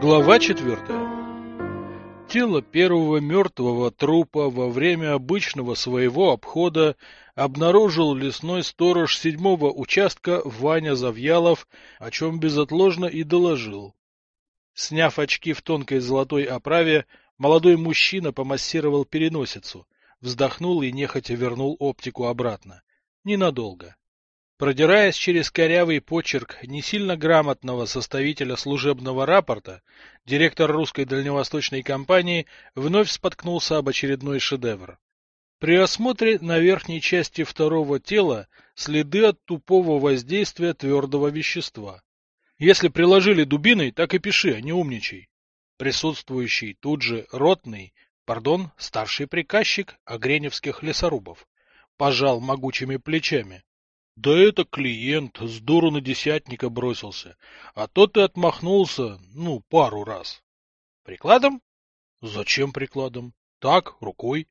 Глава четвертая. Тело первого мертвого трупа во время обычного своего обхода обнаружил лесной сторож седьмого участка Ваня Завьялов, о чем безотложно и доложил. Сняв очки в тонкой золотой оправе, молодой мужчина помассировал переносицу, вздохнул и нехотя вернул оптику обратно. Ненадолго. Продираясь через корявый почерк не сильно грамотного составителя служебного рапорта, директор русской дальневосточной компании вновь споткнулся об очередной шедевр. При осмотре на верхней части второго тела следы от тупого воздействия твердого вещества. Если приложили дубиной, так и пиши, а не умничай. Присутствующий тут же ротный, пардон, старший приказчик Огреневских лесорубов, пожал могучими плечами. Да это клиент с дуру на десятника бросился, а тот и отмахнулся, ну, пару раз. Прикладом? Зачем прикладом? Так, рукой.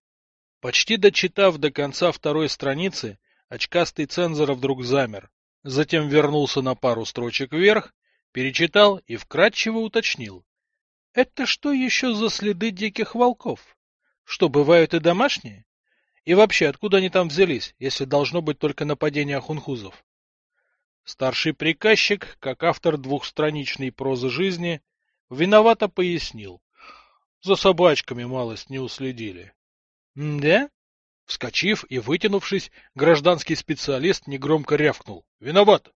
Почти дочитав до конца второй страницы, очкастый цензор вдруг замер, затем вернулся на пару строчек вверх, перечитал и вкратчиво уточнил. Это что еще за следы диких волков? Что, бывают и домашние? И вообще, откуда они там взялись, если должно быть только нападение хунхузов? Старший приказчик, как автор двухстраничной прозы жизни, виновато пояснил. За собачками малость не уследили. — Да? Вскочив и вытянувшись, гражданский специалист негромко рявкнул. — Виноват!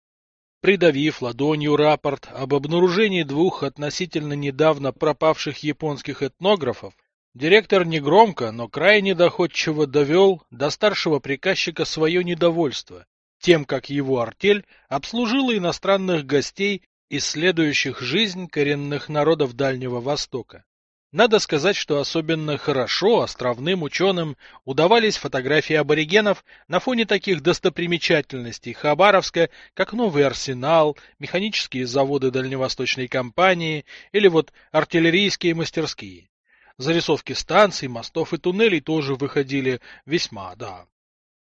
Придавив ладонью рапорт об обнаружении двух относительно недавно пропавших японских этнографов, Директор негромко, но крайне доходчиво довел до старшего приказчика свое недовольство тем, как его артель обслужила иностранных гостей, исследующих жизнь коренных народов Дальнего Востока. Надо сказать, что особенно хорошо островным ученым удавались фотографии аборигенов на фоне таких достопримечательностей Хабаровска, как новый арсенал, механические заводы Дальневосточной компании или вот артиллерийские мастерские. Зарисовки станций, мостов и туннелей тоже выходили весьма, да.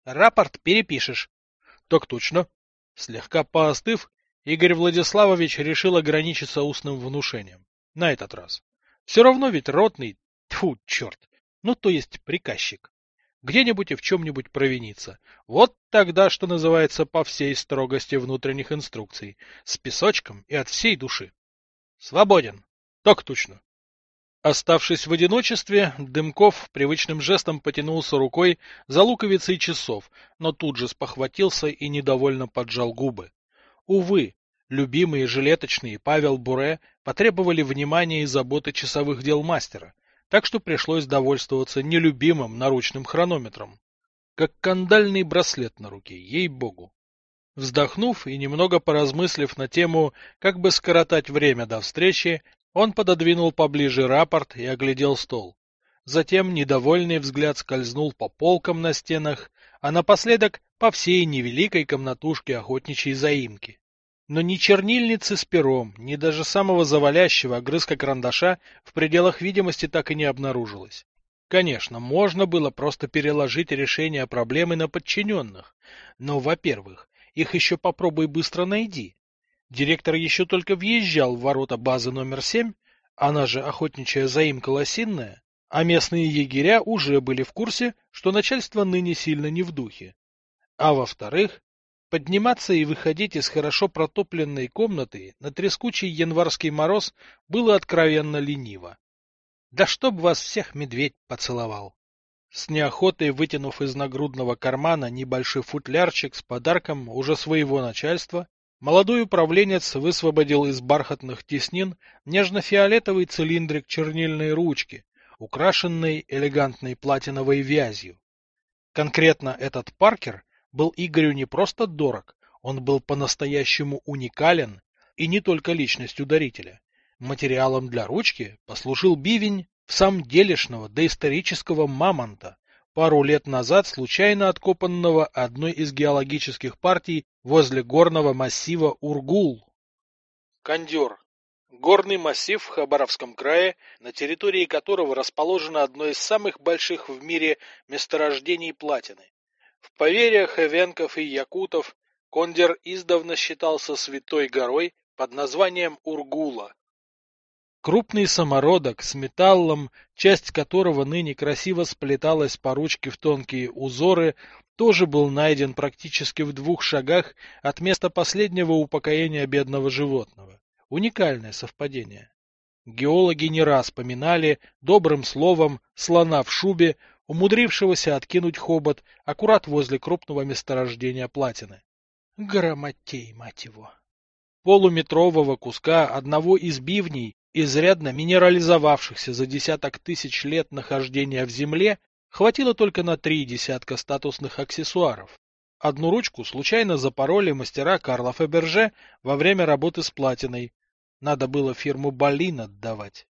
Рапорт перепишешь. Так точно. Слегка поостыв, Игорь Владиславович решил ограничиться устным внушением. На этот раз. Все равно ведь ротный, тьфу, черт, ну то есть приказчик. Где-нибудь и в чем-нибудь провиниться. Вот тогда, что называется, по всей строгости внутренних инструкций. С песочком и от всей души. Свободен. Так точно. Оставшись в одиночестве, Дымков привычным жестом потянулся рукой за луковицей часов, но тут же спохватился и недовольно поджал губы. Увы, любимые жилеточные Павел Буре потребовали внимания и заботы часовых дел мастера, так что пришлось довольствоваться нелюбимым наручным хронометром. Как кандальный браслет на руке, ей-богу. Вздохнув и немного поразмыслив на тему, как бы скоротать время до встречи, он пододвинул поближе рапорт и оглядел стол. Затем недовольный взгляд скользнул по полкам на стенах, а напоследок по всей невеликой комнатушке охотничьей заимки. Но ни чернильницы с пером, ни даже самого завалящего огрызка карандаша в пределах видимости так и не обнаружилось. Конечно, можно было просто переложить решение проблемы на подчиненных, но, во-первых, их еще попробуй быстро найди, Директор еще только въезжал в ворота базы номер семь, она же охотничья заимка Лосинная, а местные егеря уже были в курсе, что начальство ныне сильно не в духе. А во-вторых, подниматься и выходить из хорошо протопленной комнаты на трескучий январский мороз было откровенно лениво. Да чтоб вас всех медведь поцеловал! С неохотой вытянув из нагрудного кармана небольшой футлярчик с подарком уже своего начальства, Молодой управленец высвободил из бархатных теснин нежно-фиолетовый цилиндрик чернильной ручки, украшенный элегантной платиновой вязью. Конкретно этот Паркер был Игорю не просто дорог, он был по-настоящему уникален и не только личностью дарителя. Материалом для ручки послужил бивень в самом делешного доисторического мамонта, пару лет назад случайно откопанного одной из геологических партий возле горного массива Ургул. Кондер. Горный массив в Хабаровском крае, на территории которого расположено одно из самых больших в мире месторождений платины. В поверьях эвенков и якутов Кондер издавна считался святой горой под названием Ургула. Крупный самородок с металлом, часть которого ныне красиво сплеталась по ручке в тонкие узоры, тоже был найден практически в двух шагах от места последнего упокоения бедного животного. Уникальное совпадение. Геологи не раз поминали добрым словом слона в шубе, умудрившегося откинуть хобот аккурат возле крупного месторождения платины. Грамотей, мать его! Полуметрового куска одного из бивней, изрядно минерализовавшихся за десяток тысяч лет нахождения в земле, хватило только на три десятка статусных аксессуаров. Одну ручку случайно запороли мастера Карла Фаберже во время работы с платиной. Надо было фирму Балин отдавать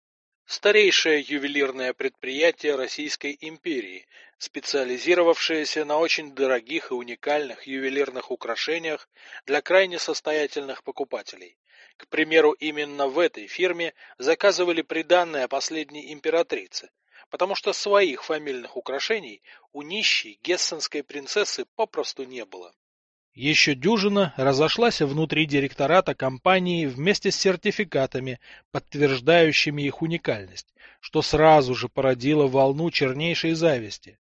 старейшее ювелирное предприятие Российской империи, специализировавшееся на очень дорогих и уникальных ювелирных украшениях для крайне состоятельных покупателей. К примеру, именно в этой фирме заказывали приданное последней императрице, потому что своих фамильных украшений у нищей гессенской принцессы попросту не было. Еще дюжина разошлась внутри директората компании вместе с сертификатами, подтверждающими их уникальность, что сразу же породило волну чернейшей зависти.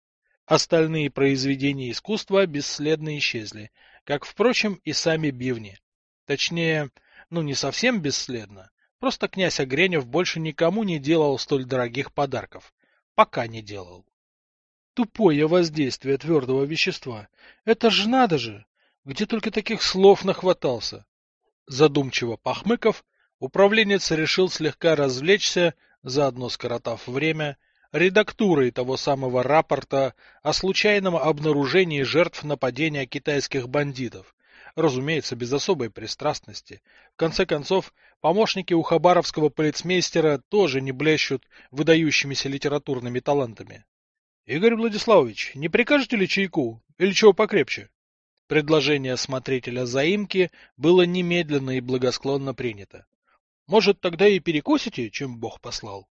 Остальные произведения искусства бесследно исчезли, как, впрочем, и сами бивни. Точнее, ну не совсем бесследно, просто князь Огренев больше никому не делал столь дорогих подарков. Пока не делал. Тупое воздействие твердого вещества. Это ж надо же! Где только таких слов нахватался. Задумчиво похмыков, управленец решил слегка развлечься, заодно скоротав время, редактурой того самого рапорта о случайном обнаружении жертв нападения китайских бандитов, разумеется, без особой пристрастности. В конце концов, помощники у хабаровского полицмейстера тоже не блещут выдающимися литературными талантами. — Игорь Владиславович, не прикажете ли чайку? Или чего покрепче? Предложение смотрителя заимки было немедленно и благосклонно принято. Может, тогда и перекусите, чем Бог послал?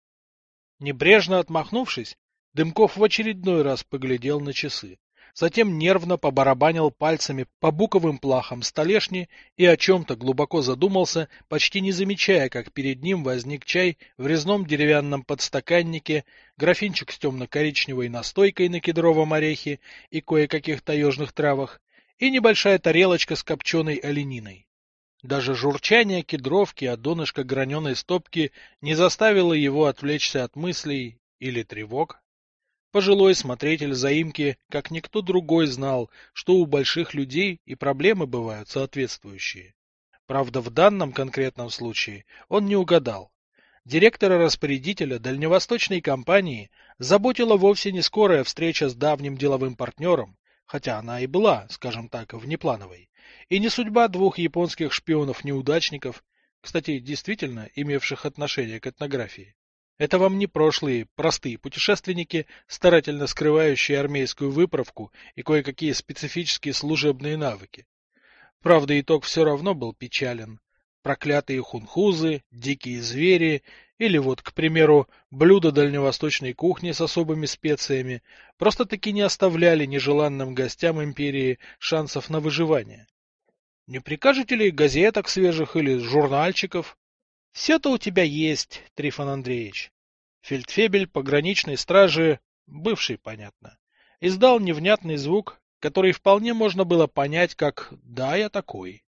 Небрежно отмахнувшись, Дымков в очередной раз поглядел на часы. Затем нервно побарабанил пальцами по буковым плахам столешни и о чем-то глубоко задумался, почти не замечая, как перед ним возник чай в резном деревянном подстаканнике, графинчик с темно-коричневой настойкой на кедровом орехе и кое-каких таежных травах, и небольшая тарелочка с копченой олениной. Даже журчание кедровки от донышка граненой стопки не заставило его отвлечься от мыслей или тревог. Пожилой смотритель заимки, как никто другой, знал, что у больших людей и проблемы бывают соответствующие. Правда, в данном конкретном случае он не угадал. Директора-распорядителя дальневосточной компании заботила вовсе не скорая встреча с давним деловым партнером, хотя она и была, скажем так, внеплановой, и не судьба двух японских шпионов-неудачников, кстати, действительно имевших отношение к этнографии. Это вам не прошлые, простые путешественники, старательно скрывающие армейскую выправку и кое-какие специфические служебные навыки. Правда, итог все равно был печален. Проклятые хунхузы, дикие звери или вот, к примеру, блюда дальневосточной кухни с особыми специями просто-таки не оставляли нежеланным гостям империи шансов на выживание. Не прикажете ли газеток свежих или журнальчиков? Все-то у тебя есть, Трифон Андреевич. Фельдфебель пограничной стражи, бывший, понятно, издал невнятный звук, который вполне можно было понять как «да, я такой».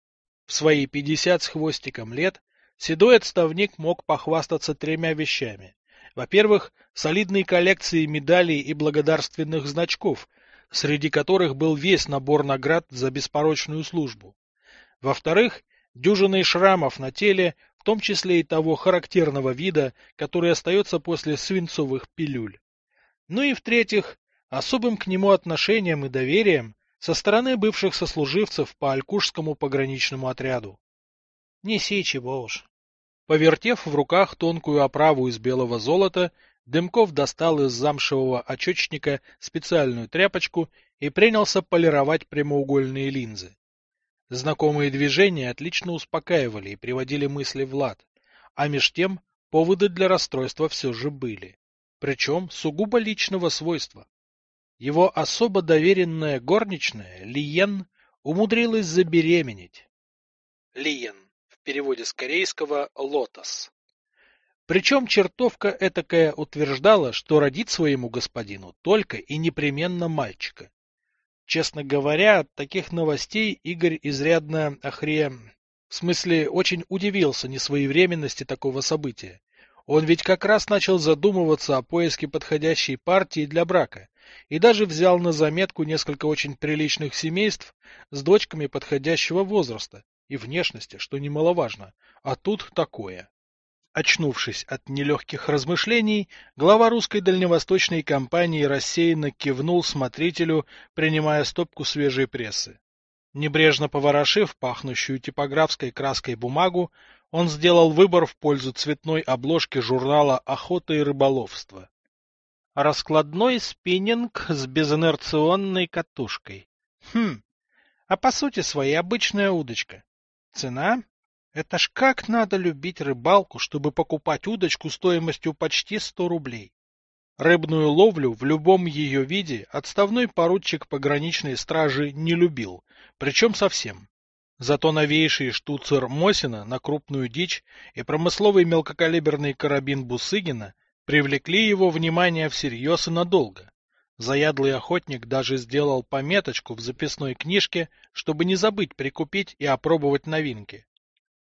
В свои пятьдесят с хвостиком лет Седой отставник мог похвастаться тремя вещами. Во-первых, солидной коллекцией медалей и благодарственных значков, среди которых был весь набор наград за беспорочную службу. Во-вторых, дюжиной шрамов на теле, в том числе и того характерного вида, который остается после свинцовых пилюль. Ну и в-третьих, особым к нему отношением и доверием со стороны бывших сослуживцев по Алькушскому пограничному отряду. Неси чего уж. Повертев в руках тонкую оправу из белого золота, Дымков достал из замшевого очечника специальную тряпочку и принялся полировать прямоугольные линзы. Знакомые движения отлично успокаивали и приводили мысли в лад, а меж тем поводы для расстройства все же были, причем сугубо личного свойства. Его особо доверенная горничная, Лиен, умудрилась забеременеть. Лиен в переводе с корейского «лотос». Причем чертовка этакая утверждала, что родит своему господину только и непременно мальчика. Честно говоря, от таких новостей Игорь изрядно охре... В смысле, очень удивился несвоевременности такого события. Он ведь как раз начал задумываться о поиске подходящей партии для брака и даже взял на заметку несколько очень приличных семейств с дочками подходящего возраста и внешности, что немаловажно, а тут такое. Очнувшись от нелегких размышлений, глава русской дальневосточной компании рассеянно кивнул смотрителю, принимая стопку свежей прессы. Небрежно поворошив пахнущую типографской краской бумагу, он сделал выбор в пользу цветной обложки журнала «Охота и рыболовство». Раскладной спиннинг с безинерционной катушкой. Хм, а по сути своей обычная удочка. Цена? Это ж как надо любить рыбалку, чтобы покупать удочку стоимостью почти сто рублей. Рыбную ловлю в любом ее виде отставной поручик пограничной стражи не любил, причем совсем. Зато новейший штуцер Мосина на крупную дичь и промысловый мелкокалиберный карабин Бусыгина привлекли его внимание всерьез и надолго. Заядлый охотник даже сделал пометочку в записной книжке, чтобы не забыть прикупить и опробовать новинки.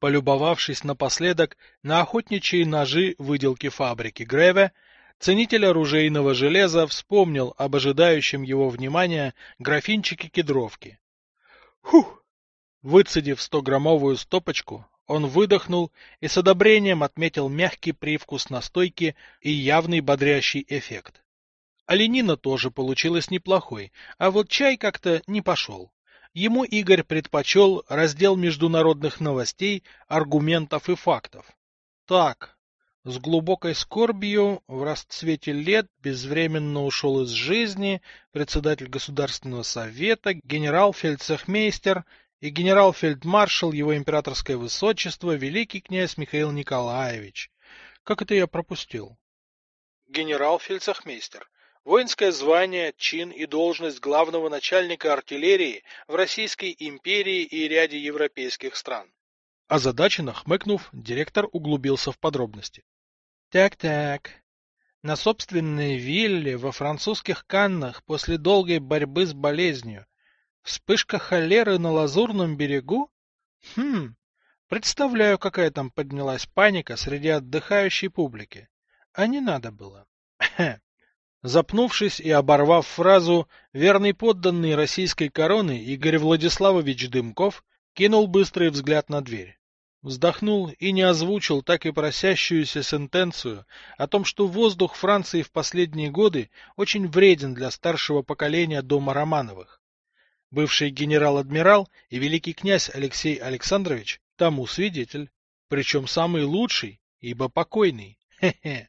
Полюбовавшись напоследок на охотничьи ножи выделки фабрики Греве, Ценитель оружейного железа вспомнил об ожидающем его внимания графинчике кедровки. Хух! Выцедив стограммовую стопочку, он выдохнул и с одобрением отметил мягкий привкус настойки и явный бодрящий эффект. Оленина тоже получилась неплохой, а вот чай как-то не пошел. Ему Игорь предпочел раздел международных новостей, аргументов и фактов. Так, с глубокой скорбью в расцвете лет безвременно ушел из жизни председатель Государственного совета, генерал-фельдцехмейстер и генерал-фельдмаршал его императорское высочество великий князь Михаил Николаевич. Как это я пропустил? Генерал-фельдцехмейстер. Воинское звание, чин и должность главного начальника артиллерии в Российской империи и ряде европейских стран. Озадаченно хмыкнув, директор углубился в подробности. Так-так. На собственной вилле во французских Каннах после долгой борьбы с болезнью. Вспышка холеры на Лазурном берегу? Хм, представляю, какая там поднялась паника среди отдыхающей публики. А не надо было. Запнувшись и оборвав фразу, верный подданный российской короны Игорь Владиславович Дымков кинул быстрый взгляд на дверь. Вздохнул и не озвучил так и просящуюся сентенцию о том, что воздух Франции в последние годы очень вреден для старшего поколения дома Романовых. Бывший генерал-адмирал и великий князь Алексей Александрович тому свидетель, причем самый лучший, ибо покойный. Хе-хе.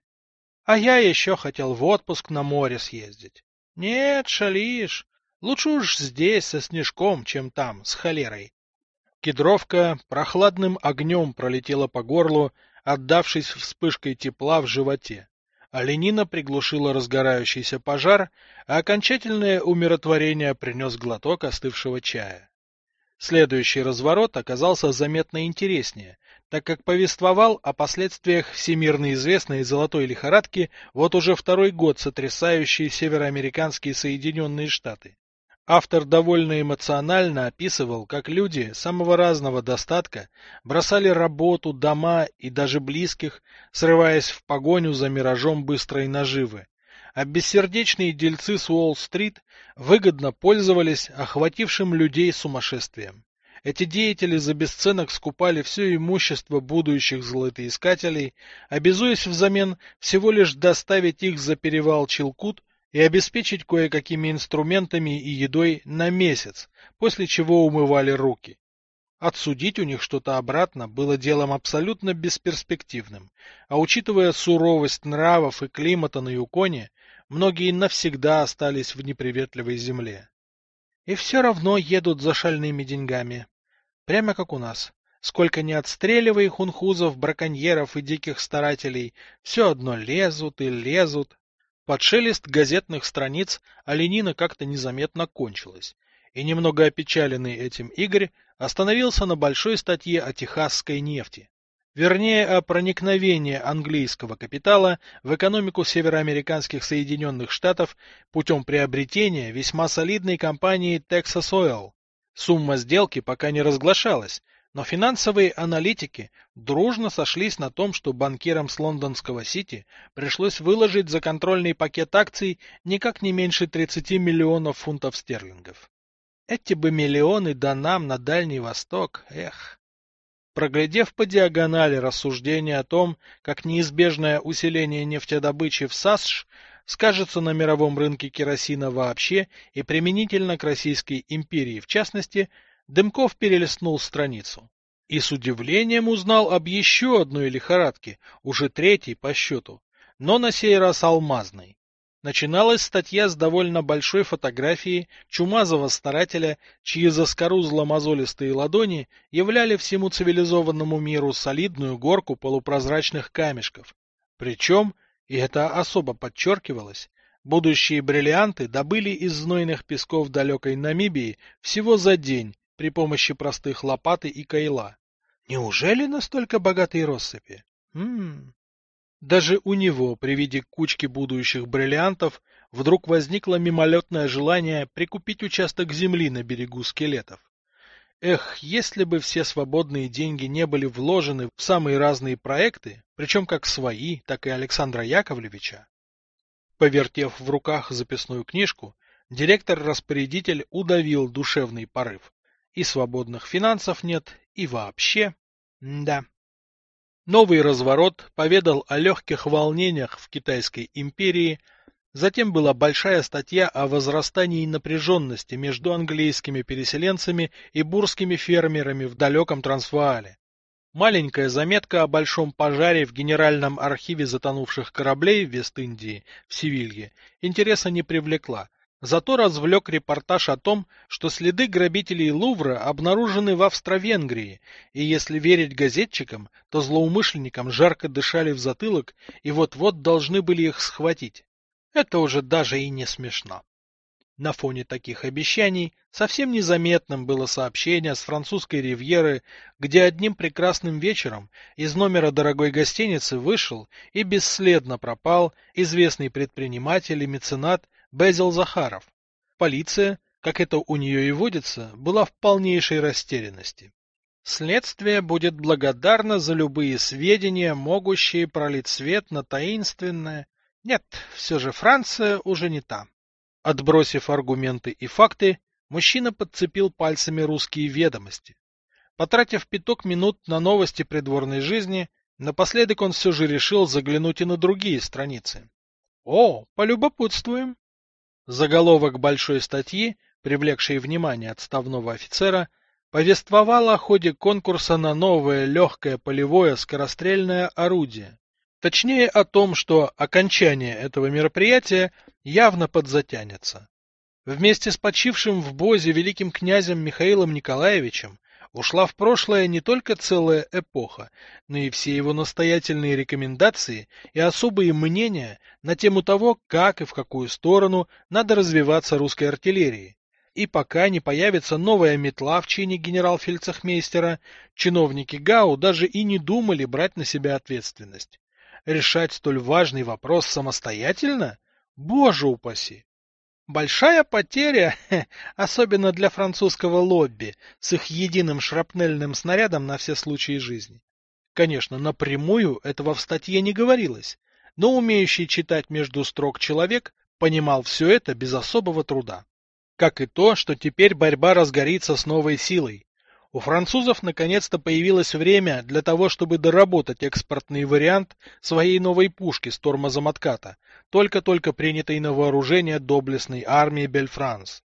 А я еще хотел в отпуск на море съездить. Нет, шалишь. Лучше уж здесь со снежком, чем там, с холерой. Кедровка прохладным огнем пролетела по горлу, отдавшись вспышкой тепла в животе. Оленина приглушила разгорающийся пожар, а окончательное умиротворение принес глоток остывшего чая. Следующий разворот оказался заметно интереснее, так как повествовал о последствиях всемирно известной золотой лихорадки, вот уже второй год сотрясающей североамериканские Соединенные Штаты. Автор довольно эмоционально описывал, как люди самого разного достатка бросали работу, дома и даже близких, срываясь в погоню за миражом быстрой наживы. А бессердечные дельцы с Уолл-стрит выгодно пользовались охватившим людей сумасшествием. Эти деятели за бесценок скупали все имущество будущих золотоискателей, обязуясь взамен всего лишь доставить их за перевал Челкут и обеспечить кое-какими инструментами и едой на месяц, после чего умывали руки. Отсудить у них что-то обратно было делом абсолютно бесперспективным, а учитывая суровость нравов и климата на Юконе, многие навсегда остались в неприветливой земле. И все равно едут за шальными деньгами. Прямо как у нас. Сколько не отстреливай хунхузов, браконьеров и диких старателей, все одно лезут и лезут, под шелест газетных страниц оленина как-то незаметно кончилась, и немного опечаленный этим Игорь остановился на большой статье о техасской нефти. вернее о проникновении английского капитала в экономику североамериканских Соединенных Штатов путем приобретения весьма солидной компании Texas Oil. Сумма сделки пока не разглашалась, но финансовые аналитики дружно сошлись на том, что банкирам с лондонского Сити пришлось выложить за контрольный пакет акций никак не меньше 30 миллионов фунтов стерлингов. Эти бы миллионы да нам на Дальний Восток, эх. Проглядев по диагонали рассуждения о том, как неизбежное усиление нефтедобычи в САСШ скажется на мировом рынке керосина вообще и применительно к Российской империи в частности, Дымков перелистнул страницу и с удивлением узнал об еще одной лихорадке, уже третьей по счету, но на сей раз алмазной. Начиналась статья с довольно большой фотографией чумазого старателя, чьи заскорузло-мозолистые ладони являли всему цивилизованному миру солидную горку полупрозрачных камешков. Причем, и это особо подчеркивалось, будущие бриллианты добыли из знойных песков далекой Намибии всего за день, при помощи простых лопаты и кайла. Неужели настолько богатые россыпи? М Даже у него при виде кучки будущих бриллиантов вдруг возникло мимолетное желание прикупить участок земли на берегу скелетов. Эх, если бы все свободные деньги не были вложены в самые разные проекты, причем как свои, так и Александра Яковлевича. Повертев в руках записную книжку, директор-распорядитель удавил душевный порыв и свободных финансов нет, и вообще... да. Новый разворот поведал о легких волнениях в Китайской империи, затем была большая статья о возрастании напряженности между английскими переселенцами и бурскими фермерами в далеком Трансваале. Маленькая заметка о большом пожаре в Генеральном архиве затонувших кораблей в Вест-Индии, в Севилье, интереса не привлекла, Зато развлек репортаж о том, что следы грабителей Лувра обнаружены в Австро-Венгрии, и если верить газетчикам, то злоумышленникам жарко дышали в затылок и вот-вот должны были их схватить. Это уже даже и не смешно. На фоне таких обещаний совсем незаметным было сообщение с французской ривьеры, где одним прекрасным вечером из номера дорогой гостиницы вышел и бесследно пропал известный предприниматель и меценат Безил Захаров. Полиция, как это у нее и водится, была в полнейшей растерянности. Следствие будет благодарно за любые сведения, могущие пролить свет на таинственное... Нет, все же Франция уже не та. Отбросив аргументы и факты, мужчина подцепил пальцами русские ведомости. Потратив пяток минут на новости придворной жизни, напоследок он все же решил заглянуть и на другие страницы. О, полюбопытствуем. Заголовок большой статьи, привлекшей внимание отставного офицера, повествовал о ходе конкурса на новое легкое полевое скорострельное орудие. Точнее о том, что окончание этого мероприятия явно подзатянется. Вместе с почившим в Бозе великим князем Михаилом Николаевичем Ушла в прошлое не только целая эпоха, но и все его настоятельные рекомендации и особые мнения на тему того, как и в какую сторону надо развиваться русской артиллерии. И пока не появится новая метла в чине генерал-фельдцехмейстера, чиновники ГАУ даже и не думали брать на себя ответственность. Решать столь важный вопрос самостоятельно? Боже упаси! Большая потеря, особенно для французского лобби, с их единым шрапнельным снарядом на все случаи жизни. Конечно, напрямую этого в статье не говорилось, но умеющий читать между строк человек понимал все это без особого труда. Как и то, что теперь борьба разгорится с новой силой, у французов наконец-то появилось время для того, чтобы доработать экспортный вариант своей новой пушки с тормозом отката, только-только принятой на вооружение доблестной армии Бельфранс.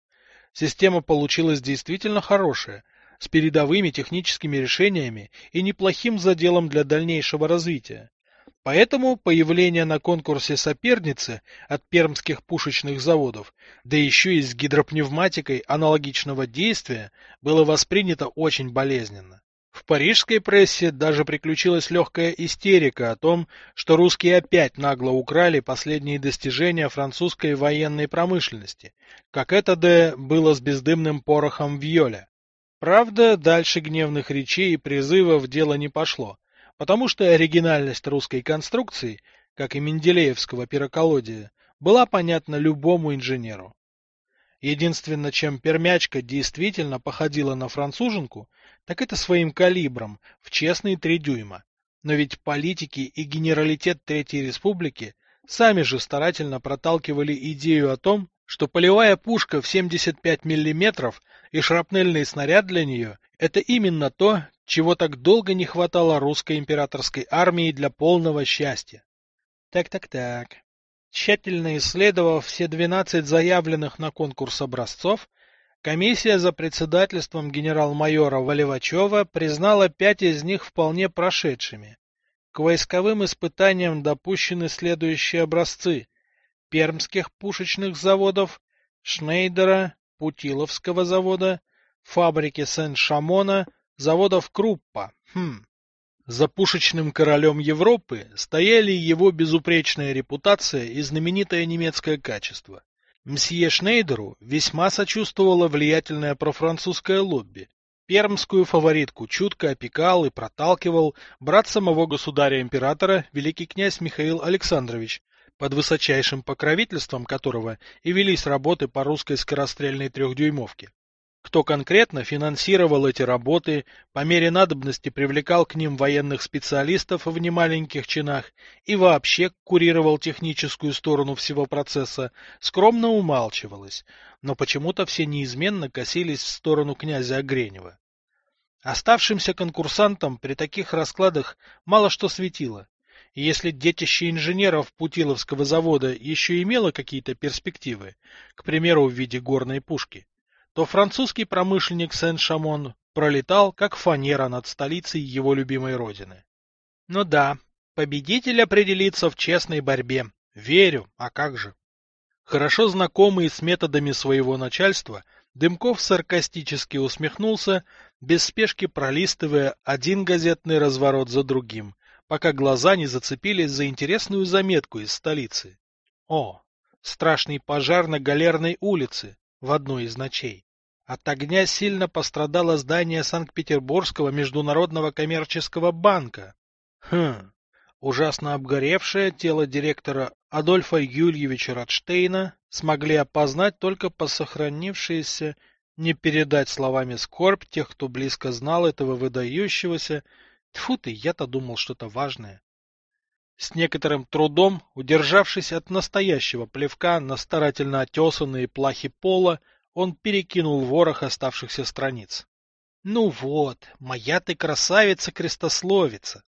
Система получилась действительно хорошая, с передовыми техническими решениями и неплохим заделом для дальнейшего развития. Поэтому появление на конкурсе соперницы от пермских пушечных заводов, да еще и с гидропневматикой аналогичного действия, было воспринято очень болезненно. В парижской прессе даже приключилась легкая истерика о том, что русские опять нагло украли последние достижения французской военной промышленности, как это да было с бездымным порохом в Йоле. Правда, дальше гневных речей и призывов дело не пошло потому что оригинальность русской конструкции, как и Менделеевского пироколодия, была понятна любому инженеру. Единственное, чем пермячка действительно походила на француженку, так это своим калибром в честные три дюйма. Но ведь политики и генералитет Третьей Республики сами же старательно проталкивали идею о том, что полевая пушка в 75 мм и шрапнельный снаряд для нее – это именно то, чего так долго не хватало русской императорской армии для полного счастья. Так-так-так. Тщательно исследовав все 12 заявленных на конкурс образцов, комиссия за председательством генерал-майора Валивачева признала пять из них вполне прошедшими. К войсковым испытаниям допущены следующие образцы пермских пушечных заводов, Шнейдера, Путиловского завода, фабрики Сен-Шамона, заводов Круппа. Хм. За пушечным королем Европы стояли его безупречная репутация и знаменитое немецкое качество. Мсье Шнейдеру весьма сочувствовало влиятельное профранцузское лобби. Пермскую фаворитку чутко опекал и проталкивал брат самого государя-императора, великий князь Михаил Александрович, под высочайшим покровительством которого и велись работы по русской скорострельной трехдюймовке. Кто конкретно финансировал эти работы, по мере надобности привлекал к ним военных специалистов в немаленьких чинах и вообще курировал техническую сторону всего процесса, скромно умалчивалось, но почему-то все неизменно косились в сторону князя Огренева. Оставшимся конкурсантам при таких раскладах мало что светило. Если детище инженеров Путиловского завода еще имело какие-то перспективы, к примеру, в виде горной пушки, то французский промышленник Сен-Шамон пролетал, как фанера над столицей его любимой родины. Ну да, победитель определится в честной борьбе. Верю, а как же? Хорошо знакомый с методами своего начальства, Дымков саркастически усмехнулся, без спешки пролистывая один газетный разворот за другим, пока глаза не зацепились за интересную заметку из столицы. О, страшный пожар на Галерной улице, в одной из ночей. От огня сильно пострадало здание Санкт-Петербургского международного коммерческого банка. Хм, ужасно обгоревшее тело директора Адольфа Юльевича Радштейна смогли опознать только по сохранившейся, не передать словами скорбь тех, кто близко знал этого выдающегося. Тьфу ты, я-то думал что-то важное. С некоторым трудом, удержавшись от настоящего плевка на старательно отесанные плахи пола, он перекинул ворох оставшихся страниц. Ну вот, моя ты красавица-крестословица.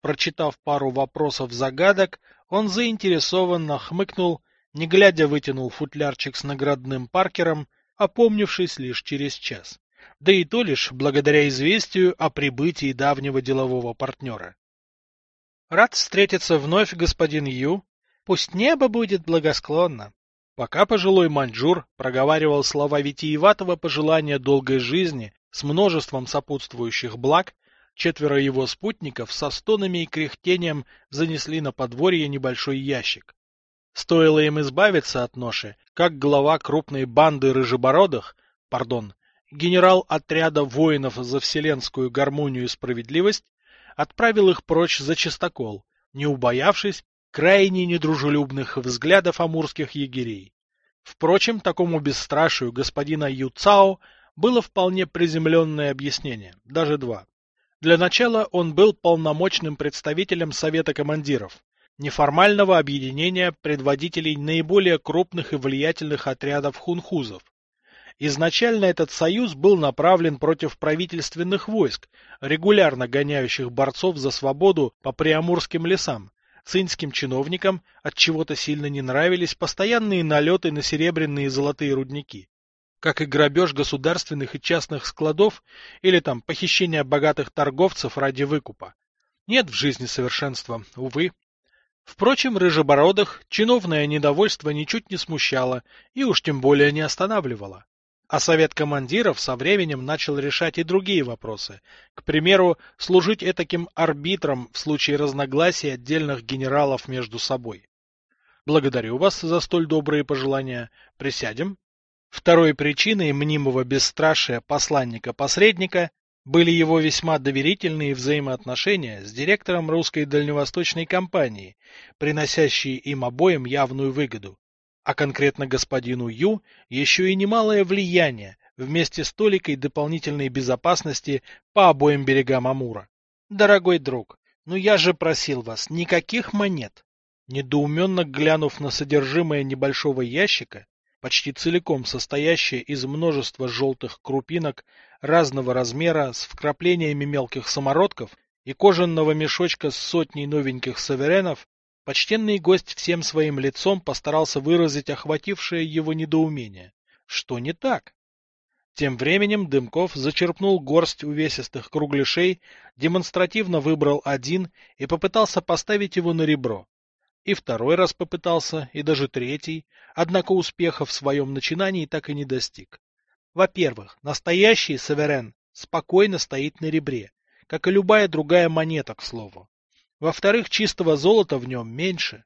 Прочитав пару вопросов-загадок, он заинтересованно хмыкнул, не глядя вытянул футлярчик с наградным паркером, опомнившись лишь через час. Да и то лишь благодаря известию о прибытии давнего делового партнера. Рад встретиться вновь, господин Ю. Пусть небо будет благосклонно. Пока пожилой маньчжур проговаривал слова витиеватого пожелания долгой жизни с множеством сопутствующих благ, четверо его спутников со стонами и кряхтением занесли на подворье небольшой ящик. Стоило им избавиться от ноши, как глава крупной банды рыжебородых, пардон, генерал отряда воинов за вселенскую гармонию и справедливость, отправил их прочь за чистокол, не убоявшись крайне недружелюбных взглядов амурских егерей. Впрочем, такому бесстрашию господина Юцао было вполне приземленное объяснение, даже два. Для начала он был полномочным представителем Совета командиров, неформального объединения предводителей наиболее крупных и влиятельных отрядов хунхузов, Изначально этот союз был направлен против правительственных войск, регулярно гоняющих борцов за свободу по приамурским лесам. Цинским чиновникам от чего-то сильно не нравились постоянные налеты на серебряные и золотые рудники, как и грабеж государственных и частных складов или там похищение богатых торговцев ради выкупа. Нет в жизни совершенства, увы. Впрочем, рыжебородых чиновное недовольство ничуть не смущало и уж тем более не останавливало. А совет командиров со временем начал решать и другие вопросы. К примеру, служить этаким арбитром в случае разногласий отдельных генералов между собой. Благодарю вас за столь добрые пожелания. Присядем. Второй причиной мнимого бесстрашия посланника-посредника были его весьма доверительные взаимоотношения с директором русской дальневосточной компании, приносящие им обоим явную выгоду, а конкретно господину Ю еще и немалое влияние вместе с толикой дополнительной безопасности по обоим берегам Амура. Дорогой друг, ну я же просил вас, никаких монет. Недоуменно глянув на содержимое небольшого ящика, почти целиком состоящее из множества желтых крупинок разного размера с вкраплениями мелких самородков и кожаного мешочка с сотней новеньких саверенов, почтенный гость всем своим лицом постарался выразить охватившее его недоумение. Что не так? Тем временем Дымков зачерпнул горсть увесистых кругляшей, демонстративно выбрал один и попытался поставить его на ребро. И второй раз попытался, и даже третий, однако успеха в своем начинании так и не достиг. Во-первых, настоящий Саверен спокойно стоит на ребре, как и любая другая монета, к слову. Во-вторых, чистого золота в нем меньше.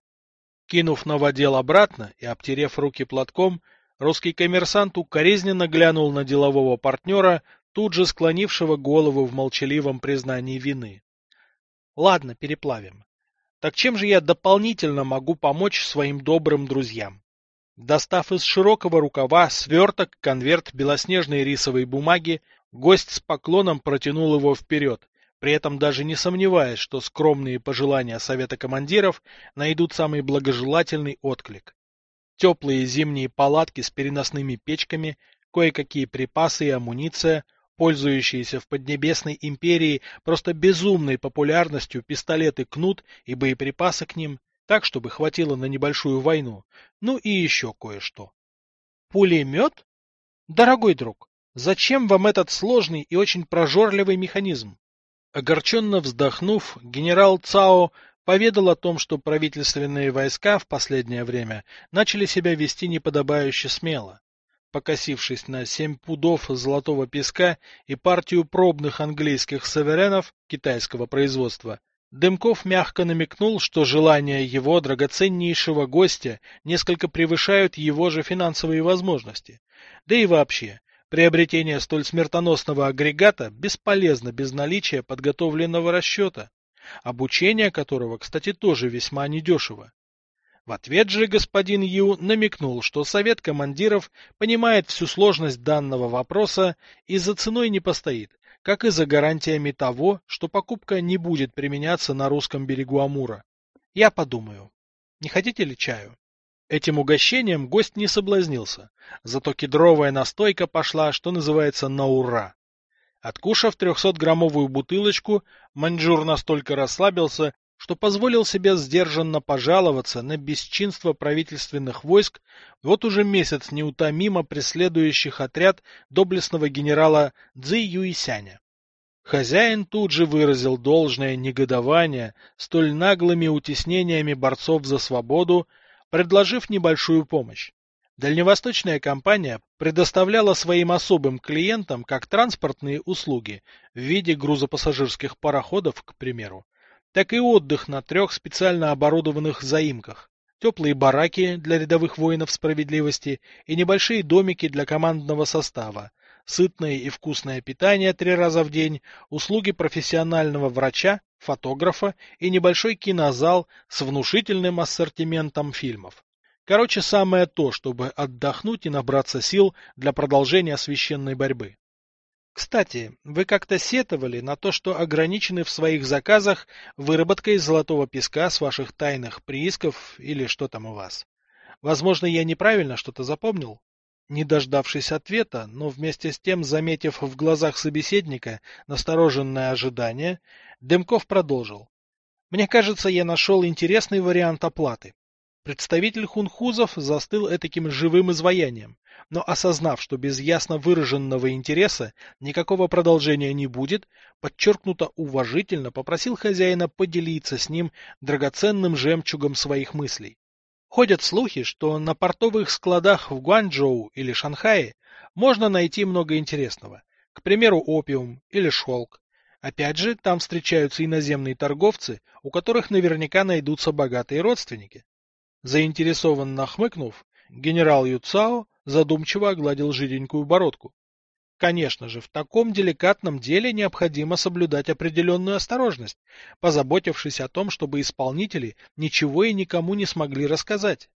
Кинув новодел обратно и обтерев руки платком, русский коммерсант укоризненно глянул на делового партнера, тут же склонившего голову в молчаливом признании вины. Ладно, переплавим. Так чем же я дополнительно могу помочь своим добрым друзьям? Достав из широкого рукава сверток, конверт белоснежной рисовой бумаги, гость с поклоном протянул его вперед, при этом даже не сомневаясь, что скромные пожелания совета командиров найдут самый благожелательный отклик. Теплые зимние палатки с переносными печками, кое-какие припасы и амуниция — пользующиеся в Поднебесной империи просто безумной популярностью пистолеты Кнут и боеприпасы к ним, так, чтобы хватило на небольшую войну, ну и еще кое-что. Пулемет? Дорогой друг, зачем вам этот сложный и очень прожорливый механизм? Огорченно вздохнув, генерал Цао поведал о том, что правительственные войска в последнее время начали себя вести неподобающе смело покосившись на семь пудов золотого песка и партию пробных английских саверенов китайского производства, Дымков мягко намекнул, что желания его драгоценнейшего гостя несколько превышают его же финансовые возможности. Да и вообще, приобретение столь смертоносного агрегата бесполезно без наличия подготовленного расчета, обучение которого, кстати, тоже весьма недешево. В ответ же господин Ю намекнул, что совет командиров понимает всю сложность данного вопроса и за ценой не постоит, как и за гарантиями того, что покупка не будет применяться на русском берегу Амура. Я подумаю. Не хотите ли чаю? Этим угощением гость не соблазнился, зато кедровая настойка пошла, что называется, на ура. Откушав трехсотграммовую бутылочку, маньчжур настолько расслабился, что позволил себе сдержанно пожаловаться на бесчинство правительственных войск, вот уже месяц неутомимо преследующих отряд доблестного генерала Цзи Юисяня. Хозяин тут же выразил должное негодование столь наглыми утеснениями борцов за свободу, предложив небольшую помощь. Дальневосточная компания предоставляла своим особым клиентам как транспортные услуги в виде грузопассажирских пароходов, к примеру, так и отдых на трех специально оборудованных заимках, теплые бараки для рядовых воинов справедливости и небольшие домики для командного состава, сытное и вкусное питание три раза в день, услуги профессионального врача, фотографа и небольшой кинозал с внушительным ассортиментом фильмов. Короче, самое то, чтобы отдохнуть и набраться сил для продолжения священной борьбы. Кстати, вы как-то сетовали на то, что ограничены в своих заказах выработкой золотого песка с ваших тайных приисков или что там у вас. Возможно, я неправильно что-то запомнил? Не дождавшись ответа, но вместе с тем заметив в глазах собеседника настороженное ожидание, Дымков продолжил. Мне кажется, я нашел интересный вариант оплаты. Представитель хунхузов застыл этаким живым изваянием, но осознав, что без ясно выраженного интереса никакого продолжения не будет, подчеркнуто уважительно попросил хозяина поделиться с ним драгоценным жемчугом своих мыслей. Ходят слухи, что на портовых складах в Гуанчжоу или Шанхае можно найти много интересного. К примеру, опиум или шелк. Опять же, там встречаются иноземные торговцы, у которых наверняка найдутся богатые родственники. Заинтересованно хмыкнув, генерал Юцао задумчиво огладил жиденькую бородку. Конечно же, в таком деликатном деле необходимо соблюдать определенную осторожность, позаботившись о том, чтобы исполнители ничего и никому не смогли рассказать.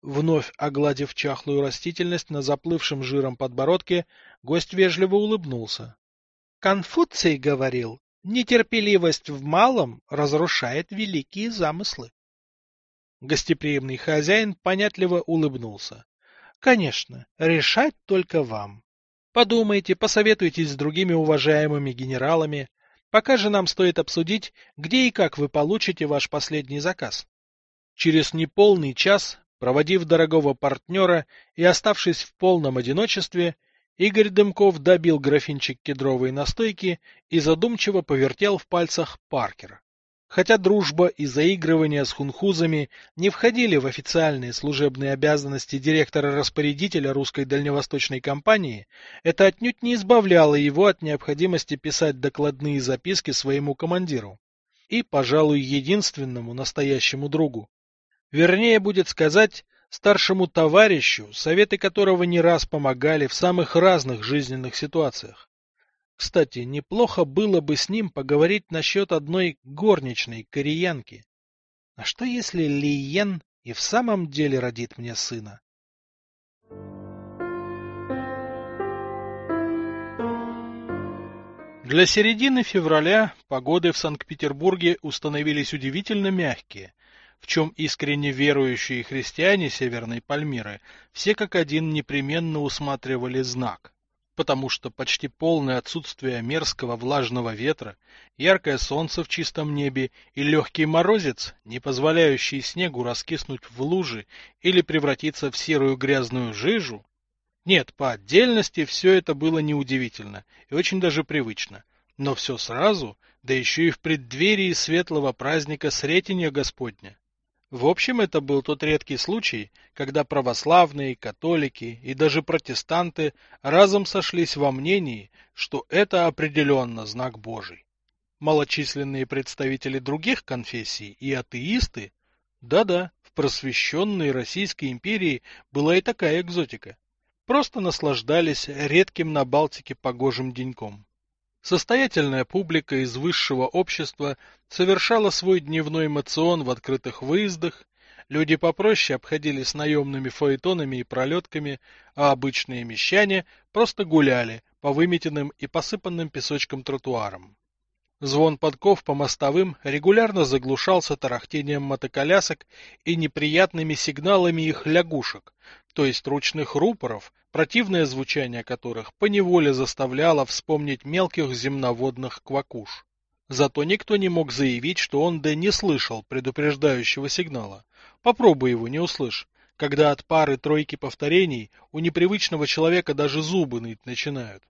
Вновь огладив чахлую растительность на заплывшем жиром подбородке, гость вежливо улыбнулся. Конфуций говорил, нетерпеливость в малом разрушает великие замыслы. Гостеприимный хозяин понятливо улыбнулся. Конечно, решать только вам. Подумайте, посоветуйтесь с другими уважаемыми генералами. Пока же нам стоит обсудить, где и как вы получите ваш последний заказ. Через неполный час, проводив дорогого партнера и оставшись в полном одиночестве, Игорь Дымков добил графинчик кедровой настойки и задумчиво повертел в пальцах Паркера. Хотя дружба и заигрывание с хунхузами не входили в официальные служебные обязанности директора-распорядителя русской дальневосточной компании, это отнюдь не избавляло его от необходимости писать докладные записки своему командиру и, пожалуй, единственному настоящему другу. Вернее будет сказать, старшему товарищу, советы которого не раз помогали в самых разных жизненных ситуациях. Кстати, неплохо было бы с ним поговорить насчет одной горничной кореянки. А что если Лиен и в самом деле родит мне сына? Для середины февраля погоды в Санкт-Петербурге установились удивительно мягкие, в чем искренне верующие христиане Северной Пальмиры все как один непременно усматривали знак потому что почти полное отсутствие мерзкого влажного ветра, яркое солнце в чистом небе и легкий морозец, не позволяющий снегу раскиснуть в лужи или превратиться в серую грязную жижу, нет, по отдельности все это было неудивительно и очень даже привычно, но все сразу, да еще и в преддверии светлого праздника Сретения Господня. В общем, это был тот редкий случай, когда православные, католики и даже протестанты разом сошлись во мнении, что это определенно знак Божий. Малочисленные представители других конфессий и атеисты, да-да, в просвещенной Российской империи была и такая экзотика, просто наслаждались редким на Балтике погожим деньком. Состоятельная публика из высшего общества совершала свой дневной эмоцион в открытых выездах, люди попроще обходились наемными фаэтонами и пролетками, а обычные мещане просто гуляли по выметенным и посыпанным песочком тротуарам. Звон подков по мостовым регулярно заглушался тарахтением мотоколясок и неприятными сигналами их лягушек, то есть ручных рупоров, противное звучание которых поневоле заставляло вспомнить мелких земноводных квакуш. Зато никто не мог заявить, что он да не слышал предупреждающего сигнала. Попробуй его не услышь, когда от пары-тройки повторений у непривычного человека даже зубы ныть начинают.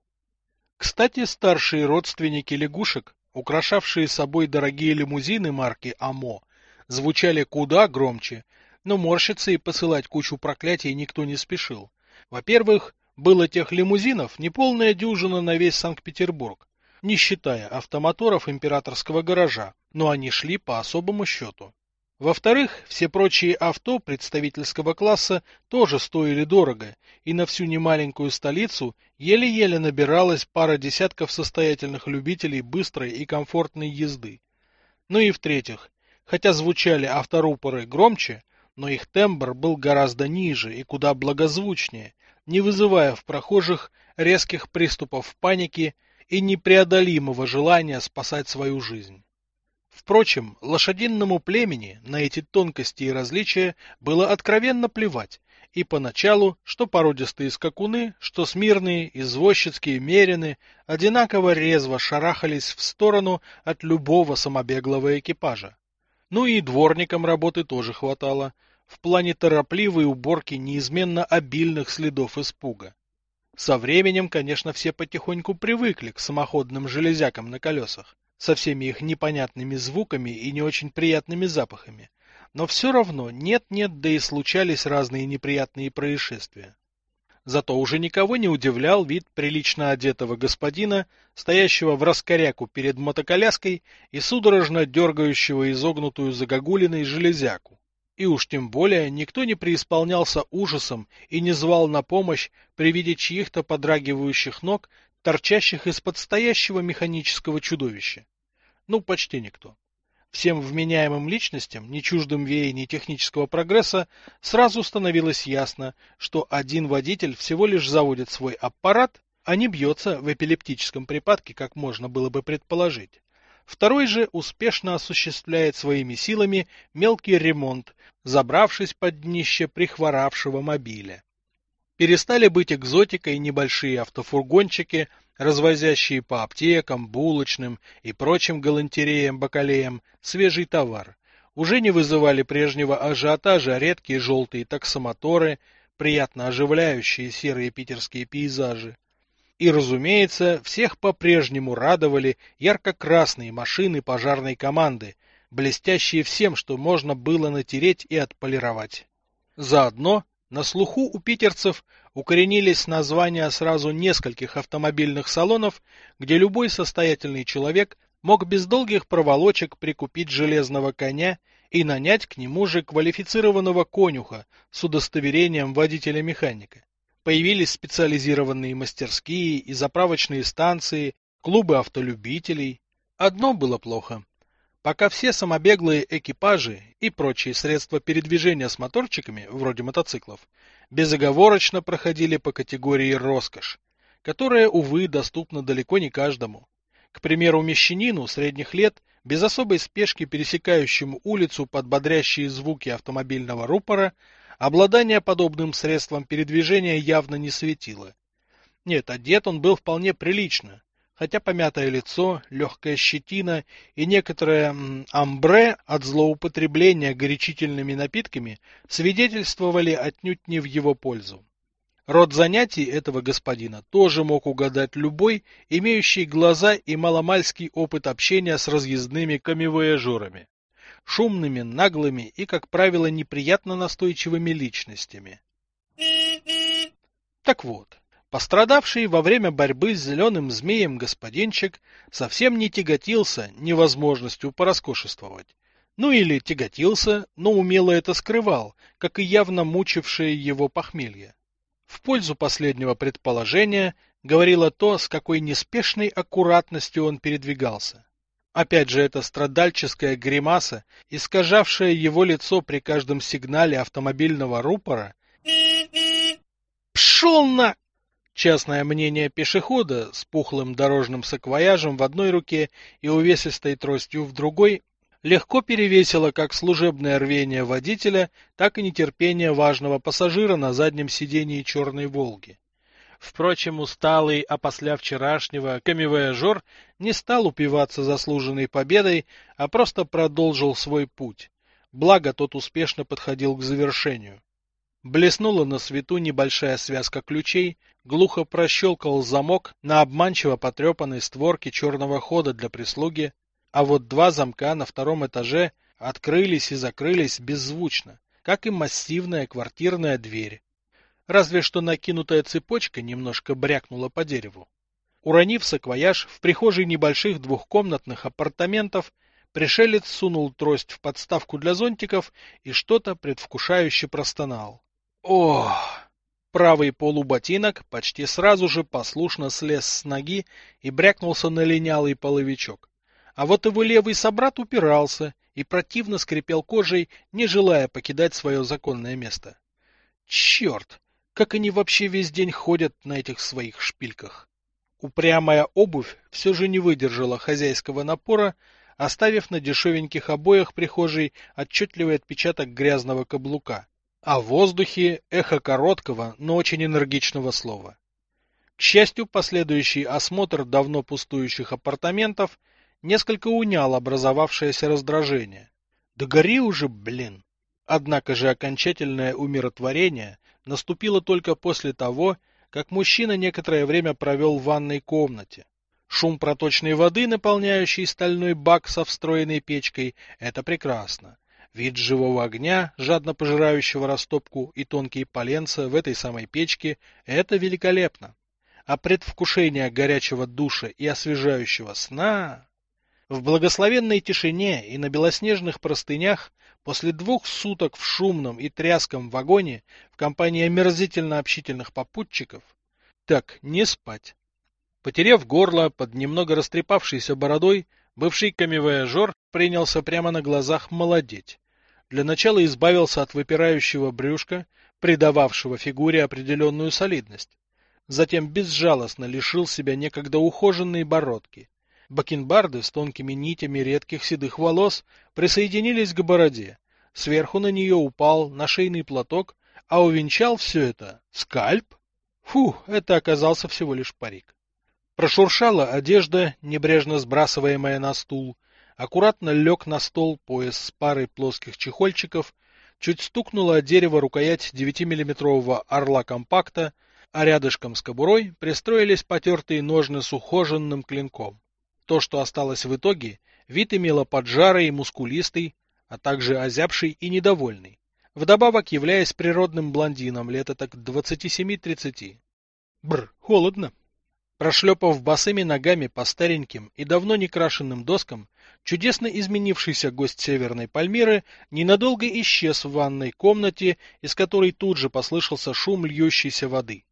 Кстати, старшие родственники лягушек украшавшие собой дорогие лимузины марки АМО, звучали куда громче, но морщиться и посылать кучу проклятий никто не спешил. Во-первых, было тех лимузинов неполная дюжина на весь Санкт-Петербург, не считая автомоторов императорского гаража, но они шли по особому счету. Во-вторых, все прочие авто представительского класса тоже стоили дорого, и на всю немаленькую столицу еле-еле набиралась пара десятков состоятельных любителей быстрой и комфортной езды. Ну и в-третьих, хотя звучали авторупоры громче, но их тембр был гораздо ниже и куда благозвучнее, не вызывая в прохожих резких приступов паники и непреодолимого желания спасать свою жизнь. Впрочем, лошадиному племени на эти тонкости и различия было откровенно плевать, и поначалу, что породистые скакуны, что смирные извозчицкие мерины одинаково резво шарахались в сторону от любого самобеглого экипажа. Ну и дворникам работы тоже хватало, в плане торопливой уборки неизменно обильных следов испуга. Со временем, конечно, все потихоньку привыкли к самоходным железякам на колесах со всеми их непонятными звуками и не очень приятными запахами. Но все равно нет-нет, да и случались разные неприятные происшествия. Зато уже никого не удивлял вид прилично одетого господина, стоящего в раскоряку перед мотоколяской и судорожно дергающего изогнутую загогулиной железяку. И уж тем более никто не преисполнялся ужасом и не звал на помощь при виде чьих-то подрагивающих ног торчащих из-под стоящего механического чудовища? Ну, почти никто. Всем вменяемым личностям, не чуждым веяний технического прогресса, сразу становилось ясно, что один водитель всего лишь заводит свой аппарат, а не бьется в эпилептическом припадке, как можно было бы предположить. Второй же успешно осуществляет своими силами мелкий ремонт, забравшись под днище прихворавшего мобиля. Перестали быть экзотикой небольшие автофургончики, развозящие по аптекам, булочным и прочим галантереям-бакалеям свежий товар. Уже не вызывали прежнего ажиотажа редкие желтые таксомоторы, приятно оживляющие серые питерские пейзажи. И, разумеется, всех по-прежнему радовали ярко-красные машины пожарной команды, блестящие всем, что можно было натереть и отполировать. Заодно на слуху у питерцев укоренились названия сразу нескольких автомобильных салонов, где любой состоятельный человек мог без долгих проволочек прикупить железного коня и нанять к нему же квалифицированного конюха с удостоверением водителя-механика. Появились специализированные мастерские и заправочные станции, клубы автолюбителей. Одно было плохо. Пока все самобеглые экипажи и прочие средства передвижения с моторчиками, вроде мотоциклов, безоговорочно проходили по категории роскошь, которая, увы, доступна далеко не каждому. К примеру, мещанину средних лет, без особой спешки пересекающему улицу под бодрящие звуки автомобильного рупора, Обладание подобным средством передвижения явно не светило. Нет, одет он был вполне прилично, хотя помятое лицо, легкая щетина и некоторое амбре от злоупотребления горячительными напитками свидетельствовали отнюдь не в его пользу. Род занятий этого господина тоже мог угадать любой, имеющий глаза и маломальский опыт общения с разъездными камевояжерами шумными, наглыми и, как правило, неприятно настойчивыми личностями. Так вот, пострадавший во время борьбы с зеленым змеем господинчик совсем не тяготился невозможностью пороскошествовать. Ну или тяготился, но умело это скрывал, как и явно мучившее его похмелье. В пользу последнего предположения говорило то, с какой неспешной аккуратностью он передвигался. Опять же, эта страдальческая гримаса, искажавшая его лицо при каждом сигнале автомобильного рупора. Пшел на... Частное мнение пешехода с пухлым дорожным саквояжем в одной руке и увесистой тростью в другой легко перевесило как служебное рвение водителя, так и нетерпение важного пассажира на заднем сидении черной «Волги». Впрочем, усталый, а после вчерашнего камевояжер не стал упиваться заслуженной победой, а просто продолжил свой путь. Благо, тот успешно подходил к завершению. Блеснула на свету небольшая связка ключей, глухо прощелкал замок на обманчиво потрепанной створке черного хода для прислуги, а вот два замка на втором этаже открылись и закрылись беззвучно, как и массивная квартирная дверь разве что накинутая цепочка немножко брякнула по дереву. Уронив саквояж в прихожей небольших двухкомнатных апартаментов, пришелец сунул трость в подставку для зонтиков и что-то предвкушающе простонал. О! Правый полуботинок почти сразу же послушно слез с ноги и брякнулся на линялый половичок. А вот его левый собрат упирался и противно скрипел кожей, не желая покидать свое законное место. Черт! Как они вообще весь день ходят на этих своих шпильках? Упрямая обувь все же не выдержала хозяйского напора, оставив на дешевеньких обоях прихожей отчетливый отпечаток грязного каблука, а в воздухе эхо короткого, но очень энергичного слова. К счастью, последующий осмотр давно пустующих апартаментов несколько унял образовавшееся раздражение. Да гори уже, блин! Однако же окончательное умиротворение наступило только после того, как мужчина некоторое время провел в ванной комнате. Шум проточной воды, наполняющий стальной бак со встроенной печкой, это прекрасно. Вид живого огня, жадно пожирающего растопку и тонкие поленца в этой самой печке, это великолепно. А предвкушение горячего душа и освежающего сна... В благословенной тишине и на белоснежных простынях После двух суток в шумном и тряском вагоне в компании омерзительно общительных попутчиков, так не спать. Потерев горло под немного растрепавшейся бородой, бывший камевояжер принялся прямо на глазах молодеть. Для начала избавился от выпирающего брюшка, придававшего фигуре определенную солидность. Затем безжалостно лишил себя некогда ухоженной бородки. Бакенбарды с тонкими нитями редких седых волос присоединились к бороде. Сверху на нее упал нашейный платок, а увенчал все это скальп. Фу, это оказался всего лишь парик. Прошуршала одежда, небрежно сбрасываемая на стул, аккуратно лег на стол пояс с парой плоских чехольчиков, чуть стукнула о дерево рукоять 9-миллиметрового орла компакта, а рядышком с кобурой пристроились потертые ножны с ухоженным клинком. То, что осталось в итоге, вид имело поджарый и мускулистый, а также озябший и недовольный, вдобавок являясь природным блондином лет так 27-30. Бр, холодно. Прошлепав босыми ногами по стареньким и давно не крашенным доскам, чудесно изменившийся гость Северной Пальмиры ненадолго исчез в ванной комнате, из которой тут же послышался шум льющейся воды.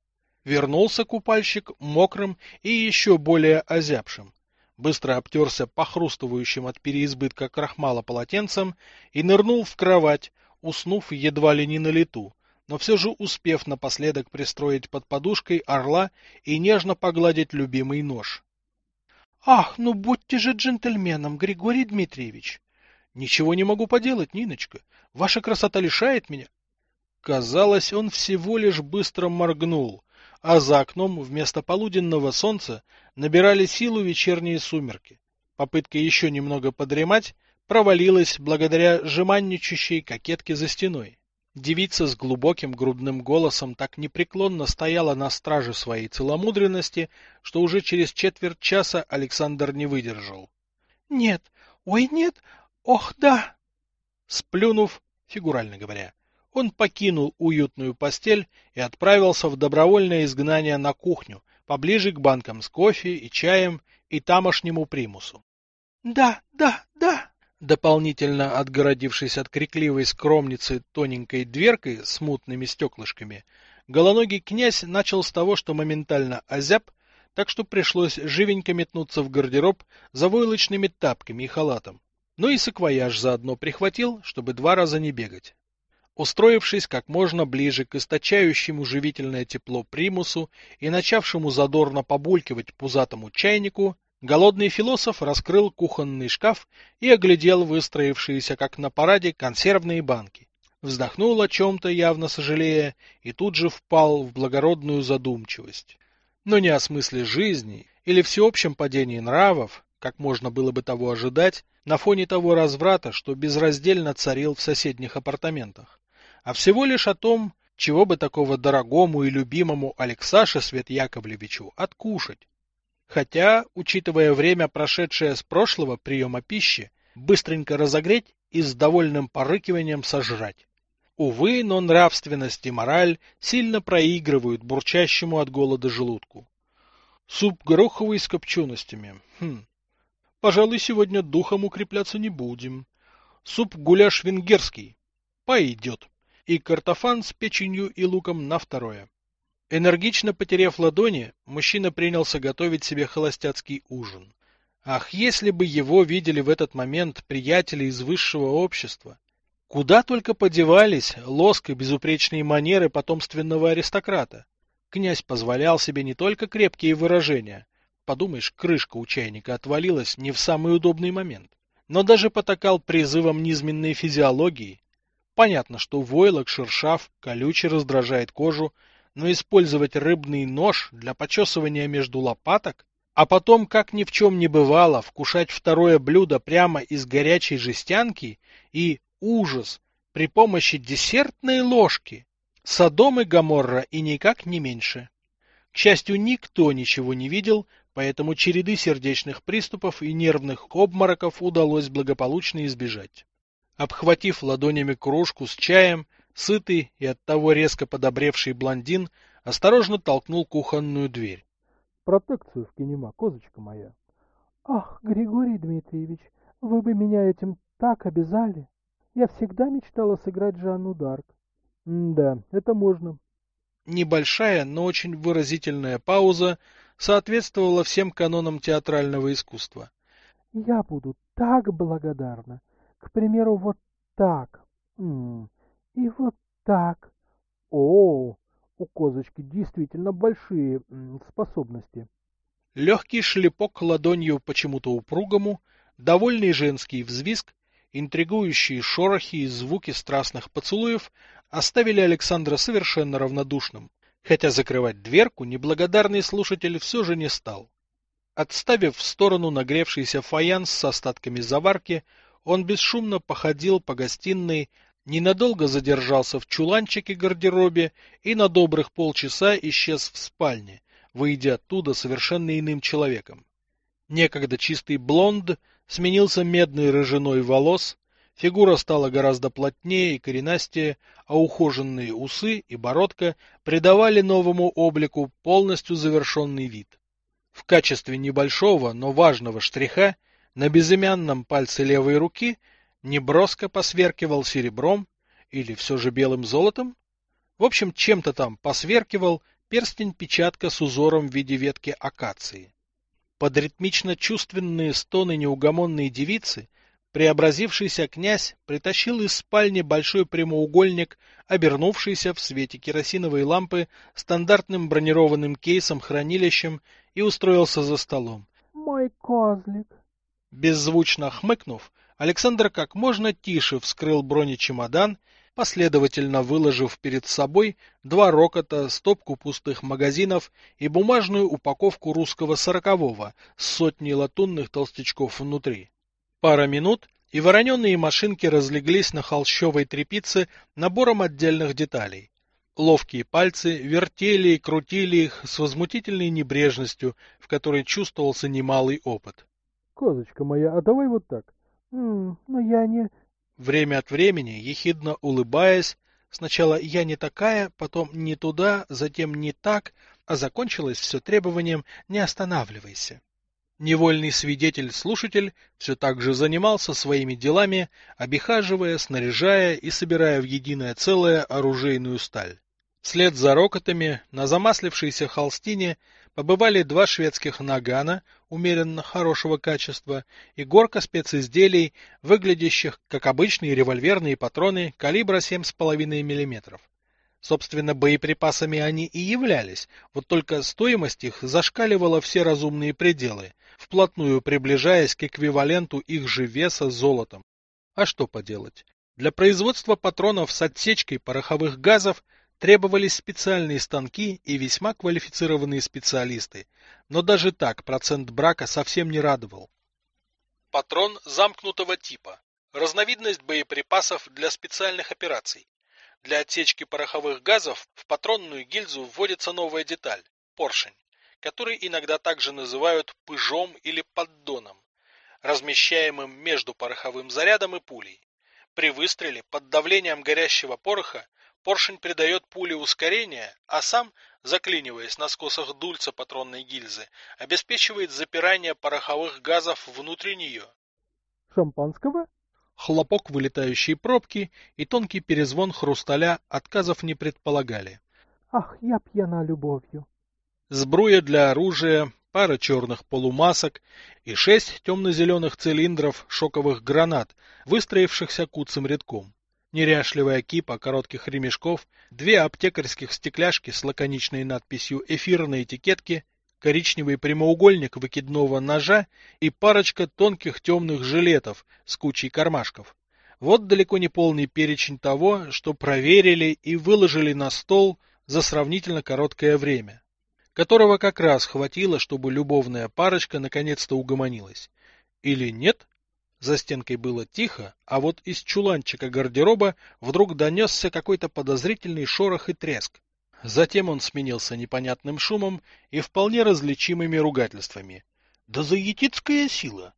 Вернулся купальщик мокрым и еще более озябшим. Быстро обтерся похрустывающим от переизбытка крахмала полотенцем и нырнул в кровать, уснув едва ли не на лету, но все же успев напоследок пристроить под подушкой орла и нежно погладить любимый нож. — Ах, ну будьте же джентльменом, Григорий Дмитриевич! — Ничего не могу поделать, Ниночка. Ваша красота лишает меня. Казалось, он всего лишь быстро моргнул, а за окном вместо полуденного солнца набирали силу вечерние сумерки. Попытка еще немного подремать провалилась благодаря жеманничащей кокетке за стеной. Девица с глубоким грудным голосом так непреклонно стояла на страже своей целомудренности, что уже через четверть часа Александр не выдержал. — Нет, ой, нет, ох, да! Сплюнув, фигурально говоря, он покинул уютную постель и отправился в добровольное изгнание на кухню, поближе к банкам с кофе и чаем и тамошнему примусу. — Да, да, да! Дополнительно отгородившись от крикливой скромницы тоненькой дверкой с мутными стеклышками, голоногий князь начал с того, что моментально озяб, так что пришлось живенько метнуться в гардероб за войлочными тапками и халатом. Ну и саквояж заодно прихватил, чтобы два раза не бегать. Устроившись как можно ближе к источающему живительное тепло примусу и начавшему задорно побулькивать пузатому чайнику, Голодный философ раскрыл кухонный шкаф и оглядел выстроившиеся, как на параде, консервные банки. Вздохнул о чем-то, явно сожалея, и тут же впал в благородную задумчивость. Но не о смысле жизни или всеобщем падении нравов, как можно было бы того ожидать, на фоне того разврата, что безраздельно царил в соседних апартаментах, а всего лишь о том, чего бы такого дорогому и любимому Алексаше Свет Яковлевичу откушать. Хотя, учитывая время, прошедшее с прошлого приема пищи, быстренько разогреть и с довольным порыкиванием сожрать. Увы, но нравственность и мораль сильно проигрывают бурчащему от голода желудку. Суп гороховый с копченостями. Хм. Пожалуй, сегодня духом укрепляться не будем. Суп-гуляш венгерский. Пойдет. И картофан с печенью и луком на второе. Энергично потеряв ладони, мужчина принялся готовить себе холостяцкий ужин. Ах, если бы его видели в этот момент приятели из высшего общества! Куда только подевались лоск и безупречные манеры потомственного аристократа. Князь позволял себе не только крепкие выражения, подумаешь, крышка у чайника отвалилась не в самый удобный момент, но даже потакал призывом низменной физиологии. Понятно, что войлок шершав, колючий раздражает кожу, но использовать рыбный нож для почесывания между лопаток, а потом, как ни в чем не бывало, вкушать второе блюдо прямо из горячей жестянки и, ужас, при помощи десертной ложки. Содом и Гоморра и никак не меньше. К счастью, никто ничего не видел, поэтому череды сердечных приступов и нервных обмороков удалось благополучно избежать. Обхватив ладонями кружку с чаем, Сытый и оттого резко подобревший блондин осторожно толкнул кухонную дверь. — Протекцию в кинема, козочка моя. — Ах, Григорий Дмитриевич, вы бы меня этим так обязали. Я всегда мечтала сыграть Жанну Дарк. — Да, это можно. Небольшая, но очень выразительная пауза, соответствовало всем канонам театрального искусства. Я буду так благодарна. К примеру, вот так. М -м, и вот так. О, у козочки действительно большие способности. Легкий шлепок ладонью почему-то упругому, довольный женский взвизг, интригующие шорохи и звуки страстных поцелуев оставили Александра совершенно равнодушным, хотя закрывать дверку неблагодарный слушатель все же не стал. Отставив в сторону нагревшийся фаянс с остатками заварки, он бесшумно походил по гостиной, ненадолго задержался в чуланчике-гардеробе и на добрых полчаса исчез в спальне, выйдя оттуда совершенно иным человеком. Некогда чистый блонд сменился медной рыжиной волос, фигура стала гораздо плотнее и коренастее, а ухоженные усы и бородка придавали новому облику полностью завершенный вид. В качестве небольшого, но важного штриха на безымянном пальце левой руки неброско посверкивал серебром или все же белым золотом. В общем, чем-то там посверкивал перстень-печатка с узором в виде ветки акации. Под ритмично-чувственные стоны неугомонной девицы преобразившийся князь притащил из спальни большой прямоугольник, обернувшийся в свете керосиновой лампы стандартным бронированным кейсом-хранилищем и устроился за столом. «Мой козлик!» Беззвучно хмыкнув, Александр как можно тише вскрыл бронечемодан последовательно выложив перед собой два рокота, стопку пустых магазинов и бумажную упаковку русского сорокового с сотней латунных толстячков внутри. Пара минут, и вороненные машинки разлеглись на холщовой тряпице набором отдельных деталей. Ловкие пальцы вертели и крутили их с возмутительной небрежностью, в которой чувствовался немалый опыт. — Козочка моя, а давай вот так. — Ну, я не... Время от времени, ехидно улыбаясь, сначала я не такая, потом не туда, затем не так, а закончилось все требованием «не останавливайся». Невольный свидетель-слушатель все так же занимался своими делами, обихаживая, снаряжая и собирая в единое целое оружейную сталь. Вслед за рокотами на замаслившейся холстине побывали два шведских нагана умеренно хорошего качества и горка специзделий, выглядящих как обычные револьверные патроны калибра 7,5 мм. Собственно, боеприпасами они и являлись, вот только стоимость их зашкаливала все разумные пределы, вплотную приближаясь к эквиваленту их же веса золотом. А что поделать? Для производства патронов с отсечкой пороховых газов Требовались специальные станки и весьма квалифицированные специалисты, но даже так процент брака совсем не радовал. Патрон замкнутого типа. Разновидность боеприпасов для специальных операций. Для отсечки пороховых газов в патронную гильзу вводится новая деталь – поршень, который иногда также называют пыжом или поддоном, размещаемым между пороховым зарядом и пулей. При выстреле под давлением горящего пороха Поршень придает пуле ускорение, а сам, заклиниваясь на скосах дульца патронной гильзы, обеспечивает запирание пороховых газов внутри нее. Шампанского? Хлопок вылетающей пробки и тонкий перезвон хрусталя отказов не предполагали. Ах, я пьяна любовью. Сбруя для оружия, пара черных полумасок и шесть темно-зеленых цилиндров шоковых гранат, выстроившихся куцым рядком неряшливая кипа коротких ремешков, две аптекарских стекляшки с лаконичной надписью «Эфир» на этикетке, коричневый прямоугольник выкидного ножа и парочка тонких темных жилетов с кучей кармашков. Вот далеко не полный перечень того, что проверили и выложили на стол за сравнительно короткое время, которого как раз хватило, чтобы любовная парочка наконец-то угомонилась. Или нет? За стенкой было тихо, а вот из чуланчика гардероба вдруг донесся какой-то подозрительный шорох и треск. Затем он сменился непонятным шумом и вполне различимыми ругательствами. «Да заетицкая сила!»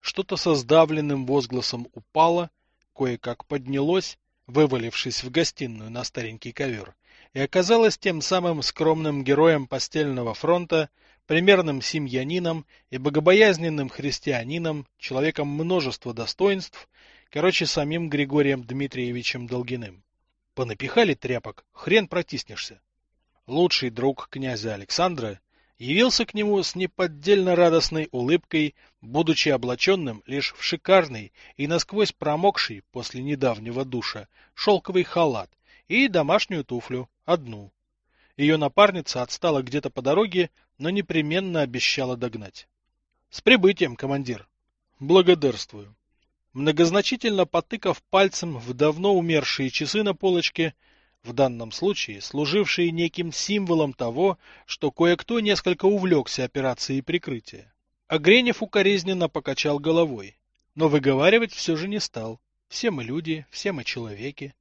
Что-то со сдавленным возгласом упало, кое-как поднялось, вывалившись в гостиную на старенький ковер, и оказалось тем самым скромным героем постельного фронта, примерным семьянином и богобоязненным христианином, человеком множества достоинств, короче, самим Григорием Дмитриевичем Долгиным. Понапихали тряпок, хрен протиснешься. Лучший друг князя Александра, явился к нему с неподдельно радостной улыбкой, будучи облаченным лишь в шикарный и насквозь промокший после недавнего душа шелковый халат и домашнюю туфлю, одну. Ее напарница отстала где-то по дороге, но непременно обещала догнать. — С прибытием, командир! — Благодарствую. Многозначительно потыкав пальцем в давно умершие часы на полочке, в данном случае служившие неким символом того, что кое-кто несколько увлекся операцией прикрытия. Огренев укоризненно покачал головой, но выговаривать все же не стал. Все мы люди, все мы человеки.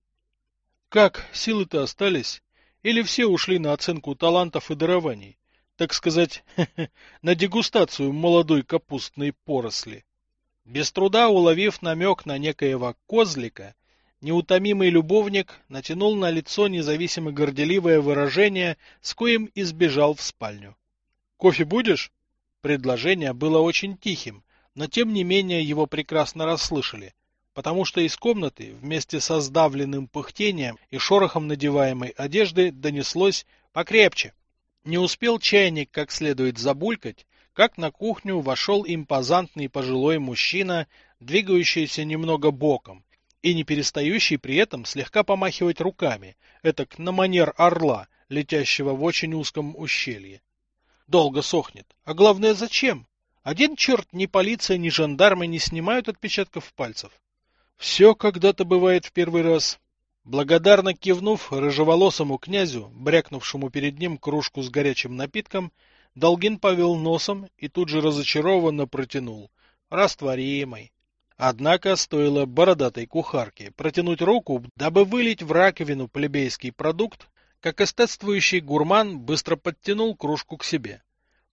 Как, силы-то остались? Или все ушли на оценку талантов и дарований? Так сказать, на дегустацию молодой капустной поросли. Без труда уловив намек на некоего козлика, Неутомимый любовник натянул на лицо независимо горделивое выражение, с коим избежал в спальню. «Кофе будешь?» Предложение было очень тихим, но тем не менее его прекрасно расслышали, потому что из комнаты вместе со сдавленным пыхтением и шорохом надеваемой одежды донеслось «покрепче». Не успел чайник как следует забулькать, как на кухню вошел импозантный пожилой мужчина, двигающийся немного боком, и не перестающий при этом слегка помахивать руками, этак на манер орла, летящего в очень узком ущелье. Долго сохнет. А главное, зачем? Один черт ни полиция, ни жандармы не снимают отпечатков пальцев. Все когда-то бывает в первый раз. Благодарно кивнув рыжеволосому князю, брякнувшему перед ним кружку с горячим напитком, Долгин повел носом и тут же разочарованно протянул. Растворимый. Однако стоило бородатой кухарке протянуть руку, дабы вылить в раковину плебейский продукт, как эстетствующий гурман быстро подтянул кружку к себе.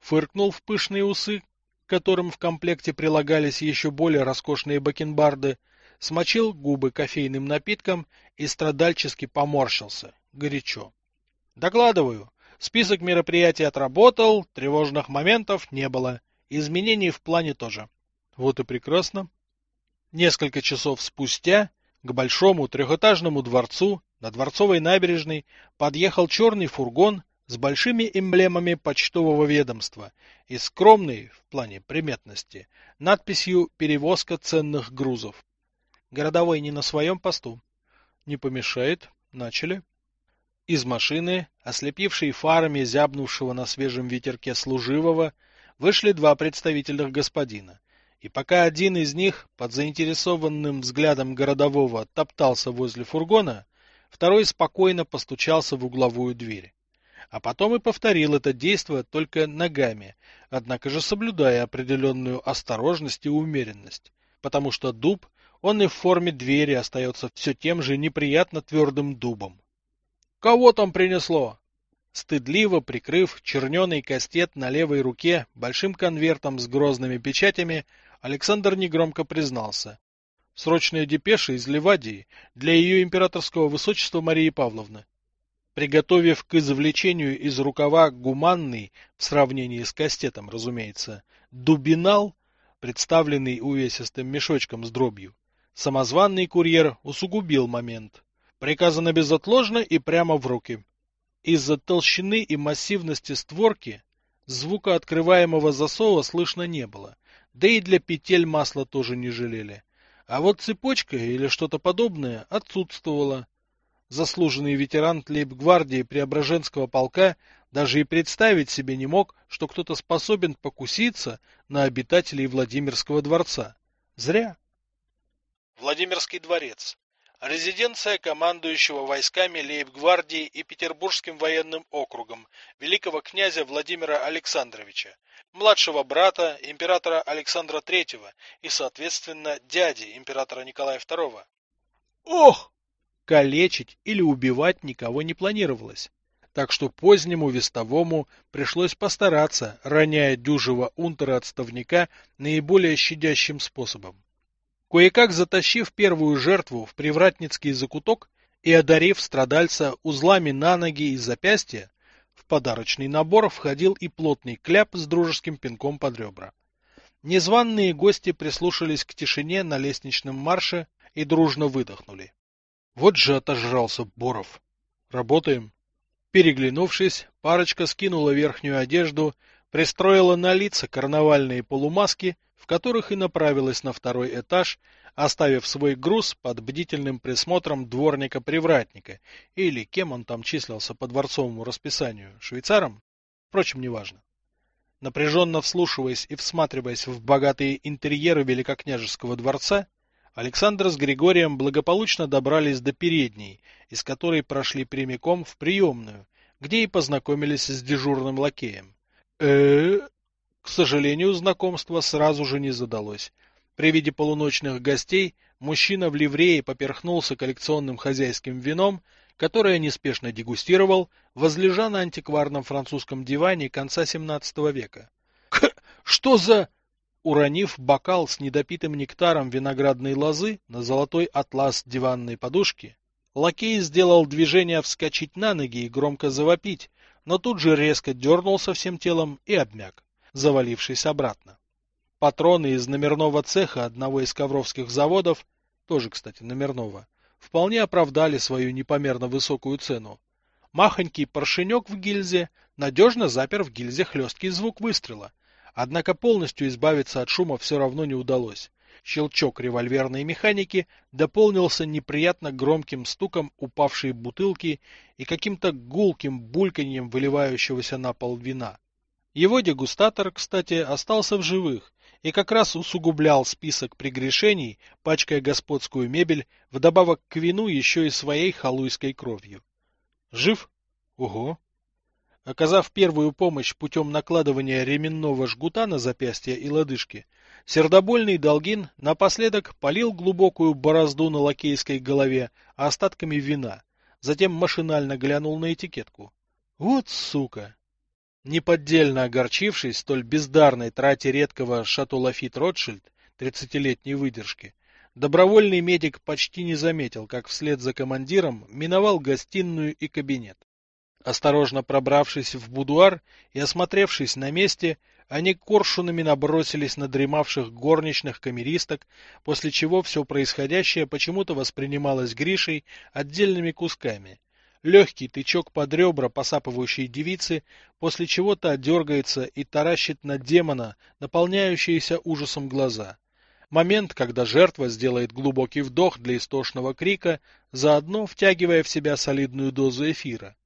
Фыркнул в пышные усы, к которым в комплекте прилагались еще более роскошные бакенбарды, смочил губы кофейным напитком и страдальчески поморщился. Горячо. Докладываю. Список мероприятий отработал, тревожных моментов не было. Изменений в плане тоже. Вот и прекрасно. Несколько часов спустя к большому трехэтажному дворцу на Дворцовой набережной подъехал черный фургон с большими эмблемами почтового ведомства и скромной, в плане приметности, надписью «Перевозка ценных грузов». Городовой не на своем посту. Не помешает. Начали. Из машины, ослепившей фарами зябнувшего на свежем ветерке служивого, вышли два представительных господина и пока один из них под заинтересованным взглядом городового топтался возле фургона, второй спокойно постучался в угловую дверь. А потом и повторил это действие только ногами, однако же соблюдая определенную осторожность и умеренность, потому что дуб, он и в форме двери остается все тем же неприятно твердым дубом. «Кого там принесло?» Стыдливо прикрыв черненый кастет на левой руке большим конвертом с грозными печатями, Александр негромко признался. Срочная депеша из Ливадии для ее императорского высочества Марии Павловны. Приготовив к извлечению из рукава гуманный, в сравнении с кастетом, разумеется, дубинал, представленный увесистым мешочком с дробью, самозванный курьер усугубил момент. Приказано безотложно и прямо в руки. Из-за толщины и массивности створки звука открываемого засова слышно не было, да и для петель масла тоже не жалели. А вот цепочка или что-то подобное отсутствовала. Заслуженный ветеран лейб-гвардии Преображенского полка даже и представить себе не мог, что кто-то способен покуситься на обитателей Владимирского дворца. Зря. Владимирский дворец. Резиденция командующего войсками лейб-гвардии и Петербургским военным округом великого князя Владимира Александровича, младшего брата императора Александра III и, соответственно, дяди императора Николая II. Ох! Калечить или убивать никого не планировалось. Так что позднему вестовому пришлось постараться, роняя дюжего унтера-отставника наиболее щадящим способом. Кое-как затащив первую жертву в привратницкий закуток и одарив страдальца узлами на ноги и запястья, в подарочный набор входил и плотный кляп с дружеским пинком под ребра. Незваные гости прислушались к тишине на лестничном марше и дружно выдохнули. Вот же отожрался Боров. Работаем. Переглянувшись, парочка скинула верхнюю одежду, пристроила на лица карнавальные полумаски, в которых и направилась на второй этаж, оставив свой груз под бдительным присмотром дворника-привратника, или кем он там числился по дворцовому расписанию, швейцаром? Впрочем, неважно. Напряженно вслушиваясь и всматриваясь в богатые интерьеры великокняжеского дворца, Александр с Григорием благополучно добрались до передней, из которой прошли прямиком в приемную, где и познакомились с дежурным лакеем. э К сожалению, знакомство сразу же не задалось. При виде полуночных гостей мужчина в ливрее поперхнулся коллекционным хозяйским вином, которое неспешно дегустировал, возлежа на антикварном французском диване конца XVII века. «Что за...» Уронив бокал с недопитым нектаром виноградной лозы на золотой атлас диванной подушки, лакей сделал движение вскочить на ноги и громко завопить, но тут же резко дернулся всем телом и обмяк, завалившись обратно. Патроны из номерного цеха одного из ковровских заводов, тоже, кстати, номерного, вполне оправдали свою непомерно высокую цену. Махонький поршенек в гильзе надежно запер в гильзе хлесткий звук выстрела, однако полностью избавиться от шума все равно не удалось. Щелчок револьверной механики дополнился неприятно громким стуком упавшей бутылки и каким-то гулким бульканьем выливающегося на пол вина. Его дегустатор, кстати, остался в живых и как раз усугублял список прегрешений, пачкая господскую мебель, вдобавок к вину еще и своей халуйской кровью. Жив? Ого! Оказав первую помощь путем накладывания ременного жгута на запястья и лодыжки, сердобольный Долгин напоследок полил глубокую борозду на лакейской голове остатками вина, затем машинально глянул на этикетку. Вот сука! Неподдельно огорчившись столь бездарной трате редкого шато Лафит Ротшильд тридцатилетней выдержки, добровольный медик почти не заметил, как вслед за командиром миновал гостиную и кабинет. Осторожно пробравшись в будуар и осмотревшись на месте, они коршунами набросились на дремавших горничных камеристок, после чего все происходящее почему-то воспринималось Гришей отдельными кусками, легкий тычок под ребра посапывающей девицы, после чего та дергается и таращит на демона, наполняющиеся ужасом глаза. Момент, когда жертва сделает глубокий вдох для истошного крика, заодно втягивая в себя солидную дозу эфира.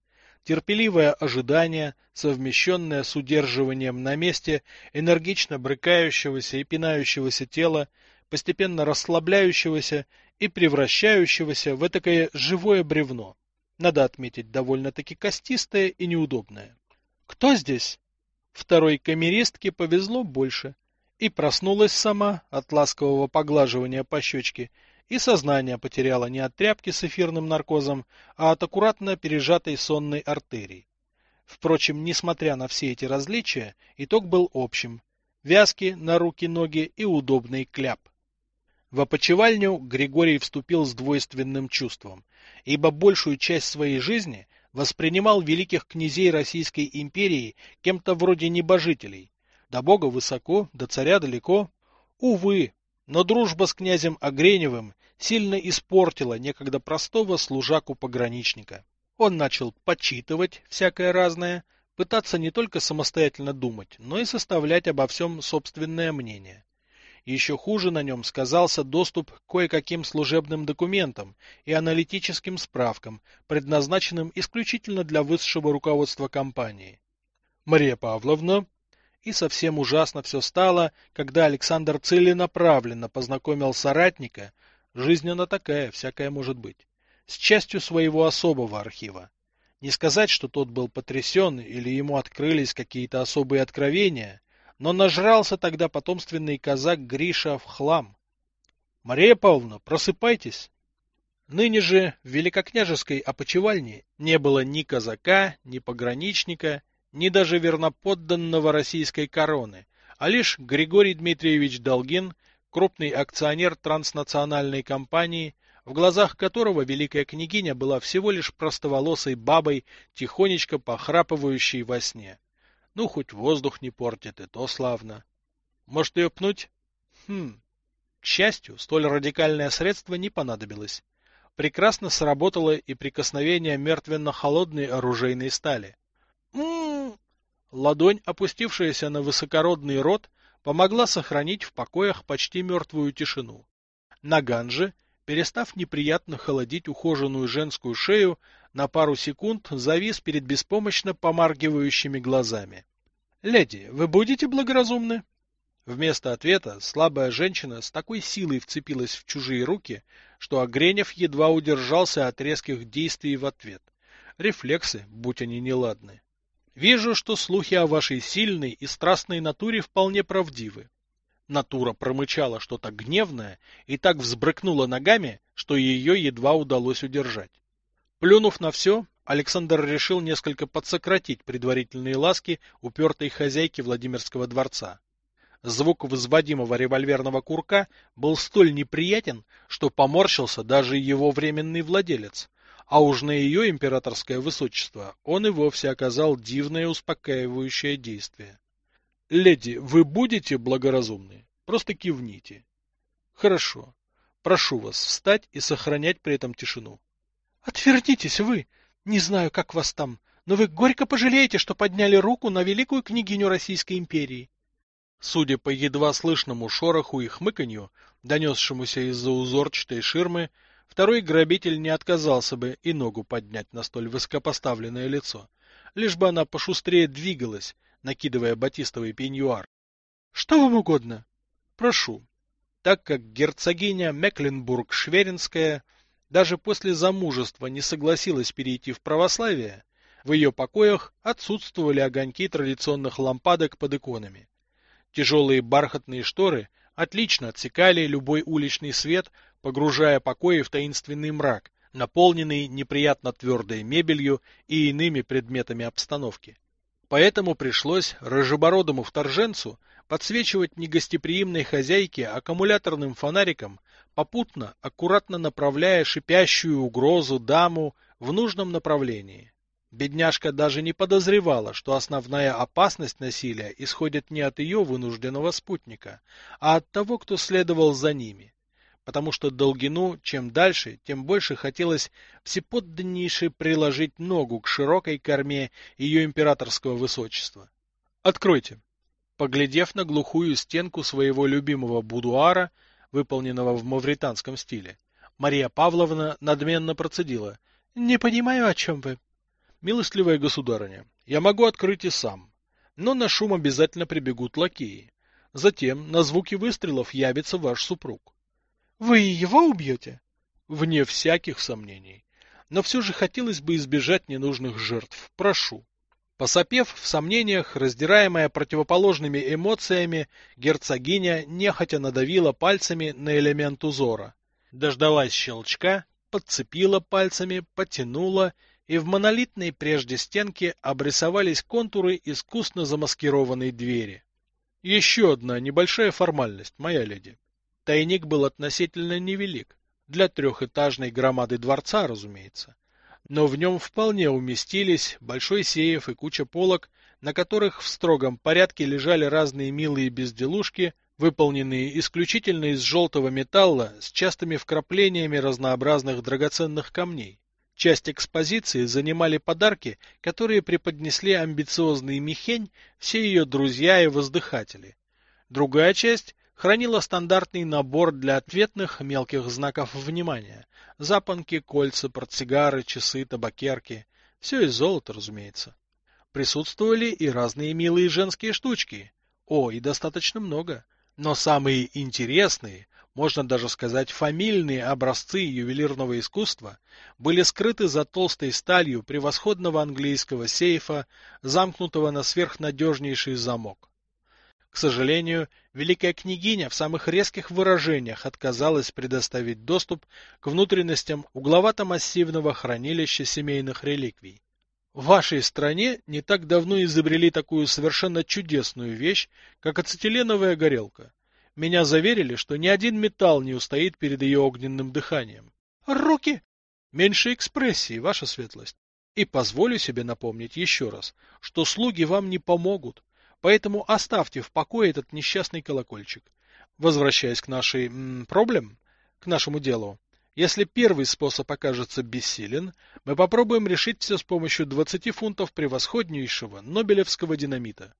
Терпеливое ожидание, совмещенное с удерживанием на месте энергично брыкающегося и пинающегося тела, постепенно расслабляющегося и превращающегося в этакое живое бревно. Надо отметить, довольно-таки костистая и неудобная. Кто здесь? Второй камеристке повезло больше. И проснулась сама от ласкового поглаживания по щечке, и сознание потеряла не от тряпки с эфирным наркозом, а от аккуратно пережатой сонной артерии. Впрочем, несмотря на все эти различия, итог был общим. Вязки на руки-ноги и удобный кляп. В опочивальню Григорий вступил с двойственным чувством, ибо большую часть своей жизни воспринимал великих князей Российской империи кем-то вроде небожителей. До бога высоко, до царя далеко. Увы, но дружба с князем Огреневым сильно испортила некогда простого служаку-пограничника. Он начал почитывать всякое разное, пытаться не только самостоятельно думать, но и составлять обо всем собственное мнение. Еще хуже на нем сказался доступ к кое-каким служебным документам и аналитическим справкам, предназначенным исключительно для высшего руководства компании. Мария Павловна, и совсем ужасно все стало, когда Александр целенаправленно познакомил соратника, жизнь она такая, всякая может быть, с частью своего особого архива. Не сказать, что тот был потрясен или ему открылись какие-то особые откровения, но нажрался тогда потомственный казак Гриша в хлам. — Мария Павловна, просыпайтесь! Ныне же в великокняжеской опочивальне не было ни казака, ни пограничника, ни даже верноподданного российской короны, а лишь Григорий Дмитриевич Долгин, крупный акционер транснациональной компании, в глазах которого великая княгиня была всего лишь простоволосой бабой, тихонечко похрапывающей во сне. Ну, хоть воздух не портит, и то славно. Может ее пнуть? Хм. К счастью, столь радикальное средство не понадобилось. Прекрасно сработало и прикосновение мертвенно-холодной оружейной стали. м Ладонь, опустившаяся на высокородный рот, помогла сохранить в покоях почти мертвую тишину. Наган же, перестав неприятно холодить ухоженную женскую шею, на пару секунд завис перед беспомощно помаргивающими глазами. — Леди, вы будете благоразумны? Вместо ответа слабая женщина с такой силой вцепилась в чужие руки, что Огренев едва удержался от резких действий в ответ. Рефлексы, будь они неладны. Вижу, что слухи о вашей сильной и страстной натуре вполне правдивы. Натура промычала что-то гневное и так взбрыкнула ногами, что ее едва удалось удержать. Плюнув на все, Александр решил несколько подсократить предварительные ласки упертой хозяйки Владимирского дворца. Звук возводимого револьверного курка был столь неприятен, что поморщился даже его временный владелец, а уж на ее императорское высочество он и вовсе оказал дивное успокаивающее действие. «Леди, вы будете благоразумны? Просто кивните». «Хорошо. Прошу вас встать и сохранять при этом тишину». «Отвернитесь вы! Не знаю, как вас там, но вы горько пожалеете, что подняли руку на великую княгиню Российской империи». Судя по едва слышному шороху и хмыканью, донесшемуся из-за узорчатой ширмы, второй грабитель не отказался бы и ногу поднять на столь высокопоставленное лицо, лишь бы она пошустрее двигалась, накидывая батистовый пеньюар. — Что вам угодно? — Прошу. Так как герцогиня Мекленбург-Шверинская даже после замужества не согласилась перейти в православие, в ее покоях отсутствовали огоньки традиционных лампадок под иконами. Тяжелые бархатные шторы отлично отсекали любой уличный свет, погружая покои в таинственный мрак, наполненный неприятно твердой мебелью и иными предметами обстановки. Поэтому пришлось рыжебородому вторженцу подсвечивать негостеприимной хозяйке аккумуляторным фонариком, попутно аккуратно направляя шипящую угрозу даму в нужном направлении. Бедняжка даже не подозревала, что основная опасность насилия исходит не от ее вынужденного спутника, а от того, кто следовал за ними. Потому что Долгину чем дальше, тем больше хотелось всеподданнейше приложить ногу к широкой корме ее императорского высочества. «Откройте!» Поглядев на глухую стенку своего любимого будуара, выполненного в мавританском стиле, Мария Павловна надменно процедила. «Не понимаю, о чем вы». Милостливая государыня, я могу открыть и сам, но на шум обязательно прибегут лакеи. Затем на звуки выстрелов явится ваш супруг. Вы его убьете? Вне всяких сомнений. Но все же хотелось бы избежать ненужных жертв. Прошу. Посопев в сомнениях, раздираемая противоположными эмоциями, герцогиня нехотя надавила пальцами на элемент узора. Дождалась щелчка, подцепила пальцами, потянула и в монолитной прежде стенке обрисовались контуры искусно замаскированной двери. Еще одна небольшая формальность, моя леди. Тайник был относительно невелик, для трехэтажной громады дворца, разумеется. Но в нем вполне уместились большой сейф и куча полок, на которых в строгом порядке лежали разные милые безделушки, выполненные исключительно из желтого металла с частыми вкраплениями разнообразных драгоценных камней. Часть экспозиции занимали подарки, которые преподнесли амбициозный Михень, все ее друзья и воздыхатели. Другая часть хранила стандартный набор для ответных мелких знаков внимания. Запонки, кольца, портсигары, часы, табакерки. Все из золота, разумеется. Присутствовали и разные милые женские штучки. О, и достаточно много. Но самые интересные можно даже сказать фамильные образцы ювелирного искусства, были скрыты за толстой сталью превосходного английского сейфа, замкнутого на сверхнадежнейший замок. К сожалению, великая княгиня в самых резких выражениях отказалась предоставить доступ к внутренностям угловато-массивного хранилища семейных реликвий. В вашей стране не так давно изобрели такую совершенно чудесную вещь, как ацетиленовая горелка. Меня заверили, что ни один металл не устоит перед ее огненным дыханием. Руки! Меньше экспрессии, ваша светлость. И позволю себе напомнить еще раз, что слуги вам не помогут, поэтому оставьте в покое этот несчастный колокольчик. Возвращаясь к нашей м, проблем, к нашему делу, Если первый способ окажется бессилен, мы попробуем решить все с помощью 20 фунтов превосходнейшего нобелевского динамита.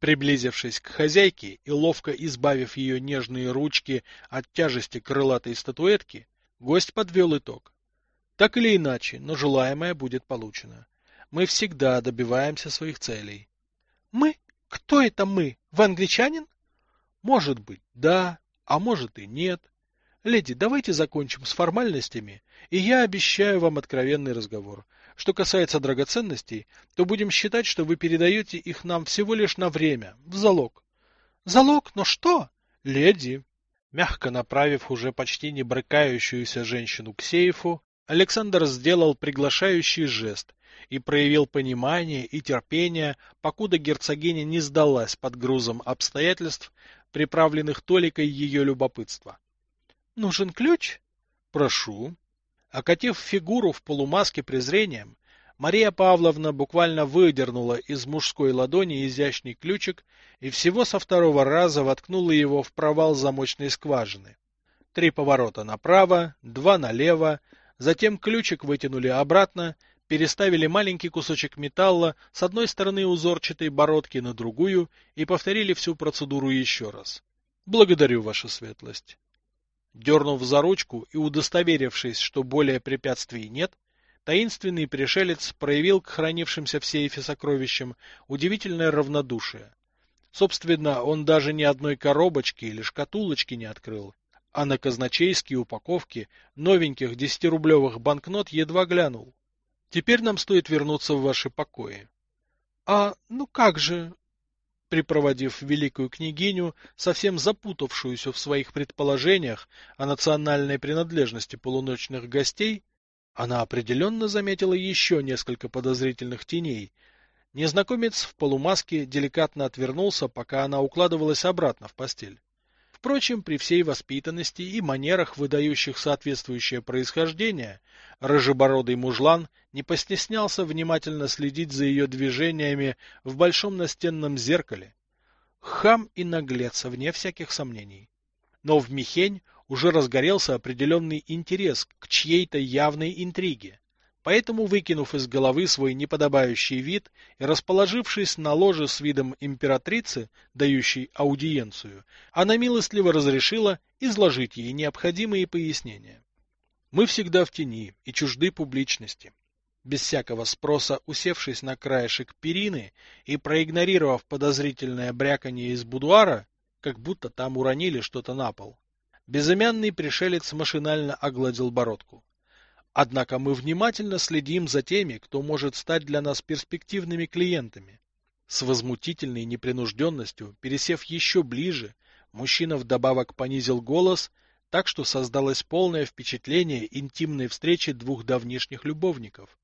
Приблизившись к хозяйке и ловко избавив ее нежные ручки от тяжести крылатой статуэтки, гость подвел итог. Так или иначе, но желаемое будет получено. Мы всегда добиваемся своих целей. Мы? Кто это мы? Вы англичанин? Может быть, да, а может и нет. Леди, давайте закончим с формальностями, и я обещаю вам откровенный разговор. Что касается драгоценностей, то будем считать, что вы передаете их нам всего лишь на время, в залог. Залог? Но что? Леди, мягко направив уже почти не брыкающуюся женщину к сейфу, Александр сделал приглашающий жест и проявил понимание и терпение, покуда герцогиня не сдалась под грузом обстоятельств, приправленных толикой ее любопытства. Нужен ключ? Прошу. Окатив фигуру в полумаске презрением, Мария Павловна буквально выдернула из мужской ладони изящный ключик и всего со второго раза воткнула его в провал замочной скважины. Три поворота направо, два налево, затем ключик вытянули обратно, переставили маленький кусочек металла с одной стороны узорчатой бородки на другую и повторили всю процедуру еще раз. Благодарю, ваша светлость. Дернув за ручку и удостоверившись, что более препятствий нет, таинственный пришелец проявил к хранившимся в сейфе сокровищам удивительное равнодушие. Собственно, он даже ни одной коробочки или шкатулочки не открыл, а на казначейские упаковки новеньких десятирублевых банкнот едва глянул. Теперь нам стоит вернуться в ваши покои. — А, ну как же, припроводив великую княгиню, совсем запутавшуюся в своих предположениях о национальной принадлежности полуночных гостей, она определенно заметила еще несколько подозрительных теней. Незнакомец в полумаске деликатно отвернулся, пока она укладывалась обратно в постель. Впрочем, при всей воспитанности и манерах, выдающих соответствующее происхождение, рыжебородый мужлан не постеснялся внимательно следить за ее движениями в большом настенном зеркале. Хам и наглец, вне всяких сомнений. Но в Михень уже разгорелся определенный интерес к чьей-то явной интриге. Поэтому, выкинув из головы свой неподобающий вид и расположившись на ложе с видом императрицы, дающей аудиенцию, она милостливо разрешила изложить ей необходимые пояснения. Мы всегда в тени и чужды публичности. Без всякого спроса, усевшись на краешек перины и проигнорировав подозрительное бряканье из будуара, как будто там уронили что-то на пол, безымянный пришелец машинально огладил бородку. Однако мы внимательно следим за теми, кто может стать для нас перспективными клиентами. С возмутительной непринужденностью, пересев еще ближе, мужчина вдобавок понизил голос, так что создалось полное впечатление интимной встречи двух давнишних любовников.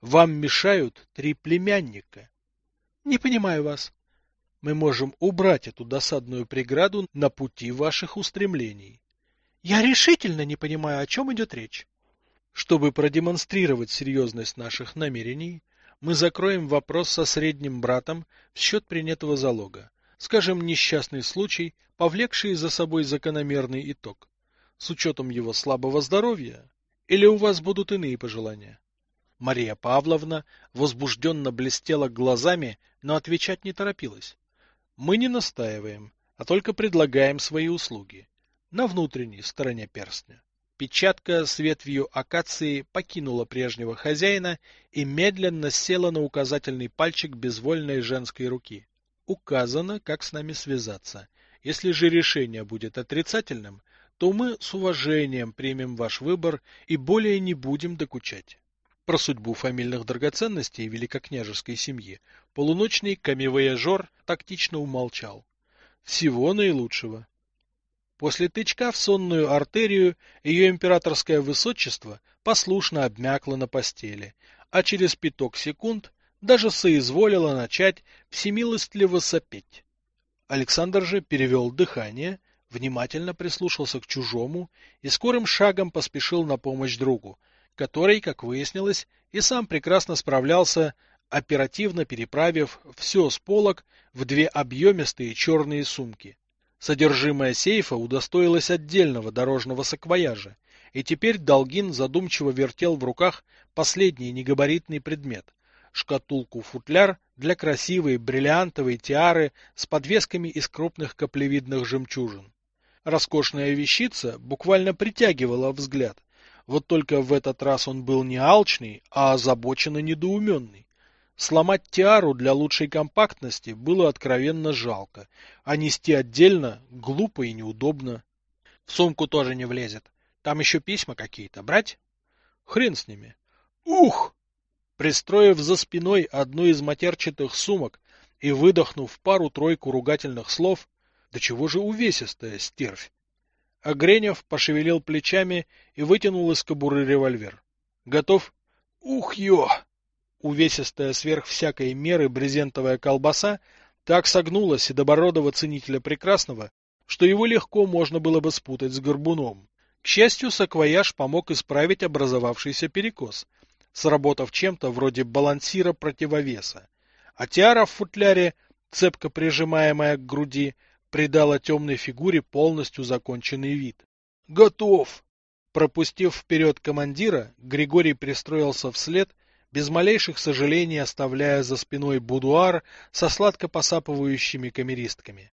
Вам мешают три племянника. Не понимаю вас. Мы можем убрать эту досадную преграду на пути ваших устремлений. Я решительно не понимаю, о чем идет речь. Чтобы продемонстрировать серьезность наших намерений, мы закроем вопрос со средним братом в счет принятого залога. Скажем, несчастный случай, повлекший за собой закономерный итог. С учетом его слабого здоровья? Или у вас будут иные пожелания? Мария Павловна возбужденно блестела глазами, но отвечать не торопилась. Мы не настаиваем, а только предлагаем свои услуги. На внутренней стороне перстня. Печатка с ветвью акации покинула прежнего хозяина и медленно села на указательный пальчик безвольной женской руки. Указано, как с нами связаться. Если же решение будет отрицательным, то мы с уважением примем ваш выбор и более не будем докучать. Про судьбу фамильных драгоценностей великокняжеской семьи полуночный камевояжер тактично умолчал. Всего наилучшего. После тычка в сонную артерию ее императорское высочество послушно обмякло на постели, а через пяток секунд даже соизволило начать всемилостливо сопеть. Александр же перевел дыхание, внимательно прислушался к чужому и скорым шагом поспешил на помощь другу, который, как выяснилось, и сам прекрасно справлялся, оперативно переправив все с полок в две объемистые черные сумки. Содержимое сейфа удостоилось отдельного дорожного саквояжа, и теперь Долгин задумчиво вертел в руках последний негабаритный предмет — шкатулку-футляр для красивой бриллиантовой тиары с подвесками из крупных каплевидных жемчужин. Роскошная вещица буквально притягивала взгляд, вот только в этот раз он был не алчный, а озабоченно недоуменный. Сломать тиару для лучшей компактности было откровенно жалко, а нести отдельно глупо и неудобно. В сумку тоже не влезет. Там еще письма какие-то. Брать? Хрен с ними. Ух! Пристроив за спиной одну из матерчатых сумок и выдохнув пару-тройку ругательных слов, да чего же увесистая стервь, Огренев пошевелил плечами и вытянул из кобуры револьвер. Готов? Ух ё! Увесистая сверх всякой меры брезентовая колбаса так согнула седобородого ценителя прекрасного, что его легко можно было бы спутать с горбуном. К счастью, саквояж помог исправить образовавшийся перекос, сработав чем-то вроде балансира противовеса. А тиара в футляре, цепко прижимаемая к груди, придала темной фигуре полностью законченный вид. «Готов!» Пропустив вперед командира, Григорий пристроился вслед, без малейших сожалений оставляя за спиной будуар со сладко посапывающими камеристками.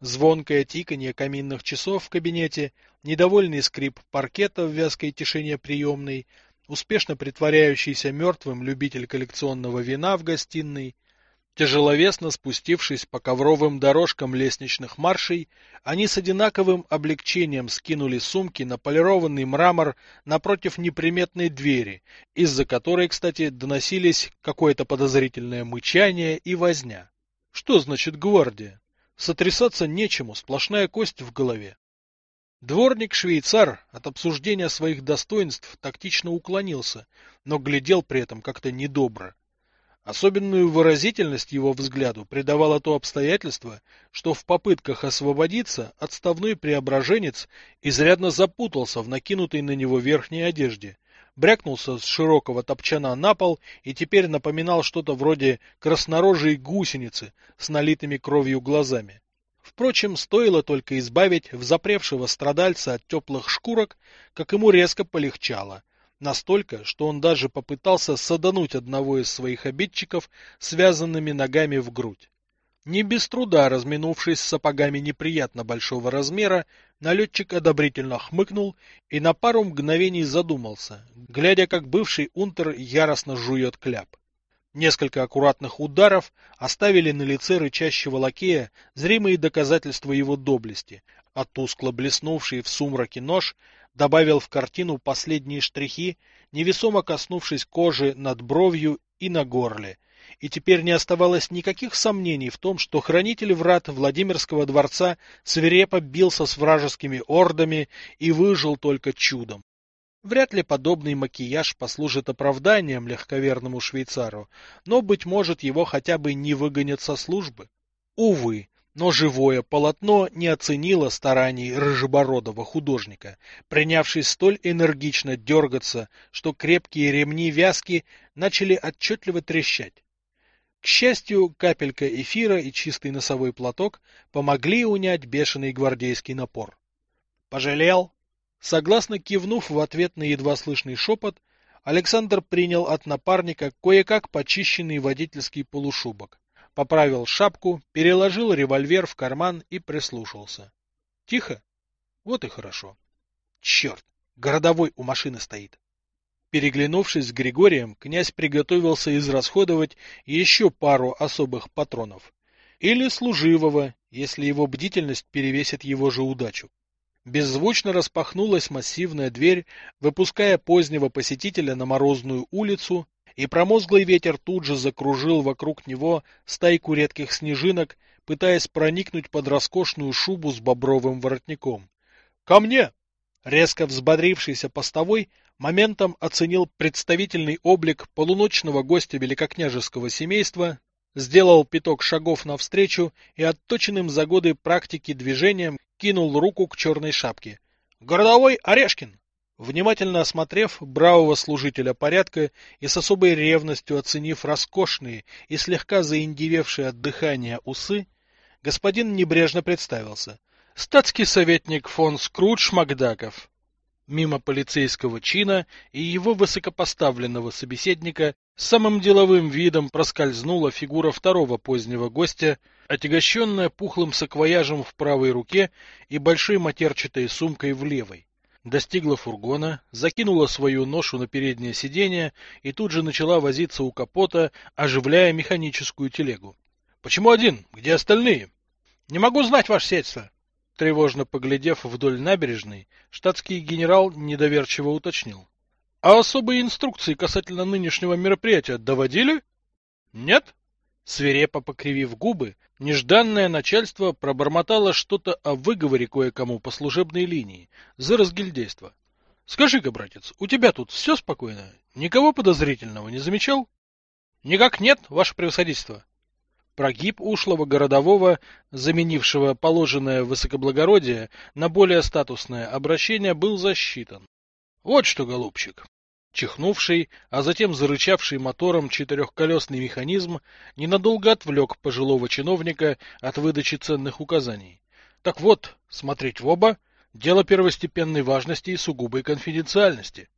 Звонкое тиканье каминных часов в кабинете, недовольный скрип паркета в вязкой тишине приемной, успешно притворяющийся мертвым любитель коллекционного вина в гостиной — Тяжеловесно спустившись по ковровым дорожкам лестничных маршей, они с одинаковым облегчением скинули сумки на полированный мрамор напротив неприметной двери, из-за которой, кстати, доносились какое-то подозрительное мычание и возня. Что значит гвардия? Сотрясаться нечему, сплошная кость в голове. Дворник-швейцар от обсуждения своих достоинств тактично уклонился, но глядел при этом как-то недобро. Особенную выразительность его взгляду придавало то обстоятельство, что в попытках освободиться отставной преображенец изрядно запутался в накинутой на него верхней одежде, брякнулся с широкого топчана на пол и теперь напоминал что-то вроде краснорожей гусеницы с налитыми кровью глазами. Впрочем, стоило только избавить взапревшего страдальца от теплых шкурок, как ему резко полегчало, Настолько, что он даже попытался садануть одного из своих обидчиков связанными ногами в грудь. Не без труда разминувшись с сапогами неприятно большого размера, налетчик одобрительно хмыкнул и на пару мгновений задумался, глядя, как бывший унтер яростно жует кляп. Несколько аккуратных ударов оставили на лице рычащего лакея зримые доказательства его доблести, а тускло блеснувший в сумраке нож добавил в картину последние штрихи, невесомо коснувшись кожи над бровью и на горле. И теперь не оставалось никаких сомнений в том, что хранитель врат Владимирского дворца свирепо бился с вражескими ордами и выжил только чудом. Вряд ли подобный макияж послужит оправданием легковерному швейцару, но, быть может, его хотя бы не выгонят со службы. Увы, но живое полотно не оценило стараний рыжебородого художника, принявшись столь энергично дергаться, что крепкие ремни вязки начали отчетливо трещать. К счастью, капелька эфира и чистый носовой платок помогли унять бешеный гвардейский напор. «Пожалел?» Согласно кивнув в ответ на едва слышный шепот, Александр принял от напарника кое-как почищенный водительский полушубок поправил шапку, переложил револьвер в карман и прислушался. Тихо? Вот и хорошо. Черт, городовой у машины стоит. Переглянувшись с Григорием, князь приготовился израсходовать еще пару особых патронов. Или служивого, если его бдительность перевесит его же удачу. Беззвучно распахнулась массивная дверь, выпуская позднего посетителя на морозную улицу, и промозглый ветер тут же закружил вокруг него стайку редких снежинок, пытаясь проникнуть под роскошную шубу с бобровым воротником. «Ко мне!» Резко взбодрившийся постовой моментом оценил представительный облик полуночного гостя великокняжеского семейства, сделал пяток шагов навстречу и отточенным за годы практики движением кинул руку к черной шапке. «Городовой Орешкин!» Внимательно осмотрев бравого служителя порядка и с особой ревностью оценив роскошные и слегка заиндевевшие от дыхания усы, господин небрежно представился. Статский советник фон Скрудж Макдаков. Мимо полицейского чина и его высокопоставленного собеседника самым деловым видом проскользнула фигура второго позднего гостя, отягощенная пухлым саквояжем в правой руке и большой матерчатой сумкой в левой. Достигла фургона, закинула свою ношу на переднее сиденье и тут же начала возиться у капота, оживляя механическую телегу. — Почему один? Где остальные? — Не могу знать, ваше сельство. Тревожно поглядев вдоль набережной, штатский генерал недоверчиво уточнил. — А особые инструкции касательно нынешнего мероприятия доводили? — Нет. Свирепо покривив губы, нежданное начальство пробормотало что-то о выговоре кое-кому по служебной линии за разгильдейство. — Скажи-ка, братец, у тебя тут все спокойно? Никого подозрительного не замечал? — Никак нет, ваше превосходительство. Прогиб ушлого городового, заменившего положенное высокоблагородие на более статусное обращение, был засчитан. — Вот что, голубчик, Чихнувший, а затем зарычавший мотором четырехколесный механизм ненадолго отвлек пожилого чиновника от выдачи ценных указаний. Так вот, смотреть в оба – дело первостепенной важности и сугубой конфиденциальности.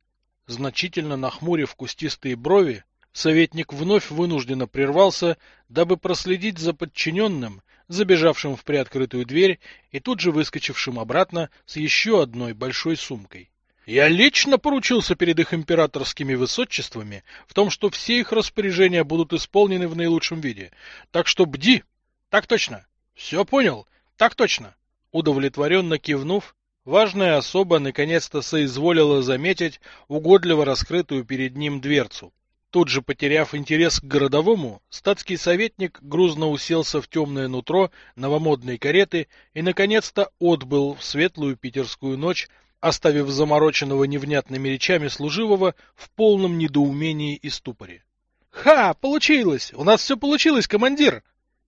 Значительно нахмурив кустистые брови, советник вновь вынужденно прервался, дабы проследить за подчиненным, забежавшим в приоткрытую дверь и тут же выскочившим обратно с еще одной большой сумкой. Я лично поручился перед их императорскими высочествами в том, что все их распоряжения будут исполнены в наилучшем виде. Так что бди. Так точно. Все понял. Так точно. Удовлетворенно кивнув, важная особа наконец-то соизволила заметить угодливо раскрытую перед ним дверцу. Тут же потеряв интерес к городовому, статский советник грузно уселся в темное нутро новомодной кареты и наконец-то отбыл в светлую питерскую ночь оставив замороченного невнятными речами служивого в полном недоумении и ступоре. «Ха! Получилось! У нас все получилось, командир!»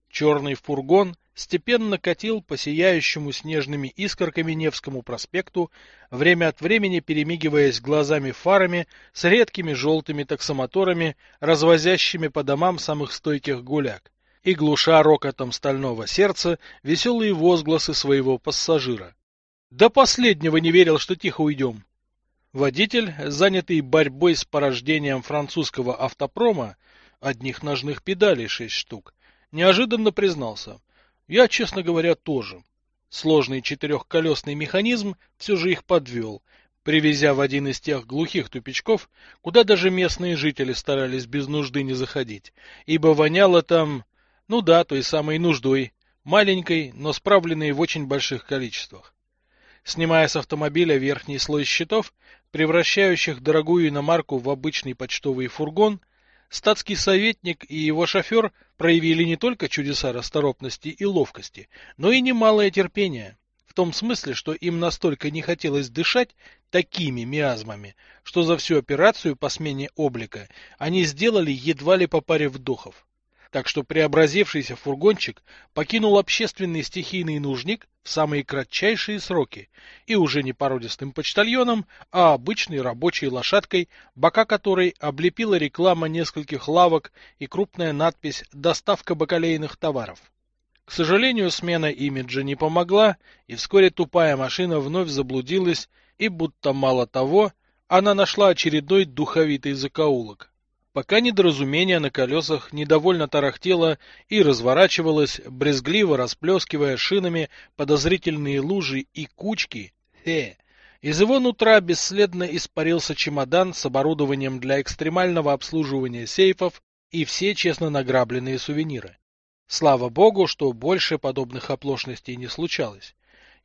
Черный фургон степенно катил по сияющему снежными искорками Невскому проспекту, время от времени перемигиваясь глазами фарами с редкими желтыми таксомоторами, развозящими по домам самых стойких гуляк, и глуша рокотом стального сердца веселые возгласы своего пассажира. До последнего не верил, что тихо уйдем. Водитель, занятый борьбой с порождением французского автопрома, одних ножных педалей шесть штук, неожиданно признался. Я, честно говоря, тоже. Сложный четырехколесный механизм все же их подвел, привезя в один из тех глухих тупичков, куда даже местные жители старались без нужды не заходить, ибо воняло там, ну да, той самой нуждой, маленькой, но справленной в очень больших количествах снимая с автомобиля верхний слой щитов, превращающих дорогую иномарку в обычный почтовый фургон, статский советник и его шофер проявили не только чудеса расторопности и ловкости, но и немалое терпение. В том смысле, что им настолько не хотелось дышать такими миазмами, что за всю операцию по смене облика они сделали едва ли по паре вдохов так что преобразившийся фургончик покинул общественный стихийный нужник в самые кратчайшие сроки и уже не породистым почтальоном, а обычной рабочей лошадкой, бока которой облепила реклама нескольких лавок и крупная надпись «Доставка бакалейных товаров». К сожалению, смена имиджа не помогла, и вскоре тупая машина вновь заблудилась, и будто мало того, она нашла очередной духовитый закоулок пока недоразумение на колесах недовольно тарахтело и разворачивалось, брезгливо расплескивая шинами подозрительные лужи и кучки. Хе! Из его нутра бесследно испарился чемодан с оборудованием для экстремального обслуживания сейфов и все честно награбленные сувениры. Слава богу, что больше подобных оплошностей не случалось.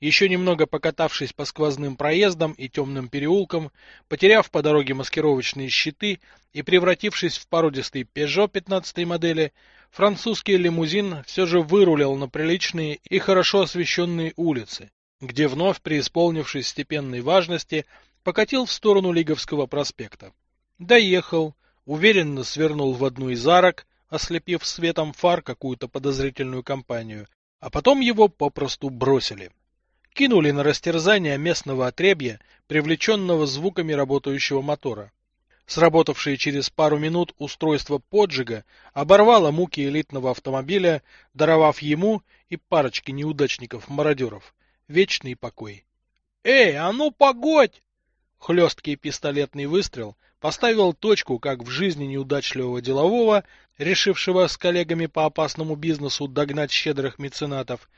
Еще немного покатавшись по сквозным проездам и темным переулкам, потеряв по дороге маскировочные щиты и превратившись в породистый Peugeot 15 модели, французский лимузин все же вырулил на приличные и хорошо освещенные улицы, где вновь преисполнившись степенной важности, покатил в сторону Лиговского проспекта. Доехал, уверенно свернул в одну из арок, ослепив светом фар какую-то подозрительную компанию, а потом его попросту бросили кинули на растерзание местного отребья, привлеченного звуками работающего мотора. Сработавшее через пару минут устройство поджига оборвало муки элитного автомобиля, даровав ему и парочке неудачников-мародеров вечный покой. «Эй, а ну погодь!» Хлесткий пистолетный выстрел поставил точку как в жизни неудачливого делового, решившего с коллегами по опасному бизнесу догнать щедрых меценатов,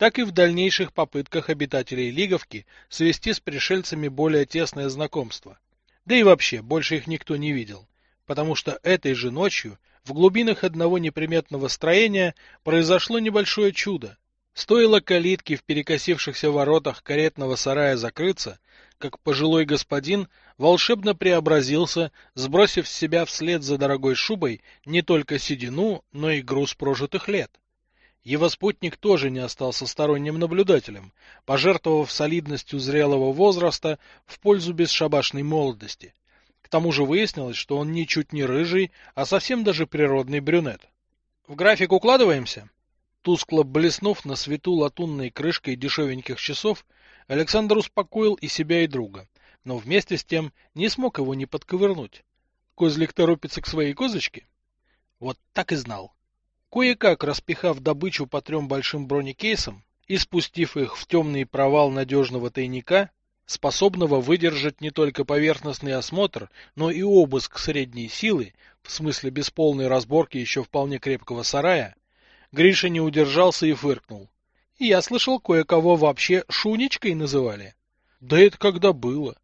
так и в дальнейших попытках обитателей Лиговки свести с пришельцами более тесное знакомство. Да и вообще, больше их никто не видел, потому что этой же ночью в глубинах одного неприметного строения произошло небольшое чудо. Стоило калитке в перекосившихся воротах каретного сарая закрыться, как пожилой господин волшебно преобразился, сбросив с себя вслед за дорогой шубой не только седину, но и груз прожитых лет. Его спутник тоже не остался сторонним наблюдателем, пожертвовав солидностью зрелого возраста в пользу бесшабашной молодости. К тому же выяснилось, что он ничуть не рыжий, а совсем даже природный брюнет. В график укладываемся? Тускло блеснув на свету латунной крышкой дешевеньких часов, Александр успокоил и себя, и друга, но вместе с тем не смог его не подковырнуть. Козлик торопится к своей козочке? Вот так и знал. Кое-как распихав добычу по трем большим бронекейсам и спустив их в темный провал надежного тайника, способного выдержать не только поверхностный осмотр, но и обыск средней силы, в смысле без полной разборки еще вполне крепкого сарая, Гриша не удержался и фыркнул. Я слышал, кое-кого вообще Шунечкой называли. Да это когда было?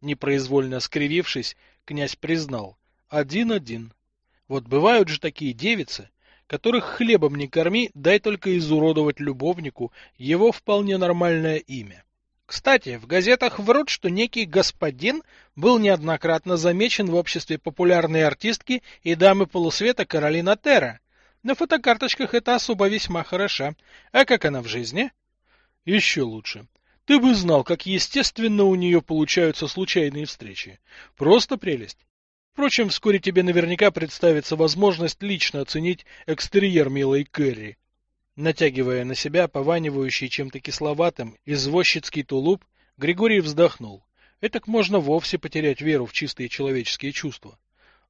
Непроизвольно скривившись, князь признал. Один-один. Вот бывают же такие девицы, которых хлебом не корми, дай только изуродовать любовнику его вполне нормальное имя. Кстати, в газетах врут, что некий господин был неоднократно замечен в обществе популярной артистки и дамы полусвета Каролина Терра, на фотокарточках эта особа весьма хороша. А как она в жизни? Еще лучше. Ты бы знал, как естественно у нее получаются случайные встречи. Просто прелесть. Впрочем, вскоре тебе наверняка представится возможность лично оценить экстерьер милой Кэрри. Натягивая на себя пованивающий чем-то кисловатым извозчицкий тулуп, Григорий вздохнул. Этак можно вовсе потерять веру в чистые человеческие чувства.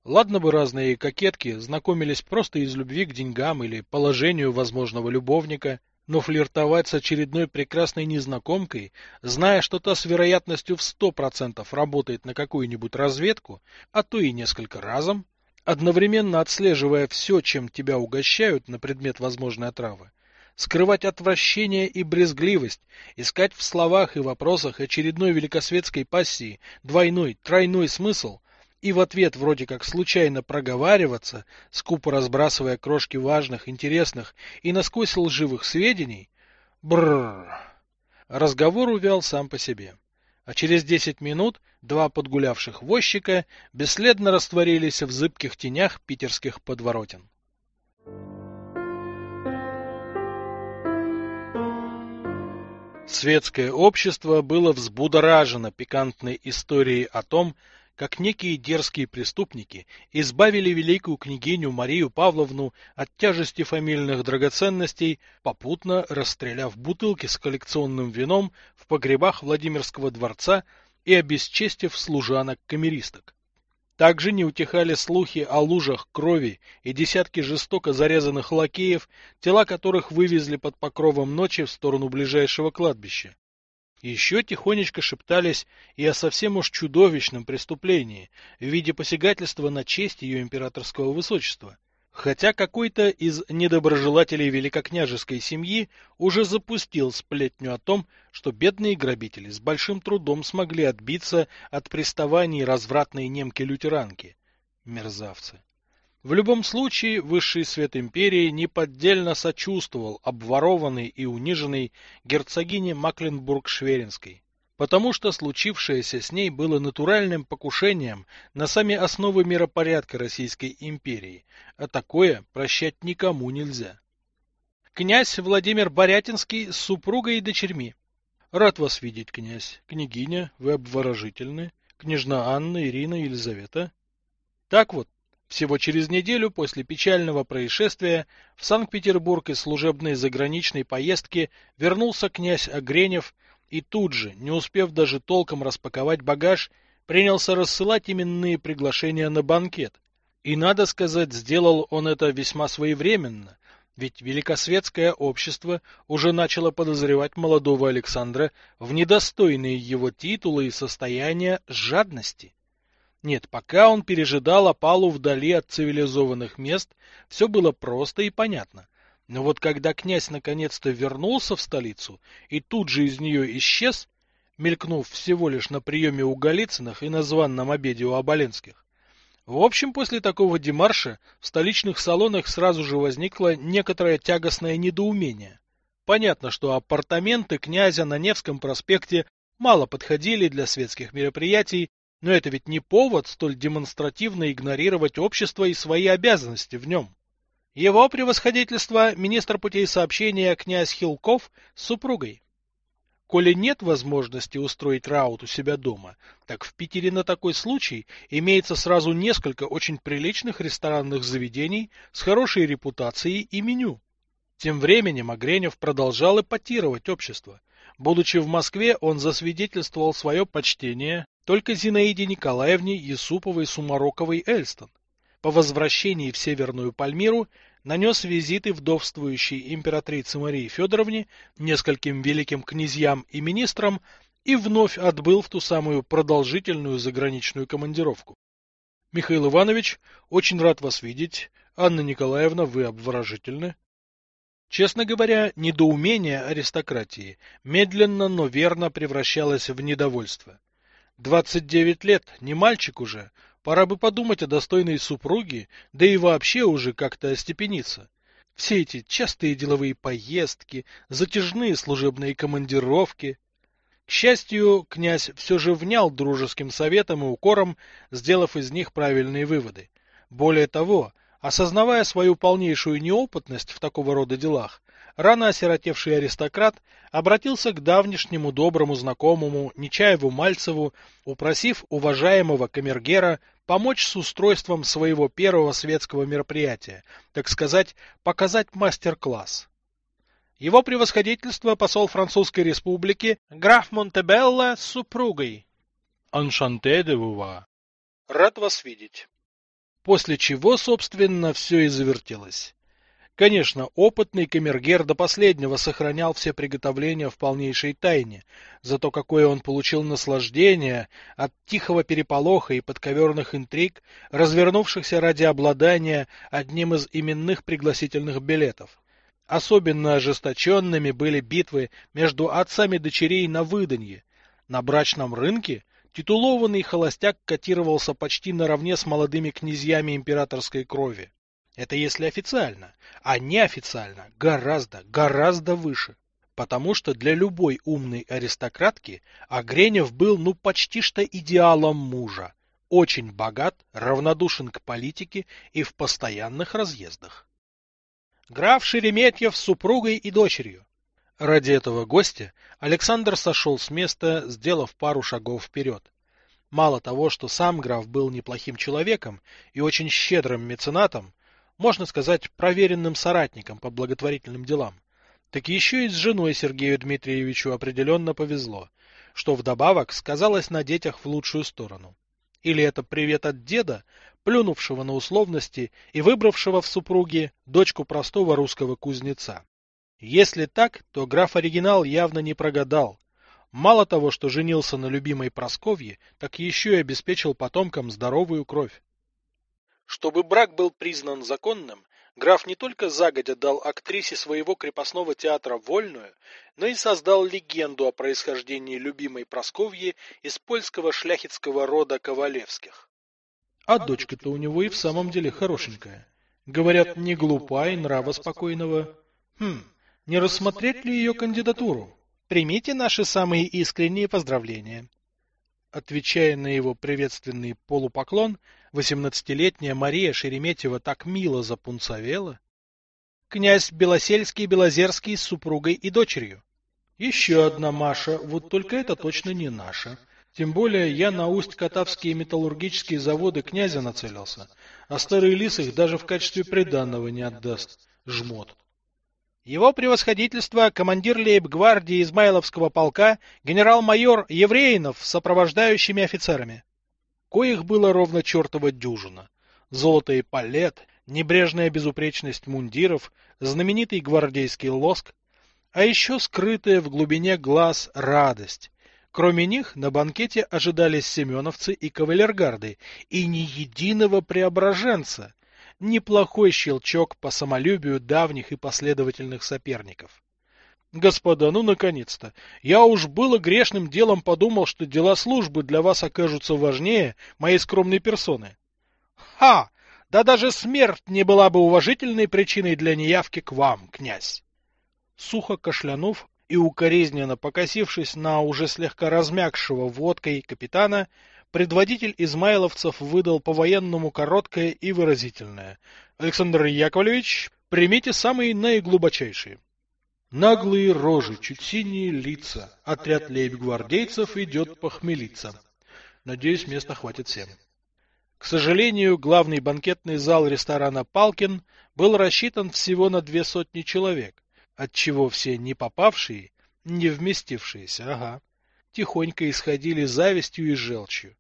Ладно бы разные кокетки знакомились просто из любви к деньгам или положению возможного любовника, но флиртовать с очередной прекрасной незнакомкой, зная, что та с вероятностью в сто процентов работает на какую-нибудь разведку, а то и несколько разом, одновременно отслеживая все, чем тебя угощают на предмет возможной отравы, скрывать отвращение и брезгливость, искать в словах и вопросах очередной великосветской пассии двойной, тройной смысл, и в ответ вроде как случайно проговариваться, скупо разбрасывая крошки важных, интересных и насквозь лживых сведений, бррр. Разговор увял сам по себе. А через десять минут два подгулявших возчика бесследно растворились в зыбких тенях питерских подворотен. Светское общество было взбудоражено пикантной историей о том, как некие дерзкие преступники избавили великую княгиню Марию Павловну от тяжести фамильных драгоценностей, попутно расстреляв бутылки с коллекционным вином в погребах Владимирского дворца и обесчестив служанок-камеристок. Также не утихали слухи о лужах крови и десятки жестоко зарезанных лакеев, тела которых вывезли под покровом ночи в сторону ближайшего кладбища. Еще тихонечко шептались и о совсем уж чудовищном преступлении в виде посягательства на честь ее императорского высочества. Хотя какой-то из недоброжелателей великокняжеской семьи уже запустил сплетню о том, что бедные грабители с большим трудом смогли отбиться от приставаний развратной немки-лютеранки. Мерзавцы. В любом случае, высший свет империи неподдельно сочувствовал обворованной и униженной герцогине Макленбург-Шверинской, потому что случившееся с ней было натуральным покушением на сами основы миропорядка Российской империи, а такое прощать никому нельзя. Князь Владимир Борятинский с супругой и дочерьми. Рад вас видеть, князь. Княгиня, вы обворожительны. Княжна Анна, Ирина, Елизавета. Так вот, всего через неделю после печального происшествия в Санкт-Петербург из служебной заграничной поездки вернулся князь Огренев и тут же, не успев даже толком распаковать багаж, принялся рассылать именные приглашения на банкет. И, надо сказать, сделал он это весьма своевременно, Ведь великосветское общество уже начало подозревать молодого Александра в недостойные его титулы и состояния жадности. Нет, пока он пережидал опалу вдали от цивилизованных мест, все было просто и понятно. Но вот когда князь наконец-то вернулся в столицу и тут же из нее исчез, мелькнув всего лишь на приеме у Голицыных и на званном обеде у Оболенских, в общем, после такого демарша в столичных салонах сразу же возникло некоторое тягостное недоумение. Понятно, что апартаменты князя на Невском проспекте мало подходили для светских мероприятий, но это ведь не повод столь демонстративно игнорировать общество и свои обязанности в нем. Его превосходительство министр путей сообщения князь Хилков с супругой. Коли нет возможности устроить раут у себя дома, так в Питере на такой случай имеется сразу несколько очень приличных ресторанных заведений с хорошей репутацией и меню. Тем временем Огренев продолжал эпатировать общество. Будучи в Москве, он засвидетельствовал свое почтение только Зинаиде Николаевне Юсуповой-Сумароковой Эльстон. По возвращении в Северную Пальмиру нанес визиты вдовствующей императрице Марии Федоровне, нескольким великим князьям и министрам и вновь отбыл в ту самую продолжительную заграничную командировку. Михаил Иванович, очень рад вас видеть. Анна Николаевна, вы обворожительны. Честно говоря, недоумение аристократии медленно, но верно превращалось в недовольство. Двадцать девять лет, не мальчик уже, Пора бы подумать о достойной супруге, да и вообще уже как-то остепениться. Все эти частые деловые поездки, затяжные служебные командировки. К счастью, князь все же внял дружеским советом и укором, сделав из них правильные выводы. Более того, осознавая свою полнейшую неопытность в такого рода делах, рано осиротевший аристократ обратился к давнишнему доброму знакомому Нечаеву Мальцеву, упросив уважаемого камергера помочь с устройством своего первого светского мероприятия, так сказать, показать мастер-класс. Его превосходительство посол Французской республики граф Монтебелло с супругой. Аншанте де вува. Рад вас видеть. После чего, собственно, все и завертелось. Конечно, опытный камергер до последнего сохранял все приготовления в полнейшей тайне, зато какое он получил наслаждение от тихого переполоха и подковерных интриг, развернувшихся ради обладания одним из именных пригласительных билетов. Особенно ожесточенными были битвы между отцами дочерей на выданье. На брачном рынке титулованный холостяк котировался почти наравне с молодыми князьями императорской крови. Это если официально, а неофициально гораздо, гораздо выше. Потому что для любой умной аристократки Агренев был ну почти что идеалом мужа. Очень богат, равнодушен к политике и в постоянных разъездах. Граф Шереметьев с супругой и дочерью. Ради этого гостя Александр сошел с места, сделав пару шагов вперед. Мало того, что сам граф был неплохим человеком и очень щедрым меценатом, можно сказать, проверенным соратником по благотворительным делам. Так еще и с женой Сергею Дмитриевичу определенно повезло, что вдобавок сказалось на детях в лучшую сторону. Или это привет от деда, плюнувшего на условности и выбравшего в супруге дочку простого русского кузнеца. Если так, то граф Оригинал явно не прогадал. Мало того, что женился на любимой Просковье, так еще и обеспечил потомкам здоровую кровь. Чтобы брак был признан законным, граф не только загодя дал актрисе своего крепостного театра вольную, но и создал легенду о происхождении любимой Просковьи из польского шляхетского рода Ковалевских. А дочка-то у него и в самом деле хорошенькая. Говорят, не глупа и нрава спокойного. Хм, не рассмотреть ли ее кандидатуру? Примите наши самые искренние поздравления. Отвечая на его приветственный полупоклон, восемнадцатилетняя Мария Шереметьева так мило запунцовела. Князь Белосельский-Белозерский с супругой и дочерью. Еще одна Маша, вот только это точно не наша. Тем более я на усть-катавские металлургические заводы князя нацелился, а старый лис их даже в качестве приданного не отдаст. Жмот. Его превосходительство командир лейб-гвардии Измайловского полка генерал-майор Евреинов с сопровождающими офицерами. Коих было ровно чертова дюжина. Золото и палет, небрежная безупречность мундиров, знаменитый гвардейский лоск, а еще скрытая в глубине глаз радость. Кроме них на банкете ожидались семеновцы и кавалергарды, и ни единого преображенца. Неплохой щелчок по самолюбию давних и последовательных соперников. Господа, ну наконец-то! Я уж было грешным делом подумал, что дела службы для вас окажутся важнее моей скромной персоны. Ха! Да даже смерть не была бы уважительной причиной для неявки к вам, князь. Сухо кашлянув и укоризненно покосившись на уже слегка размягшего водкой капитана, предводитель измайловцев выдал по-военному короткое и выразительное. Александр Яковлевич, примите самые наиглубочайшие. Наглые рожи, чуть синие лица. Отряд лейб-гвардейцев идет похмелиться. Надеюсь, места хватит всем. К сожалению, главный банкетный зал ресторана «Палкин» был рассчитан всего на две сотни человек, отчего все не попавшие, не вместившиеся, ага, тихонько исходили завистью и желчью.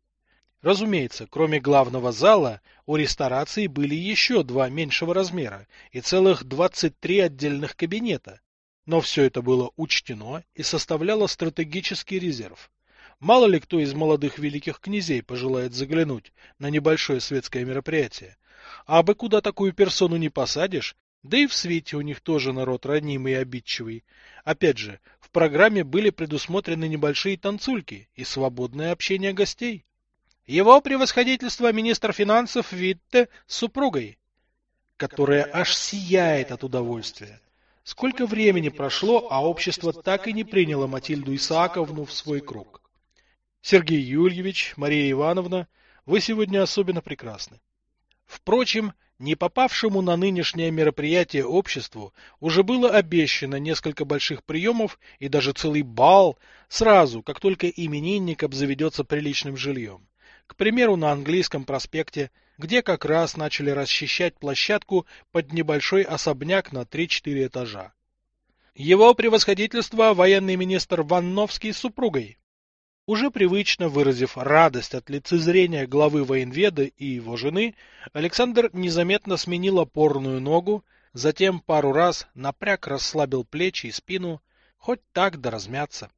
Разумеется, кроме главного зала, у ресторации были еще два меньшего размера и целых 23 отдельных кабинета, но все это было учтено и составляло стратегический резерв. Мало ли кто из молодых великих князей пожелает заглянуть на небольшое светское мероприятие. А бы куда такую персону не посадишь, да и в свете у них тоже народ ранимый и обидчивый. Опять же, в программе были предусмотрены небольшие танцульки и свободное общение гостей. Его превосходительство министр финансов Витте с супругой, которая аж сияет от удовольствия. Сколько времени прошло, а общество так и не приняло Матильду Исааковну в свой круг. Сергей Юльевич, Мария Ивановна, вы сегодня особенно прекрасны. Впрочем, не попавшему на нынешнее мероприятие обществу уже было обещано несколько больших приемов и даже целый бал сразу, как только именинник обзаведется приличным жильем. К примеру, на английском проспекте – где как раз начали расчищать площадку под небольшой особняк на 3-4 этажа. Его превосходительство военный министр Ванновский с супругой. Уже привычно выразив радость от лицезрения главы военведа и его жены, Александр незаметно сменил опорную ногу, затем пару раз напряг расслабил плечи и спину, хоть так да размяться.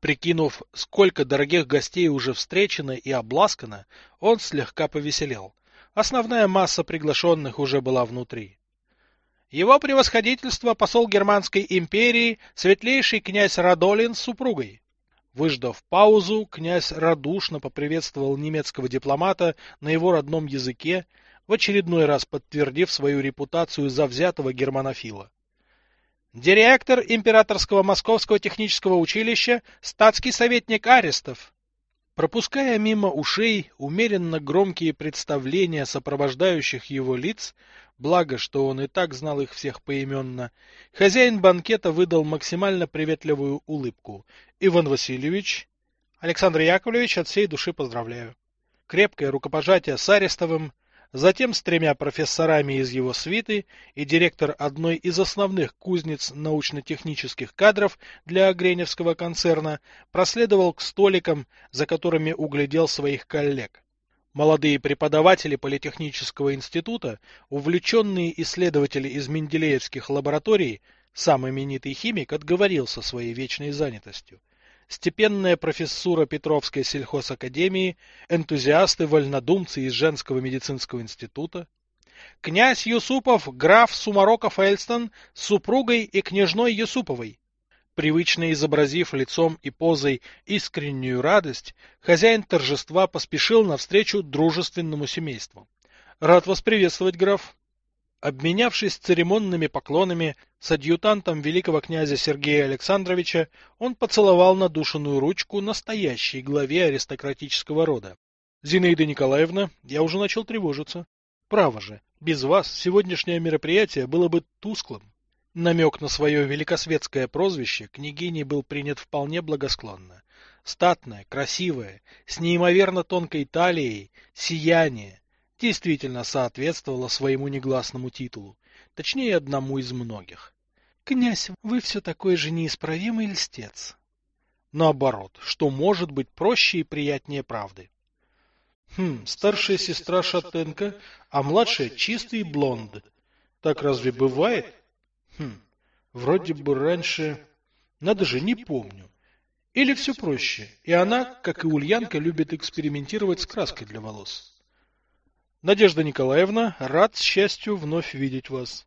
Прикинув, сколько дорогих гостей уже встречено и обласкано, он слегка повеселел. Основная масса приглашенных уже была внутри. Его превосходительство посол Германской империи, светлейший князь Радолин с супругой. Выждав паузу, князь радушно поприветствовал немецкого дипломата на его родном языке, в очередной раз подтвердив свою репутацию завзятого германофила. Директор Императорского Московского технического училища, статский советник Арестов. Пропуская мимо ушей умеренно громкие представления сопровождающих его лиц, благо, что он и так знал их всех поименно, хозяин банкета выдал максимально приветливую улыбку. Иван Васильевич, Александр Яковлевич, от всей души поздравляю. Крепкое рукопожатие с Арестовым, затем с тремя профессорами из его свиты и директор одной из основных кузнец научно-технических кадров для Греневского концерна проследовал к столикам, за которыми углядел своих коллег. Молодые преподаватели Политехнического института, увлеченные исследователи из Менделеевских лабораторий, сам именитый химик отговорился своей вечной занятостью степенная профессура Петровской сельхозакадемии, энтузиасты-вольнодумцы из женского медицинского института, князь Юсупов, граф Сумароков-Эльстон с супругой и княжной Юсуповой. Привычно изобразив лицом и позой искреннюю радость, хозяин торжества поспешил навстречу дружественному семейству. Рад вас приветствовать, граф. Обменявшись церемонными поклонами с адъютантом великого князя Сергея Александровича, он поцеловал надушенную ручку настоящей главе аристократического рода. Зинаида Николаевна, я уже начал тревожиться. Право же, без вас сегодняшнее мероприятие было бы тусклым. Намек на свое великосветское прозвище княгиней был принят вполне благосклонно. Статная, красивая, с неимоверно тонкой талией, сияние, действительно соответствовала своему негласному титулу, точнее одному из многих. «Князь, вы все такой же неисправимый льстец». Наоборот, что может быть проще и приятнее правды? Хм, старшая сестра шатенка, а младшая чистый блонд. Так разве бывает? Хм, вроде бы раньше... Надо же, не помню. Или все проще, и она, как и Ульянка, любит экспериментировать с краской для волос. Надежда Николаевна, рад, счастью, вновь видеть вас.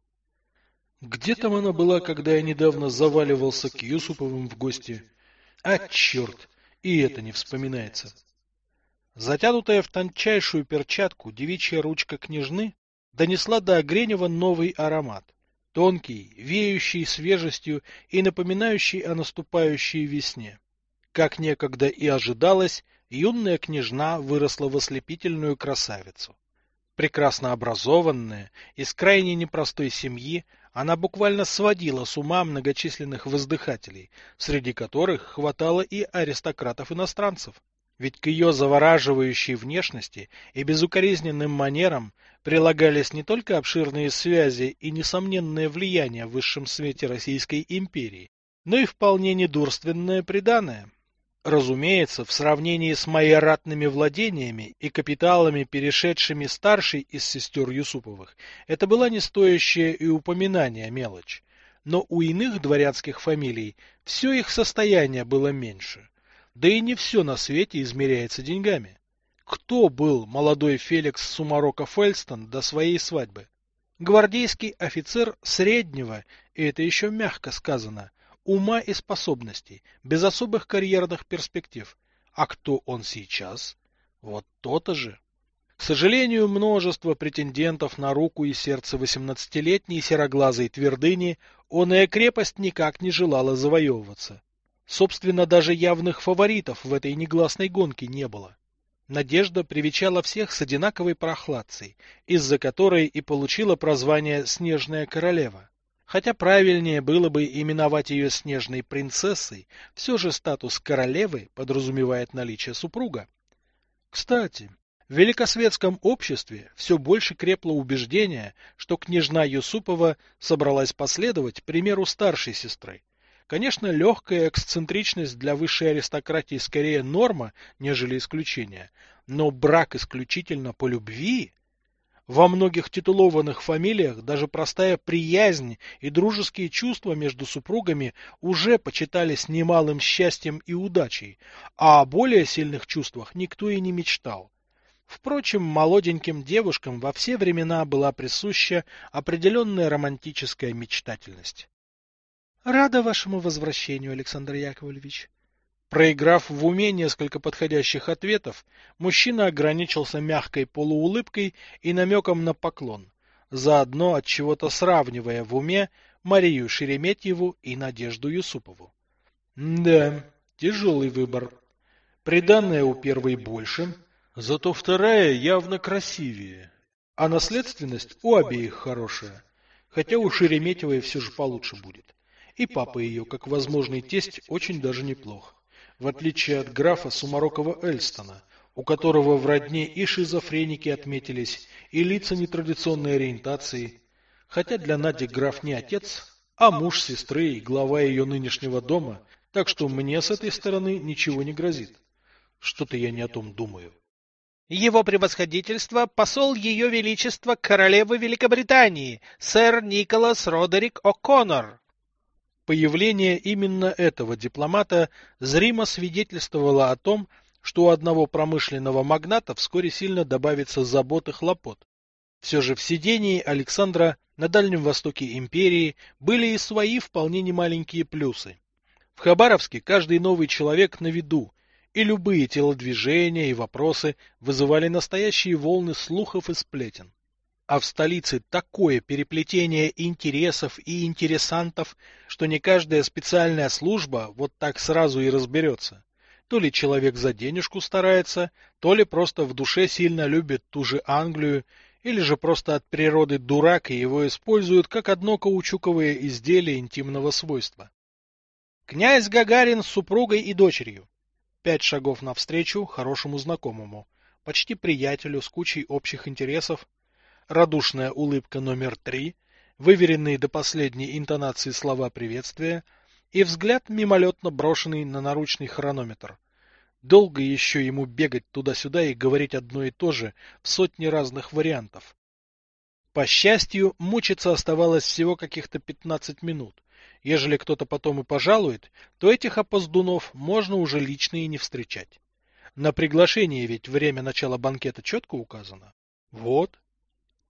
Где там она была, когда я недавно заваливался к Юсуповым в гости? А, черт, и это не вспоминается. Затянутая в тончайшую перчатку девичья ручка княжны донесла до Огренева новый аромат. Тонкий, веющий свежестью и напоминающий о наступающей весне. Как некогда и ожидалось, юная княжна выросла в ослепительную красавицу. Прекрасно образованная, из крайне непростой семьи, она буквально сводила с ума многочисленных воздыхателей, среди которых хватало и аристократов-иностранцев. Ведь к ее завораживающей внешности и безукоризненным манерам прилагались не только обширные связи и несомненное влияние в высшем свете Российской империи, но и вполне недурственное приданое. Разумеется, в сравнении с майоратными владениями и капиталами, перешедшими старшей из сестер Юсуповых, это была не стоящая и упоминания мелочь. Но у иных дворянских фамилий все их состояние было меньше. Да и не все на свете измеряется деньгами. Кто был молодой Феликс Сумарока Фельстон до своей свадьбы? Гвардейский офицер среднего, и это еще мягко сказано, ума и способностей, без особых карьерных перспектив. А кто он сейчас? Вот то-то же. К сожалению, множество претендентов на руку и сердце восемнадцатилетней сероглазой твердыни, оная крепость никак не желала завоевываться. Собственно, даже явных фаворитов в этой негласной гонке не было. Надежда привечала всех с одинаковой прохладцей, из-за которой и получила прозвание «Снежная королева». Хотя правильнее было бы именовать ее снежной принцессой, все же статус королевы подразумевает наличие супруга. Кстати, в великосветском обществе все больше крепло убеждение, что княжна Юсупова собралась последовать примеру старшей сестры, Конечно, легкая эксцентричность для высшей аристократии скорее норма, нежели исключение, но брак исключительно по любви... Во многих титулованных фамилиях даже простая приязнь и дружеские чувства между супругами уже почитались немалым счастьем и удачей, а о более сильных чувствах никто и не мечтал. Впрочем, молоденьким девушкам во все времена была присуща определенная романтическая мечтательность. Рада вашему возвращению, Александр Яковлевич. Проиграв в уме несколько подходящих ответов, мужчина ограничился мягкой полуулыбкой и намеком на поклон, заодно от чего-то сравнивая в уме Марию Шереметьеву и Надежду Юсупову. Да, тяжелый выбор. Приданное у первой больше, зато вторая явно красивее, а наследственность у обеих хорошая, хотя у Шереметьевой все же получше будет. И папа ее, как возможный тесть, очень даже неплох. В отличие от графа Сумарокова Эльстона, у которого в родне и шизофреники отметились, и лица нетрадиционной ориентации. Хотя для Нади граф не отец, а муж сестры и глава ее нынешнего дома, так что мне с этой стороны ничего не грозит. Что-то я не о том думаю. Его превосходительство – посол Ее Величества Королевы Великобритании, сэр Николас Родерик О'Коннор. Появление именно этого дипломата зримо свидетельствовало о том, что у одного промышленного магната вскоре сильно добавится забот и хлопот. Все же в сидении Александра на Дальнем Востоке империи были и свои вполне немаленькие плюсы. В Хабаровске каждый новый человек на виду, и любые телодвижения и вопросы вызывали настоящие волны слухов и сплетен. А в столице такое переплетение интересов и интересантов, что не каждая специальная служба вот так сразу и разберется. То ли человек за денежку старается, то ли просто в душе сильно любит ту же Англию, или же просто от природы дурак и его используют как одно каучуковое изделие интимного свойства. Князь Гагарин с супругой и дочерью. Пять шагов навстречу хорошему знакомому, почти приятелю с кучей общих интересов, радушная улыбка номер три, выверенные до последней интонации слова приветствия и взгляд, мимолетно брошенный на наручный хронометр. Долго еще ему бегать туда-сюда и говорить одно и то же в сотни разных вариантов. По счастью, мучиться оставалось всего каких-то пятнадцать минут. Ежели кто-то потом и пожалует, то этих опоздунов можно уже лично и не встречать. На приглашении ведь время начала банкета четко указано. Вот.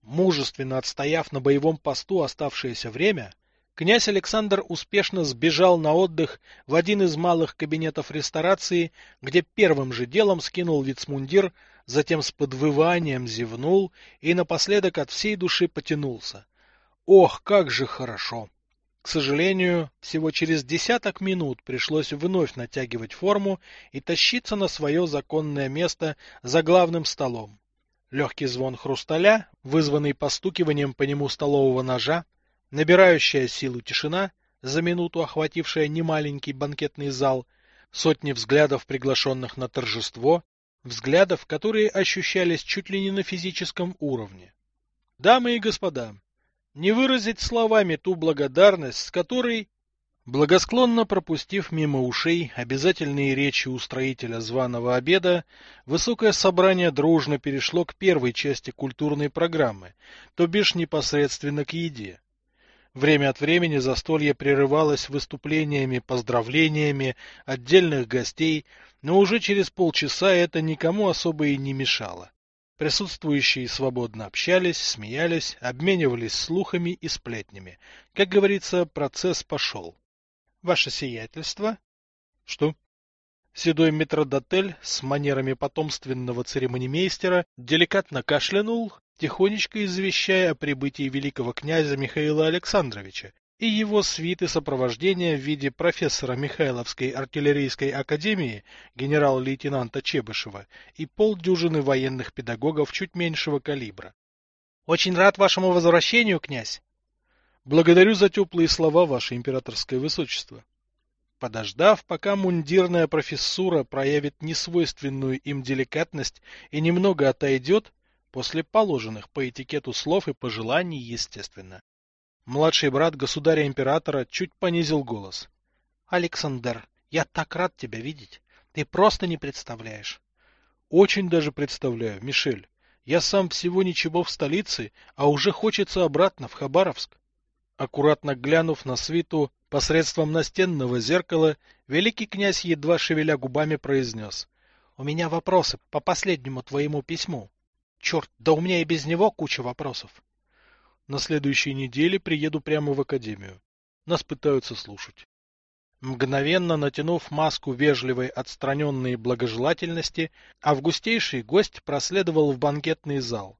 Мужественно отстояв на боевом посту оставшееся время, князь Александр успешно сбежал на отдых в один из малых кабинетов ресторации, где первым же делом скинул вицмундир, затем с подвыванием зевнул и напоследок от всей души потянулся. Ох, как же хорошо! К сожалению, всего через десяток минут пришлось вновь натягивать форму и тащиться на свое законное место за главным столом. Легкий звон хрусталя, вызванный постукиванием по нему столового ножа, набирающая силу тишина, за минуту охватившая немаленький банкетный зал, сотни взглядов приглашенных на торжество, взглядов, которые ощущались чуть ли не на физическом уровне. Дамы и господа, не выразить словами ту благодарность, с которой, благосклонно пропустив мимо ушей обязательные речи устроителя званого обеда, высокое собрание дружно перешло к первой части культурной программы, то бишь непосредственно к еде. Время от времени застолье прерывалось выступлениями, поздравлениями отдельных гостей, но уже через полчаса это никому особо и не мешало. Присутствующие свободно общались, смеялись, обменивались слухами и сплетнями. Как говорится, процесс пошел. Ваше сиятельство? Что? Седой метродотель с манерами потомственного церемонимейстера деликатно кашлянул, тихонечко извещая о прибытии великого князя Михаила Александровича, и его свиты сопровождения в виде профессора Михайловской артиллерийской академии генерал-лейтенанта Чебышева и полдюжины военных педагогов чуть меньшего калибра. Очень рад вашему возвращению, князь. Благодарю за теплые слова, ваше императорское высочество. Подождав, пока мундирная профессура проявит несвойственную им деликатность и немного отойдет, после положенных по этикету слов и пожеланий, естественно, Младший брат государя-императора чуть понизил голос. — Александр, я так рад тебя видеть. Ты просто не представляешь. — Очень даже представляю, Мишель. Я сам всего ничего в столице, а уже хочется обратно в Хабаровск. Аккуратно глянув на свиту посредством настенного зеркала, великий князь, едва шевеля губами, произнес. — У меня вопросы по последнему твоему письму. Черт, да у меня и без него куча вопросов. На следующей неделе приеду прямо в академию. Нас пытаются слушать. Мгновенно натянув маску вежливой отстраненной благожелательности, августейший гость проследовал в банкетный зал.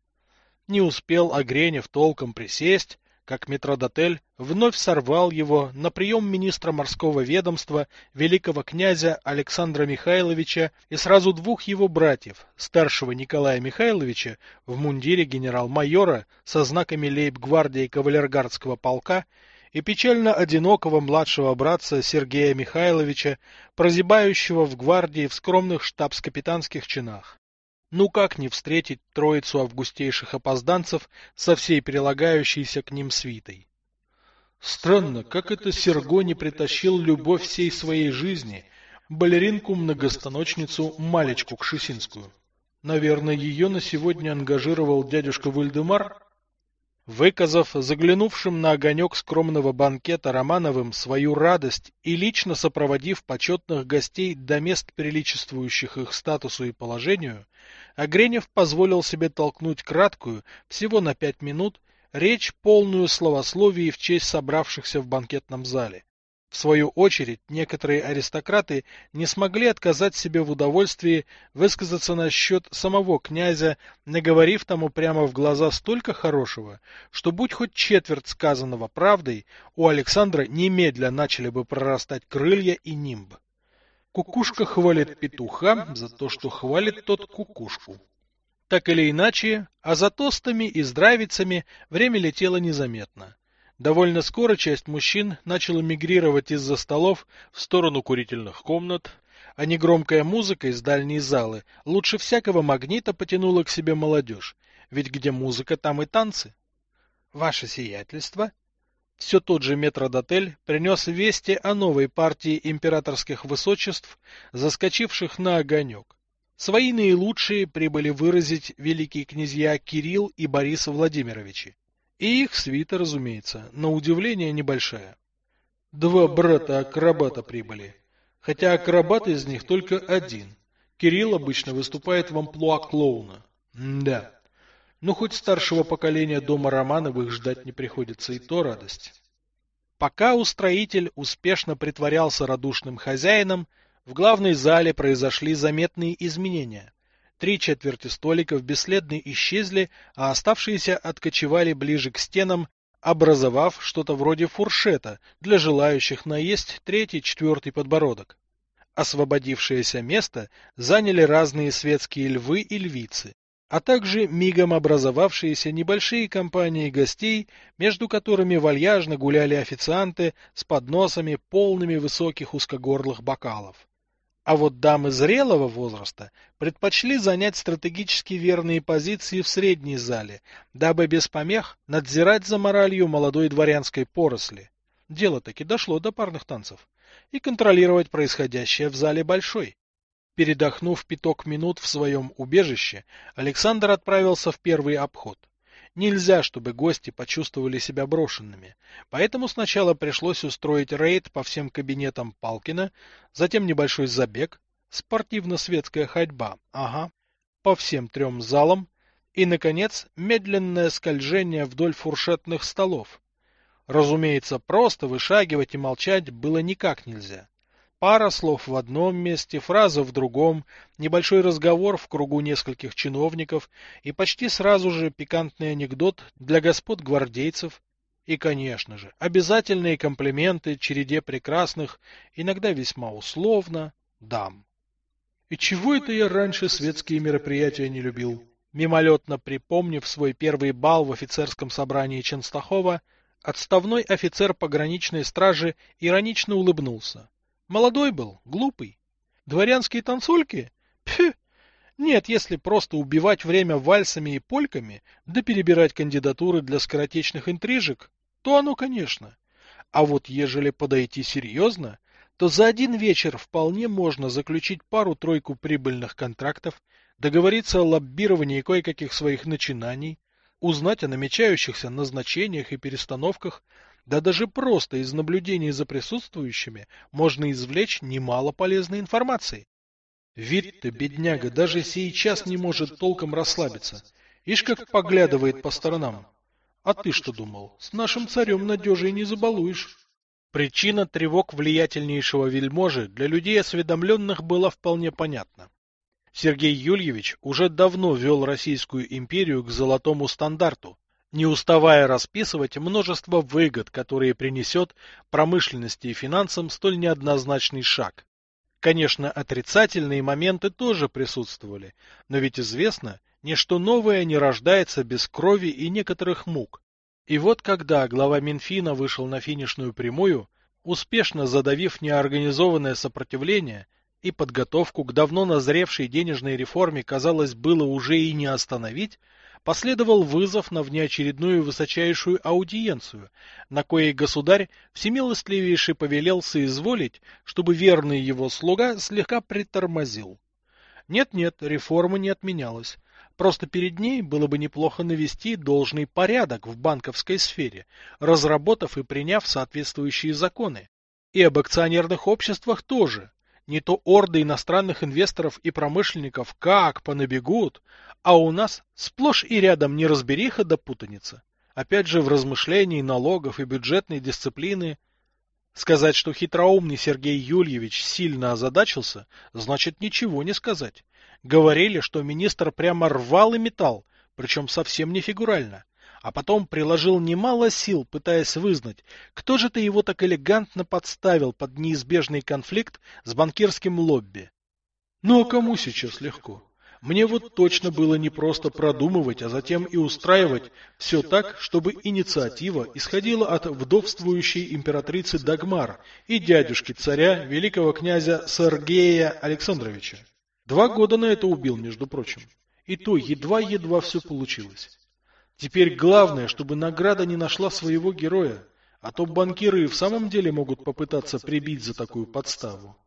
Не успел Огренев толком присесть, как метродотель вновь сорвал его на прием министра морского ведомства великого князя Александра Михайловича и сразу двух его братьев, старшего Николая Михайловича в мундире генерал-майора со знаками лейб-гвардии кавалергардского полка и печально одинокого младшего братца Сергея Михайловича, прозябающего в гвардии в скромных штабс-капитанских чинах. Ну как не встретить троицу августейших опозданцев со всей прилагающейся к ним свитой? Странно, как это Серго не притащил любовь всей своей жизни, балеринку-многостаночницу Малечку Кшесинскую. Наверное, ее на сегодня ангажировал дядюшка Вальдемар? Выказав заглянувшим на огонек скромного банкета Романовым свою радость и лично сопроводив почетных гостей до мест, приличествующих их статусу и положению, Огренев позволил себе толкнуть краткую, всего на пять минут, речь, полную словословий в честь собравшихся в банкетном зале. В свою очередь, некоторые аристократы не смогли отказать себе в удовольствии высказаться насчет самого князя, наговорив тому прямо в глаза столько хорошего, что будь хоть четверть сказанного правдой, у Александра немедля начали бы прорастать крылья и нимб. Кукушка хвалит петуха за то, что хвалит тот кукушку. Так или иначе, а за тостами и здравицами время летело незаметно. Довольно скоро часть мужчин начала мигрировать из-за столов в сторону курительных комнат, а негромкая музыка из дальней залы лучше всякого магнита потянула к себе молодежь, ведь где музыка, там и танцы. Ваше сиятельство? Все тот же метродотель принес вести о новой партии императорских высочеств, заскочивших на огонек. Свои наилучшие прибыли выразить великие князья Кирилл и Борис Владимировичи. И их свита, разумеется, на удивление небольшая. Два брата-акробата прибыли, хотя акробат из них только один. Кирилл обычно выступает в амплуа клоуна. Да. Но хоть старшего поколения дома Романовых ждать не приходится, и то радость. Пока устроитель успешно притворялся радушным хозяином, в главной зале произошли заметные изменения. Три четверти столиков бесследно исчезли, а оставшиеся откочевали ближе к стенам, образовав что-то вроде фуршета для желающих наесть третий-четвертый подбородок. Освободившееся место заняли разные светские львы и львицы, а также мигом образовавшиеся небольшие компании гостей, между которыми вальяжно гуляли официанты с подносами, полными высоких узкогорлых бокалов. А вот дамы зрелого возраста предпочли занять стратегически верные позиции в средней зале, дабы без помех надзирать за моралью молодой дворянской поросли. Дело таки дошло до парных танцев. И контролировать происходящее в зале большой. Передохнув пяток минут в своем убежище, Александр отправился в первый обход. Нельзя, чтобы гости почувствовали себя брошенными, поэтому сначала пришлось устроить рейд по всем кабинетам Палкина, затем небольшой забег, спортивно-светская ходьба, ага, по всем трем залам и, наконец, медленное скольжение вдоль фуршетных столов. Разумеется, просто вышагивать и молчать было никак нельзя. Пара слов в одном месте, фраза в другом, небольшой разговор в кругу нескольких чиновников и почти сразу же пикантный анекдот для господ гвардейцев. И, конечно же, обязательные комплименты череде прекрасных, иногда весьма условно, дам. И чего это я раньше светские мероприятия не любил? Мимолетно припомнив свой первый бал в офицерском собрании Ченстахова, отставной офицер пограничной стражи иронично улыбнулся. Молодой был, глупый. Дворянские танцульки? Пф! Нет, если просто убивать время вальсами и польками, да перебирать кандидатуры для скоротечных интрижек, то оно, конечно. А вот ежели подойти серьезно, то за один вечер вполне можно заключить пару-тройку прибыльных контрактов, договориться о лоббировании кое-каких своих начинаний, узнать о намечающихся назначениях и перестановках, да даже просто из наблюдений за присутствующими можно извлечь немало полезной информации. Вид-то, бедняга, даже сейчас не может толком расслабиться. Ишь как поглядывает по сторонам. А ты что думал, с нашим царем надежей не забалуешь? Причина тревог влиятельнейшего вельможи для людей осведомленных была вполне понятна. Сергей Юльевич уже давно вел Российскую империю к золотому стандарту, не уставая расписывать множество выгод, которые принесет промышленности и финансам столь неоднозначный шаг. Конечно, отрицательные моменты тоже присутствовали, но ведь известно, ничто новое не рождается без крови и некоторых мук. И вот когда глава Минфина вышел на финишную прямую, успешно задавив неорганизованное сопротивление, и подготовку к давно назревшей денежной реформе, казалось, было уже и не остановить, последовал вызов на внеочередную высочайшую аудиенцию, на коей государь всемилостливейше повелел соизволить, чтобы верный его слуга слегка притормозил. Нет-нет, реформа не отменялась. Просто перед ней было бы неплохо навести должный порядок в банковской сфере, разработав и приняв соответствующие законы. И об акционерных обществах тоже, не то орды иностранных инвесторов и промышленников как понабегут, а у нас сплошь и рядом неразбериха да путаница. Опять же в размышлении налогов и бюджетной дисциплины. Сказать, что хитроумный Сергей Юльевич сильно озадачился, значит ничего не сказать. Говорили, что министр прямо рвал и метал, причем совсем не фигурально а потом приложил немало сил, пытаясь вызнать, кто же ты его так элегантно подставил под неизбежный конфликт с банкирским лобби. Ну а кому сейчас легко? Мне вот точно было не просто продумывать, а затем и устраивать все так, чтобы инициатива исходила от вдовствующей императрицы Дагмар и дядюшки царя, великого князя Сергея Александровича. Два года на это убил, между прочим. И то едва-едва все получилось. Теперь главное, чтобы награда не нашла своего героя, а то банкиры в самом деле могут попытаться прибить за такую подставу.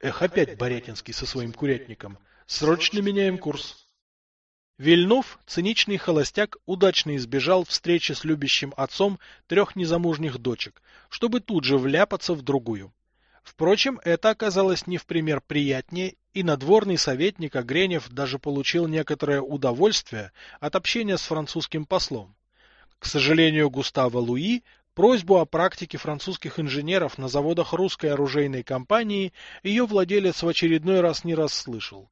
Эх, опять Борятинский со своим курятником. Срочно меняем курс. Вильнов, циничный холостяк, удачно избежал встречи с любящим отцом трех незамужних дочек, чтобы тут же вляпаться в другую. Впрочем, это оказалось не в пример приятнее, и надворный советник Огренев даже получил некоторое удовольствие от общения с французским послом. К сожалению, Густаво Луи просьбу о практике французских инженеров на заводах русской оружейной компании ее владелец в очередной раз не расслышал.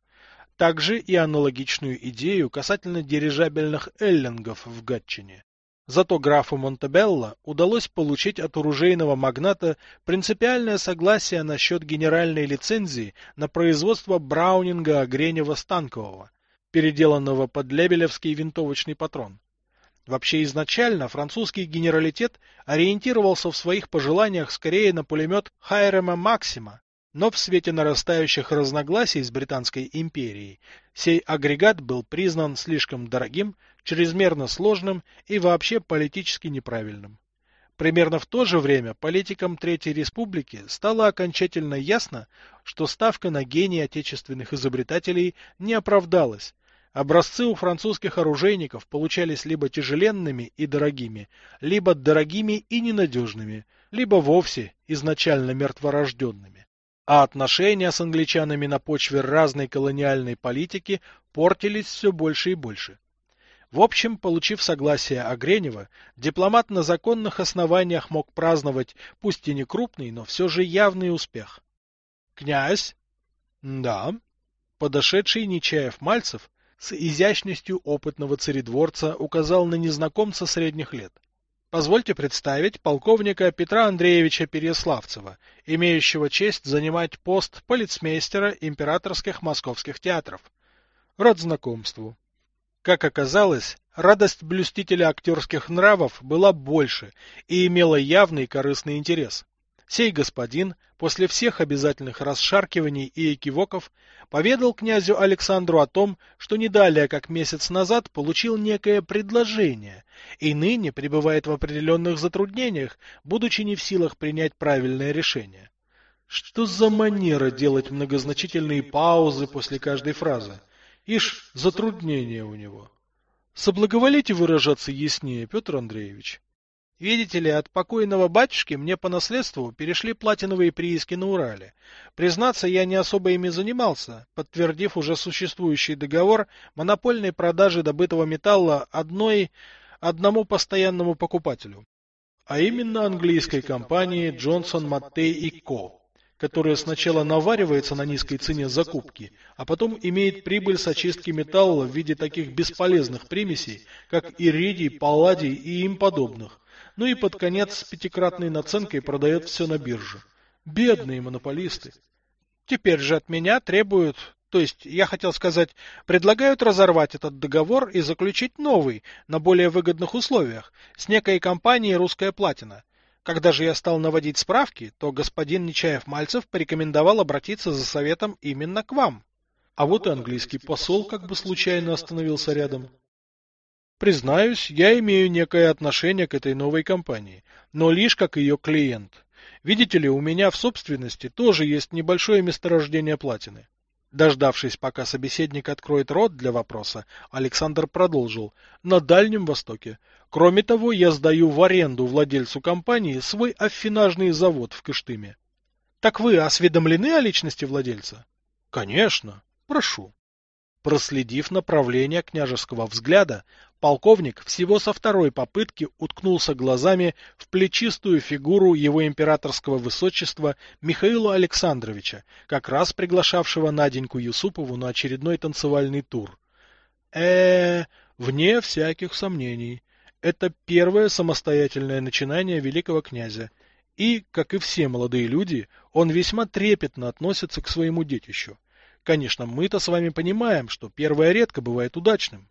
Также и аналогичную идею касательно дирижабельных эллингов в Гатчине. Зато графу Монтебелло удалось получить от оружейного магната принципиальное согласие насчет генеральной лицензии на производство Браунинга Огренева-Станкового, переделанного под лебелевский винтовочный патрон. Вообще изначально французский генералитет ориентировался в своих пожеланиях скорее на пулемет Хайрема Максима, но в свете нарастающих разногласий с Британской империей сей агрегат был признан слишком дорогим, чрезмерно сложным и вообще политически неправильным. Примерно в то же время политикам Третьей Республики стало окончательно ясно, что ставка на гений отечественных изобретателей не оправдалась. Образцы у французских оружейников получались либо тяжеленными и дорогими, либо дорогими и ненадежными, либо вовсе изначально мертворожденными а отношения с англичанами на почве разной колониальной политики портились все больше и больше. В общем, получив согласие Огренева, дипломат на законных основаниях мог праздновать, пусть и не крупный, но все же явный успех. «Князь?» «Да». Подошедший Нечаев-Мальцев с изящностью опытного царедворца указал на незнакомца средних лет. Позвольте представить полковника Петра Андреевича Переславцева, имеющего честь занимать пост полицмейстера императорских московских театров. Рад знакомству. Как оказалось, радость блюстителя актерских нравов была больше и имела явный корыстный интерес. Сей господин, после всех обязательных расшаркиваний и экивоков, поведал князю Александру о том, что не далее, как месяц назад, получил некое предложение и ныне пребывает в определенных затруднениях, будучи не в силах принять правильное решение. Что за манера делать многозначительные паузы после каждой фразы? Ишь, затруднение у него. Соблаговолите выражаться яснее, Петр Андреевич. Видите ли, от покойного батюшки мне по наследству перешли платиновые прииски на Урале. Признаться, я не особо ими занимался, подтвердив уже существующий договор монопольной продажи добытого металла одной, одному постоянному покупателю. А именно английской компании Johnson Mattei Co., которая сначала наваривается на низкой цене закупки, а потом имеет прибыль с очистки металла в виде таких бесполезных примесей, как иридий, палладий и им подобных, ну и под конец с пятикратной наценкой продает все на бирже. Бедные монополисты. Теперь же от меня требуют, то есть, я хотел сказать, предлагают разорвать этот договор и заключить новый, на более выгодных условиях, с некой компанией «Русская платина». Когда же я стал наводить справки, то господин Нечаев-Мальцев порекомендовал обратиться за советом именно к вам. А вот и английский посол как бы случайно остановился рядом. Признаюсь, я имею некое отношение к этой новой компании, но лишь как ее клиент. Видите ли, у меня в собственности тоже есть небольшое месторождение платины. Дождавшись, пока собеседник откроет рот для вопроса, Александр продолжил. На Дальнем Востоке. Кроме того, я сдаю в аренду владельцу компании свой аффинажный завод в Кыштыме. Так вы осведомлены о личности владельца? Конечно. Прошу. Проследив направление княжеского взгляда, полковник всего со второй попытки уткнулся глазами в плечистую фигуру его императорского высочества Михаила Александровича, как раз приглашавшего Наденьку Юсупову на очередной танцевальный тур. э, -э вне всяких сомнений, это первое самостоятельное начинание великого князя, и, как и все молодые люди, он весьма трепетно относится к своему детищу. Конечно, мы-то с вами понимаем, что первое редко бывает удачным.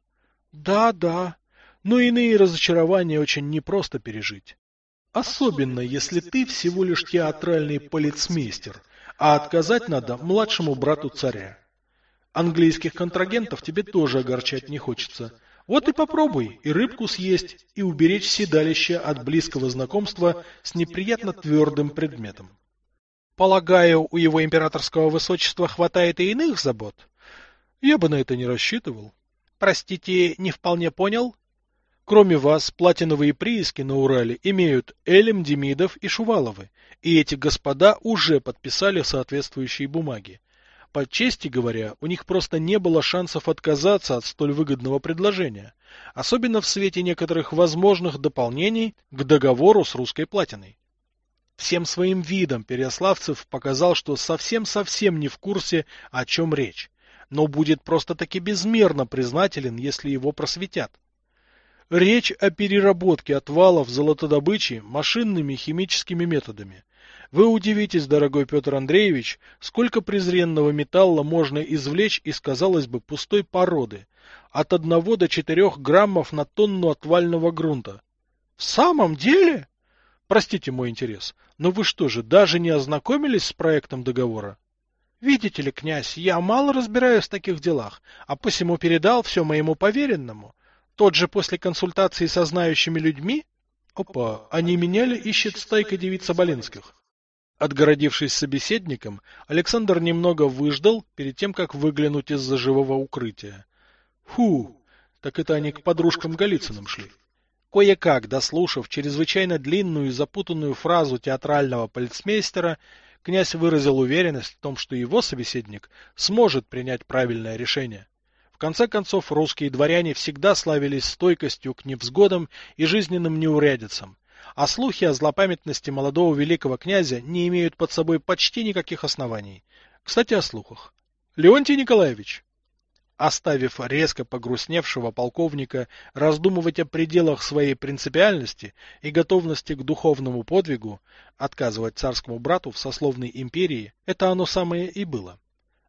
Да, да. Но иные разочарования очень непросто пережить. Особенно, если ты всего лишь театральный полицмейстер, а отказать надо младшему брату царя. Английских контрагентов тебе тоже огорчать не хочется. Вот и попробуй и рыбку съесть, и уберечь седалище от близкого знакомства с неприятно твердым предметом. Полагаю, у его императорского высочества хватает и иных забот? Я бы на это не рассчитывал. Простите, не вполне понял? Кроме вас, платиновые прииски на Урале имеют Элем, Демидов и Шуваловы, и эти господа уже подписали соответствующие бумаги. По чести говоря, у них просто не было шансов отказаться от столь выгодного предложения, особенно в свете некоторых возможных дополнений к договору с русской платиной. Всем своим видом Переславцев показал, что совсем-совсем не в курсе, о чем речь, но будет просто-таки безмерно признателен, если его просветят. Речь о переработке отвалов золотодобычи машинными химическими методами. Вы удивитесь, дорогой Петр Андреевич, сколько презренного металла можно извлечь из, казалось бы, пустой породы. От одного до четырех граммов на тонну отвального грунта. В самом деле? Простите мой интерес, но вы что же, даже не ознакомились с проектом договора? Видите ли, князь, я мало разбираюсь в таких делах, а посему передал все моему поверенному. Тот же после консультации со знающими людьми? Опа, они меняли ищет стайка девиц Соболенских. Отгородившись собеседником, Александр немного выждал перед тем, как выглянуть из-за живого укрытия. Фу, так это они к подружкам Голицыным шли. Кое-как, дослушав чрезвычайно длинную и запутанную фразу театрального полицмейстера, князь выразил уверенность в том, что его собеседник сможет принять правильное решение. В конце концов, русские дворяне всегда славились стойкостью к невзгодам и жизненным неурядицам, а слухи о злопамятности молодого великого князя не имеют под собой почти никаких оснований. Кстати, о слухах. Леонтий Николаевич, оставив резко погрустневшего полковника раздумывать о пределах своей принципиальности и готовности к духовному подвигу, отказывать царскому брату в сословной империи, это оно самое и было.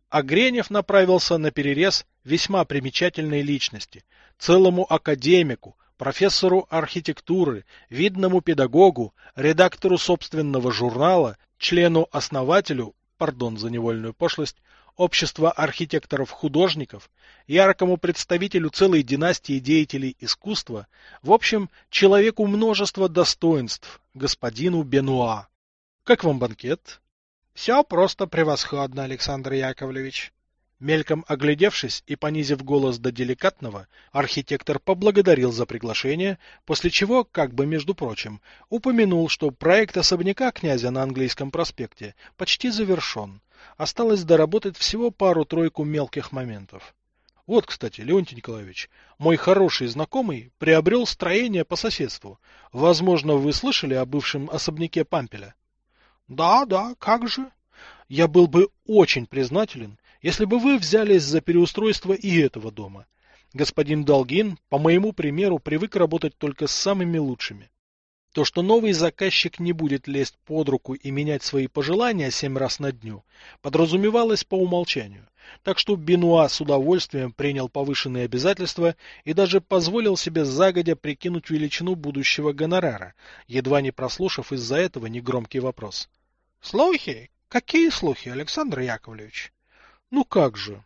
А Гренев направился на перерез весьма примечательной личности, целому академику, профессору архитектуры, видному педагогу, редактору собственного журнала, члену-основателю, пардон за невольную пошлость, общества архитекторов-художников, яркому представителю целой династии деятелей искусства, в общем, человеку множества достоинств, господину Бенуа. Как вам банкет? Все просто превосходно, Александр Яковлевич. Мельком оглядевшись и понизив голос до деликатного, архитектор поблагодарил за приглашение, после чего, как бы между прочим, упомянул, что проект особняка князя на английском проспекте почти завершен. Осталось доработать всего пару-тройку мелких моментов. Вот, кстати, Леонтий Николаевич, мой хороший знакомый приобрел строение по соседству. Возможно, вы слышали о бывшем особняке Пампеля? Да, да, как же? Я был бы очень признателен, если бы вы взялись за переустройство и этого дома. Господин Долгин, по моему примеру, привык работать только с самыми лучшими. То, что новый заказчик не будет лезть под руку и менять свои пожелания семь раз на дню, подразумевалось по умолчанию. Так что Бенуа с удовольствием принял повышенные обязательства и даже позволил себе загодя прикинуть величину будущего гонорара, едва не прослушав из-за этого негромкий вопрос. Слухи? Какие слухи, Александр Яковлевич? Ну как же?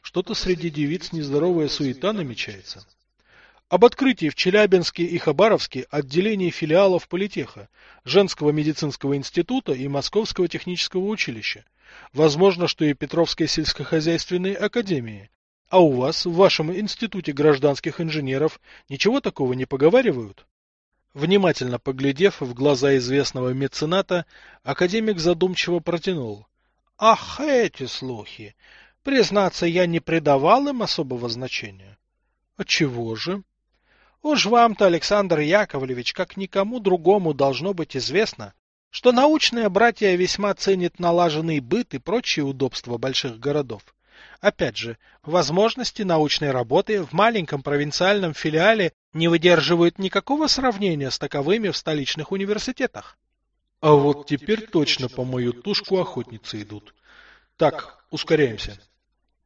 Что-то среди девиц нездоровая суета намечается. Об открытии в Челябинске и Хабаровске отделений филиалов Политеха, Женского медицинского института и Московского технического училища. Возможно, что и Петровской сельскохозяйственной академии. А у вас, в вашем институте гражданских инженеров, ничего такого не поговаривают? Внимательно поглядев в глаза известного мецената, академик задумчиво протянул. Ах, эти слухи! Признаться, я не придавал им особого значения. Отчего же? Уж вам-то, Александр Яковлевич, как никому другому должно быть известно, что научные братья весьма ценят налаженный быт и прочие удобства больших городов. Опять же, возможности научной работы в маленьком провинциальном филиале не выдерживают никакого сравнения с таковыми в столичных университетах. А вот теперь точно по мою тушку охотницы идут. Так, ускоряемся.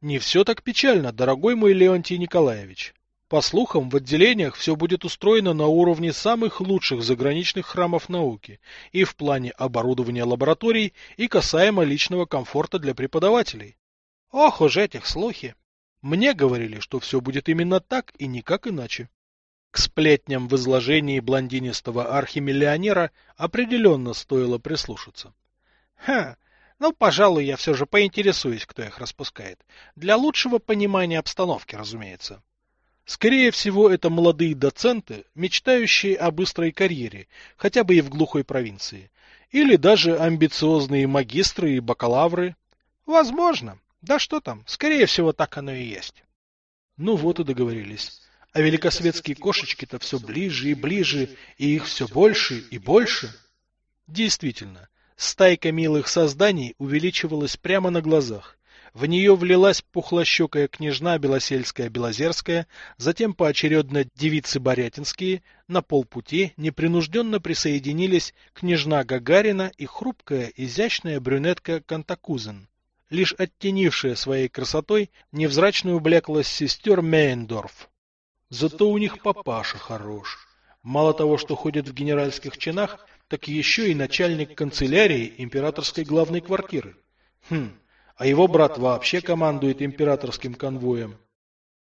Не все так печально, дорогой мой Леонтий Николаевич. По слухам, в отделениях все будет устроено на уровне самых лучших заграничных храмов науки и в плане оборудования лабораторий, и касаемо личного комфорта для преподавателей. Ох уж этих слухи! Мне говорили, что все будет именно так и никак иначе. К сплетням в изложении блондинистого архимиллионера определенно стоило прислушаться. Ха, ну, пожалуй, я все же поинтересуюсь, кто их распускает. Для лучшего понимания обстановки, разумеется. Скорее всего, это молодые доценты, мечтающие о быстрой карьере, хотя бы и в глухой провинции. Или даже амбициозные магистры и бакалавры. Возможно. Да что там, скорее всего, так оно и есть. Ну вот и договорились. А великосветские кошечки-то все ближе и ближе, и их все больше и больше. Действительно, стайка милых созданий увеличивалась прямо на глазах. В нее влилась пухлощекая княжна Белосельская-Белозерская, затем поочередно девицы Борятинские, на полпути непринужденно присоединились княжна Гагарина и хрупкая, изящная брюнетка Кантакузен, лишь оттенившая своей красотой невзрачную блеклость сестер Мейндорф. Зато у них папаша хорош. Мало того, что ходит в генеральских чинах, так еще и начальник канцелярии императорской главной квартиры. Хм, а его брат вообще командует императорским конвоем.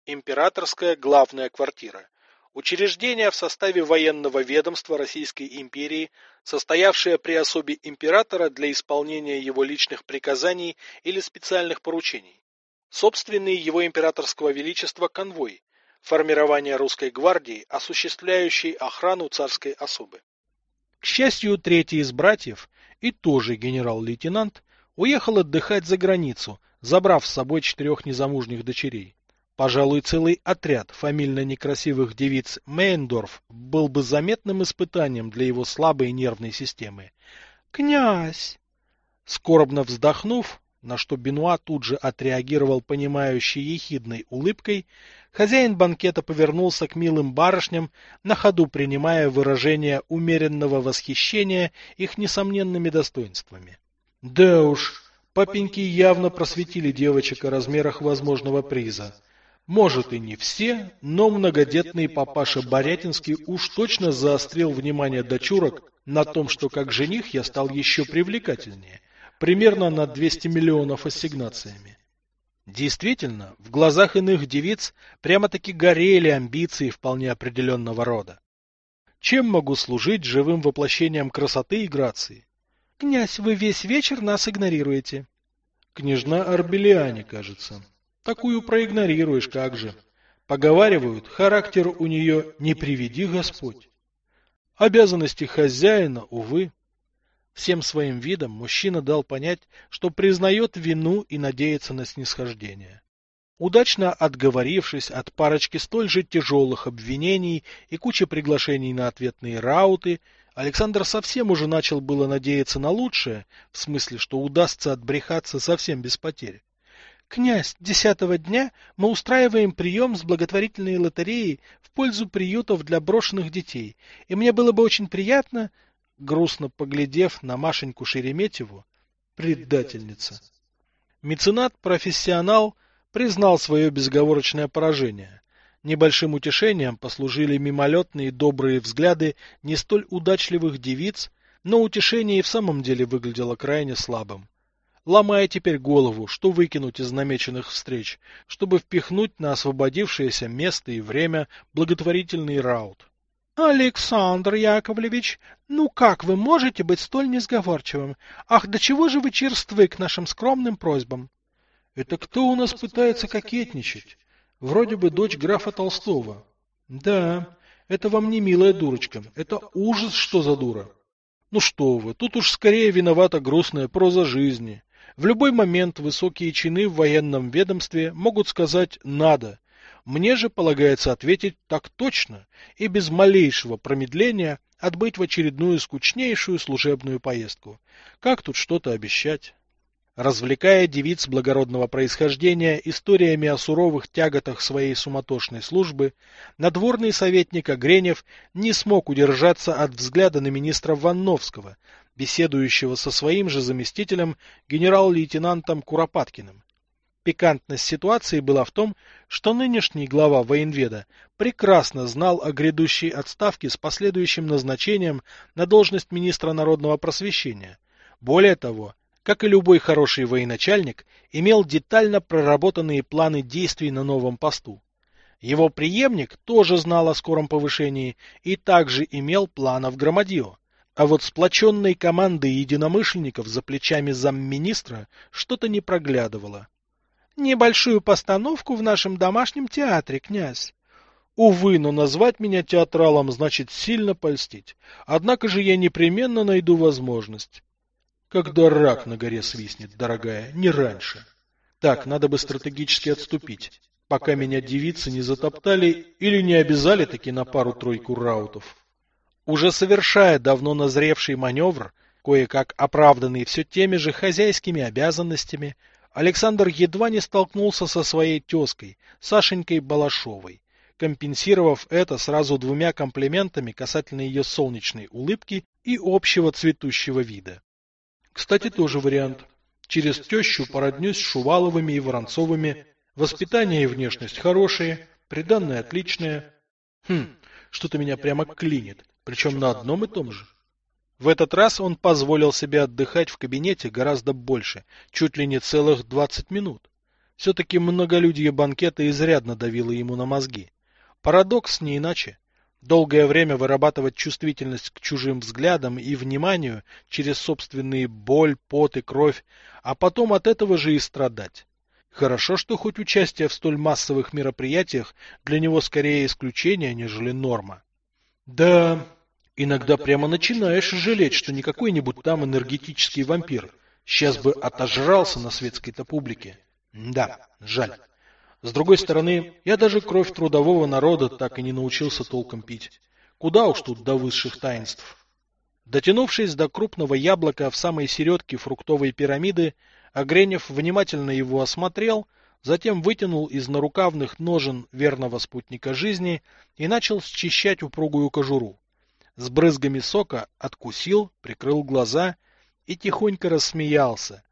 Императорская главная квартира. Учреждение в составе военного ведомства Российской империи, состоявшее при особе императора для исполнения его личных приказаний или специальных поручений. Собственный его императорского величества конвой, формирование русской гвардии, осуществляющей охрану царской особы. К счастью, третий из братьев, и тоже генерал-лейтенант, Уехал отдыхать за границу, забрав с собой четырех незамужних дочерей. Пожалуй, целый отряд фамильно некрасивых девиц Мейндорф был бы заметным испытанием для его слабой нервной системы. «Князь!» Скорбно вздохнув, на что Бенуа тут же отреагировал понимающей ехидной улыбкой, хозяин банкета повернулся к милым барышням, на ходу принимая выражение умеренного восхищения их несомненными достоинствами. Да уж, папеньки явно просветили девочек о размерах возможного приза. Может и не все, но многодетный папаша Борятинский уж точно заострил внимание дочурок на том, что как жених я стал еще привлекательнее, примерно на 200 миллионов ассигнациями. Действительно, в глазах иных девиц прямо-таки горели амбиции вполне определенного рода. Чем могу служить живым воплощением красоты и грации? Князь, вы весь вечер нас игнорируете. Княжна Арбелиане, кажется. Такую проигнорируешь, как же. Поговаривают, характер у нее не приведи Господь. Обязанности хозяина, увы. Всем своим видом мужчина дал понять, что признает вину и надеется на снисхождение. Удачно отговорившись от парочки столь же тяжелых обвинений и кучи приглашений на ответные рауты, Александр совсем уже начал было надеяться на лучшее, в смысле, что удастся отбрехаться совсем без потерь. «Князь, десятого дня мы устраиваем прием с благотворительной лотереей в пользу приютов для брошенных детей, и мне было бы очень приятно...» Грустно поглядев на Машеньку Шереметьеву, предательница. Меценат-профессионал признал свое безоговорочное поражение. Небольшим утешением послужили мимолетные добрые взгляды не столь удачливых девиц, но утешение и в самом деле выглядело крайне слабым. Ломая теперь голову, что выкинуть из намеченных встреч, чтобы впихнуть на освободившееся место и время благотворительный раут. Александр Яковлевич, ну как вы можете быть столь несговорчивым? Ах, до чего же вы черствы к нашим скромным просьбам? Это кто у нас пытается кокетничать? Вроде бы дочь графа Толстого. Да, это вам не милая дурочка, это ужас, что за дура. Ну что вы, тут уж скорее виновата грустная проза жизни. В любой момент высокие чины в военном ведомстве могут сказать «надо». Мне же полагается ответить так точно и без малейшего промедления отбыть в очередную скучнейшую служебную поездку. Как тут что-то обещать? развлекая девиц благородного происхождения историями о суровых тяготах своей суматошной службы, надворный советник Огренев не смог удержаться от взгляда на министра Ванновского, беседующего со своим же заместителем генерал-лейтенантом Куропаткиным. Пикантность ситуации была в том, что нынешний глава военведа прекрасно знал о грядущей отставке с последующим назначением на должность министра народного просвещения. Более того, как и любой хороший военачальник, имел детально проработанные планы действий на новом посту. Его преемник тоже знал о скором повышении и также имел планов Громадио. А вот сплоченной команды единомышленников за плечами замминистра что-то не проглядывало. Небольшую постановку в нашем домашнем театре, князь. Увы, но назвать меня театралом значит сильно польстить. Однако же я непременно найду возможность. Когда рак на горе свистнет, дорогая, не раньше. Так, надо бы стратегически отступить, пока меня девицы не затоптали или не обязали таки на пару-тройку раутов. Уже совершая давно назревший маневр, кое-как оправданный все теми же хозяйскими обязанностями, Александр едва не столкнулся со своей тезкой, Сашенькой Балашовой, компенсировав это сразу двумя комплиментами касательно ее солнечной улыбки и общего цветущего вида. Кстати, тоже вариант. Через тещу породнюсь с Шуваловыми и Воронцовыми, воспитание и внешность хорошие, приданное отличное. Хм, что-то меня прямо клинит, причем на одном и том же. В этот раз он позволил себе отдыхать в кабинете гораздо больше, чуть ли не целых 20 минут. Все-таки многолюдие банкета изрядно давило ему на мозги. Парадокс не иначе. Долгое время вырабатывать чувствительность к чужим взглядам и вниманию через собственные боль, пот и кровь, а потом от этого же и страдать. Хорошо, что хоть участие в столь массовых мероприятиях для него скорее исключение, нежели норма. Да, Иногда прямо начинаешь жалеть, что не какой-нибудь там энергетический вампир. Сейчас бы отожрался на светской-то публике. Да, жаль. С другой стороны, я даже кровь трудового народа так и не научился толком пить. Куда уж тут до высших таинств. Дотянувшись до крупного яблока в самой середке фруктовой пирамиды, Огренев внимательно его осмотрел, затем вытянул из нарукавных ножен верного спутника жизни и начал счищать упругую кожуру с брызгами сока откусил, прикрыл глаза и тихонько рассмеялся.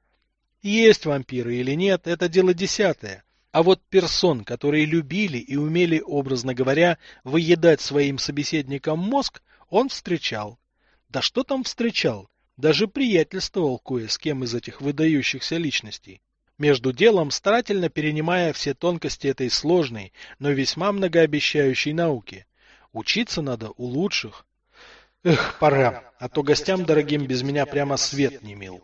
Есть вампиры или нет, это дело десятое. А вот персон, которые любили и умели, образно говоря, выедать своим собеседникам мозг, он встречал. Да что там встречал? Даже приятельствовал кое с кем из этих выдающихся личностей. Между делом старательно перенимая все тонкости этой сложной, но весьма многообещающей науки. Учиться надо у лучших, Эх, пора, а то гостям дорогим без меня прямо свет не мил.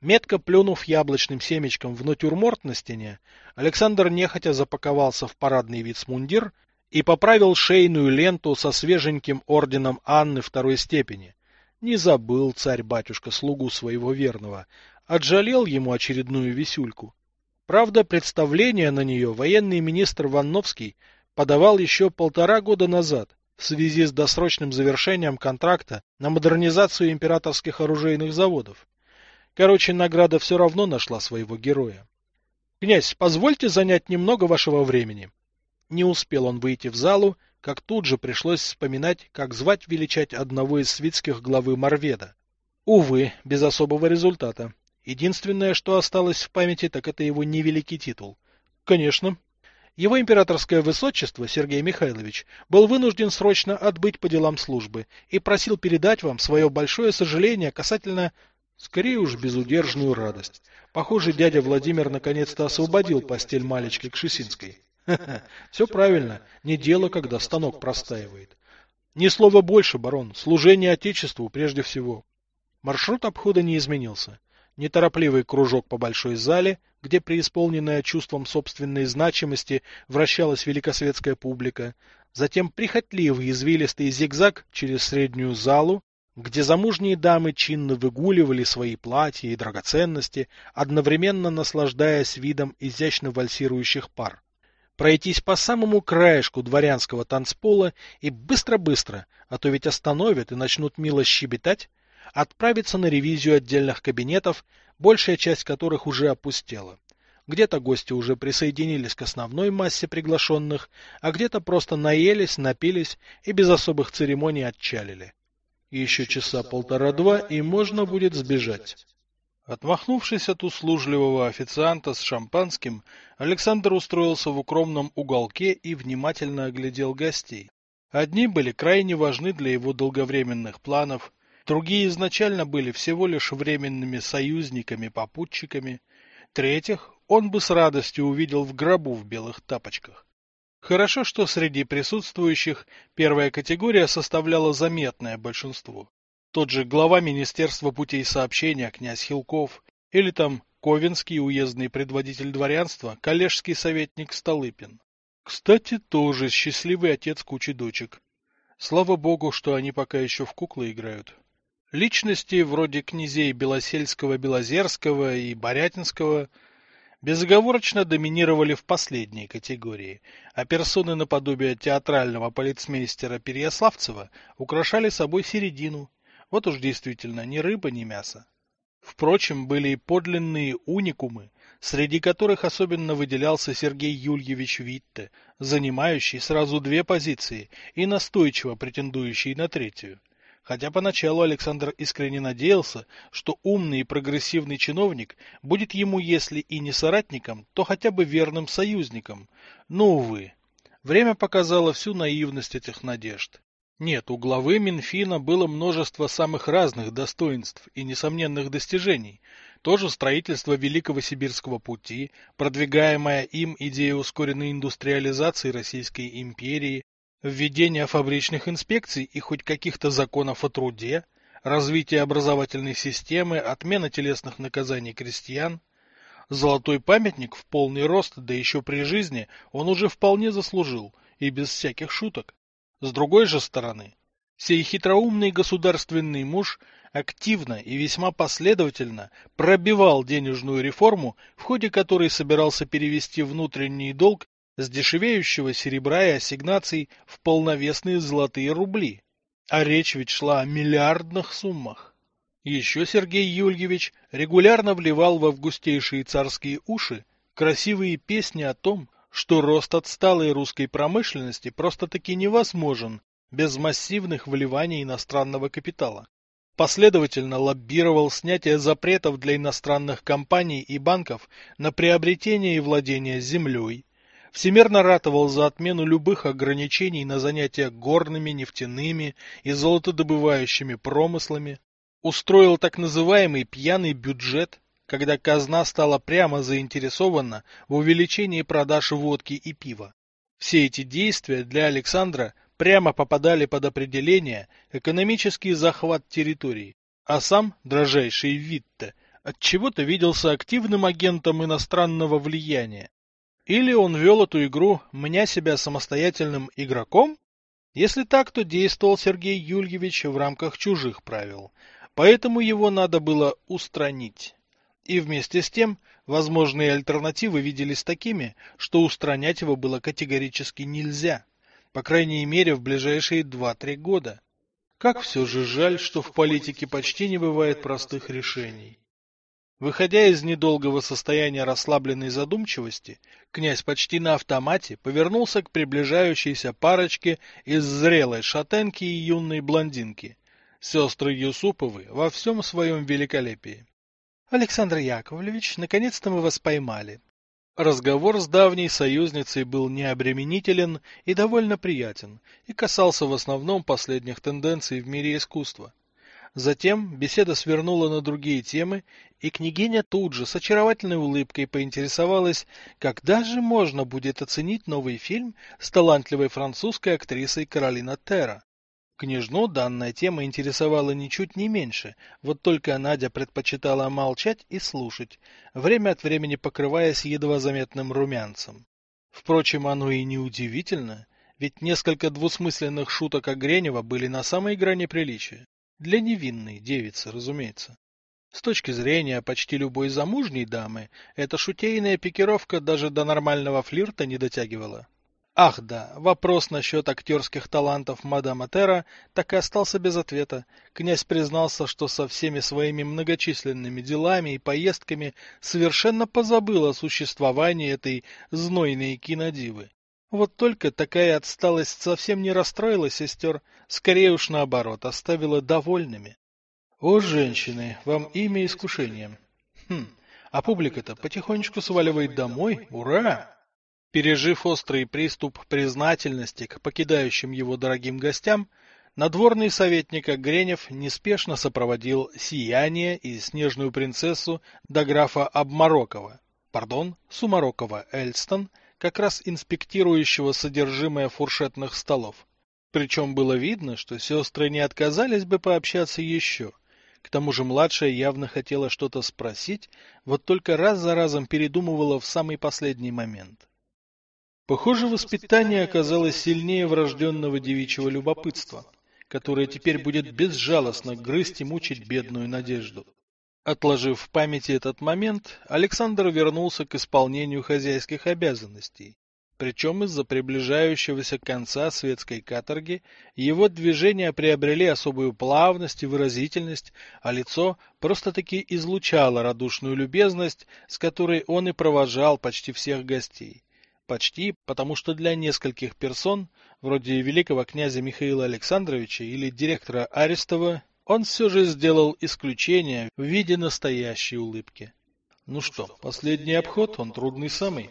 Метко плюнув яблочным семечком в натюрморт на стене, Александр нехотя запаковался в парадный вицмундир и поправил шейную ленту со свеженьким орденом Анны второй степени. Не забыл царь-батюшка слугу своего верного, отжалел ему очередную висюльку. Правда, представление на нее военный министр Ванновский подавал еще полтора года назад, в связи с досрочным завершением контракта на модернизацию императорских оружейных заводов. Короче, награда все равно нашла своего героя. «Князь, позвольте занять немного вашего времени». Не успел он выйти в залу, как тут же пришлось вспоминать, как звать величать одного из свитских главы Марведа. Увы, без особого результата. Единственное, что осталось в памяти, так это его невеликий титул. Конечно, его императорское высочество Сергей Михайлович был вынужден срочно отбыть по делам службы и просил передать вам свое большое сожаление касательно, скорее уж, безудержную радость. Похоже, дядя Владимир наконец-то освободил постель малечки Кшесинской. Все правильно, не дело, когда станок простаивает. Ни слова больше, барон, служение Отечеству прежде всего. Маршрут обхода не изменился неторопливый кружок по большой зале, где преисполненная чувством собственной значимости вращалась великосветская публика, затем прихотливый извилистый зигзаг через среднюю залу, где замужние дамы чинно выгуливали свои платья и драгоценности, одновременно наслаждаясь видом изящно вальсирующих пар. Пройтись по самому краешку дворянского танцпола и быстро-быстро, а то ведь остановят и начнут мило щебетать, отправиться на ревизию отдельных кабинетов, большая часть которых уже опустела. Где-то гости уже присоединились к основной массе приглашенных, а где-то просто наелись, напились и без особых церемоний отчалили. Еще часа полтора-два, и можно будет сбежать. Отмахнувшись от услужливого официанта с шампанским, Александр устроился в укромном уголке и внимательно оглядел гостей. Одни были крайне важны для его долговременных планов, Другие изначально были всего лишь временными союзниками-попутчиками. Третьих он бы с радостью увидел в гробу в белых тапочках. Хорошо, что среди присутствующих первая категория составляла заметное большинство. Тот же глава Министерства путей сообщения князь Хилков или там Ковенский уездный предводитель дворянства, коллежский советник Столыпин. Кстати, тоже счастливый отец кучи дочек. Слава богу, что они пока еще в куклы играют. Личности вроде князей Белосельского, Белозерского и Борятинского безоговорочно доминировали в последней категории, а персоны наподобие театрального полицмейстера Переяславцева украшали собой середину. Вот уж действительно ни рыба, ни мясо. Впрочем, были и подлинные уникумы, среди которых особенно выделялся Сергей Юльевич Витте, занимающий сразу две позиции и настойчиво претендующий на третью. Хотя поначалу Александр искренне надеялся, что умный и прогрессивный чиновник будет ему, если и не соратником, то хотя бы верным союзником. Но, увы, время показало всю наивность этих надежд. Нет, у главы Минфина было множество самых разных достоинств и несомненных достижений. Тоже строительство Великого Сибирского пути, продвигаемая им идея ускоренной индустриализации Российской империи, введение фабричных инспекций и хоть каких-то законов о труде, развитие образовательной системы, отмена телесных наказаний крестьян. Золотой памятник в полный рост, да еще при жизни, он уже вполне заслужил, и без всяких шуток. С другой же стороны, сей хитроумный государственный муж активно и весьма последовательно пробивал денежную реформу, в ходе которой собирался перевести внутренний долг с дешевеющего серебра и ассигнаций в полновесные золотые рубли. А речь ведь шла о миллиардных суммах. Еще Сергей Юльевич регулярно вливал в августейшие царские уши красивые песни о том, что рост отсталой русской промышленности просто-таки невозможен без массивных вливаний иностранного капитала. Последовательно лоббировал снятие запретов для иностранных компаний и банков на приобретение и владение землей, всемирно ратовал за отмену любых ограничений на занятия горными, нефтяными и золотодобывающими промыслами, устроил так называемый пьяный бюджет, когда казна стала прямо заинтересована в увеличении продаж водки и пива. Все эти действия для Александра прямо попадали под определение экономический захват территорий, а сам, дрожайший Витте, отчего-то виделся активным агентом иностранного влияния. Или он вел эту игру, меня себя самостоятельным игроком? Если так, то действовал Сергей Юльевич в рамках чужих правил, поэтому его надо было устранить. И вместе с тем, возможные альтернативы виделись такими, что устранять его было категорически нельзя, по крайней мере в ближайшие 2-3 года. Как все же жаль, что в политике почти не бывает простых решений. Выходя из недолгого состояния расслабленной задумчивости, князь почти на автомате повернулся к приближающейся парочке из зрелой шатенки и юной блондинки, сестры Юсуповы во всем своем великолепии. Александр Яковлевич, наконец-то мы вас поймали. Разговор с давней союзницей был необременителен и довольно приятен, и касался в основном последних тенденций в мире искусства. Затем беседа свернула на другие темы, и княгиня тут же с очаровательной улыбкой поинтересовалась, когда же можно будет оценить новый фильм с талантливой французской актрисой Каролина Терра. Княжну данная тема интересовала ничуть не меньше, вот только Надя предпочитала молчать и слушать, время от времени покрываясь едва заметным румянцем. Впрочем, оно и не удивительно, ведь несколько двусмысленных шуток о Гренева были на самой грани приличия. Для невинной девицы, разумеется. С точки зрения почти любой замужней дамы, эта шутейная пикировка даже до нормального флирта не дотягивала. Ах да, вопрос насчет актерских талантов мадам Тера так и остался без ответа. Князь признался, что со всеми своими многочисленными делами и поездками совершенно позабыл о существовании этой знойной кинодивы. Вот только такая отсталость совсем не расстроила сестер, скорее уж наоборот, оставила довольными. О, женщины, вам имя искушением. Хм, а публика-то потихонечку сваливает домой, ура! Пережив острый приступ признательности к покидающим его дорогим гостям, Надворный советник Огренев неспешно сопроводил Сияние и Снежную принцессу до графа Обморокова, пардон, Сумарокова Эльстон, как раз инспектирующего содержимое фуршетных столов. Причем было видно, что сестры не отказались бы пообщаться еще. К тому же младшая явно хотела что-то спросить, вот только раз за разом передумывала в самый последний момент. Похоже, воспитание оказалось сильнее врожденного девичьего любопытства — которая теперь будет безжалостно грызть и мучить бедную надежду. Отложив в памяти этот момент, Александр вернулся к исполнению хозяйских обязанностей. Причем из-за приближающегося конца светской каторги его движения приобрели особую плавность и выразительность, а лицо просто-таки излучало радушную любезность, с которой он и провожал почти всех гостей. Почти, потому что для нескольких персон, вроде великого князя Михаила Александровича или директора Арестова, он все же сделал исключение в виде настоящей улыбки. Ну что, последний обход, он трудный самый.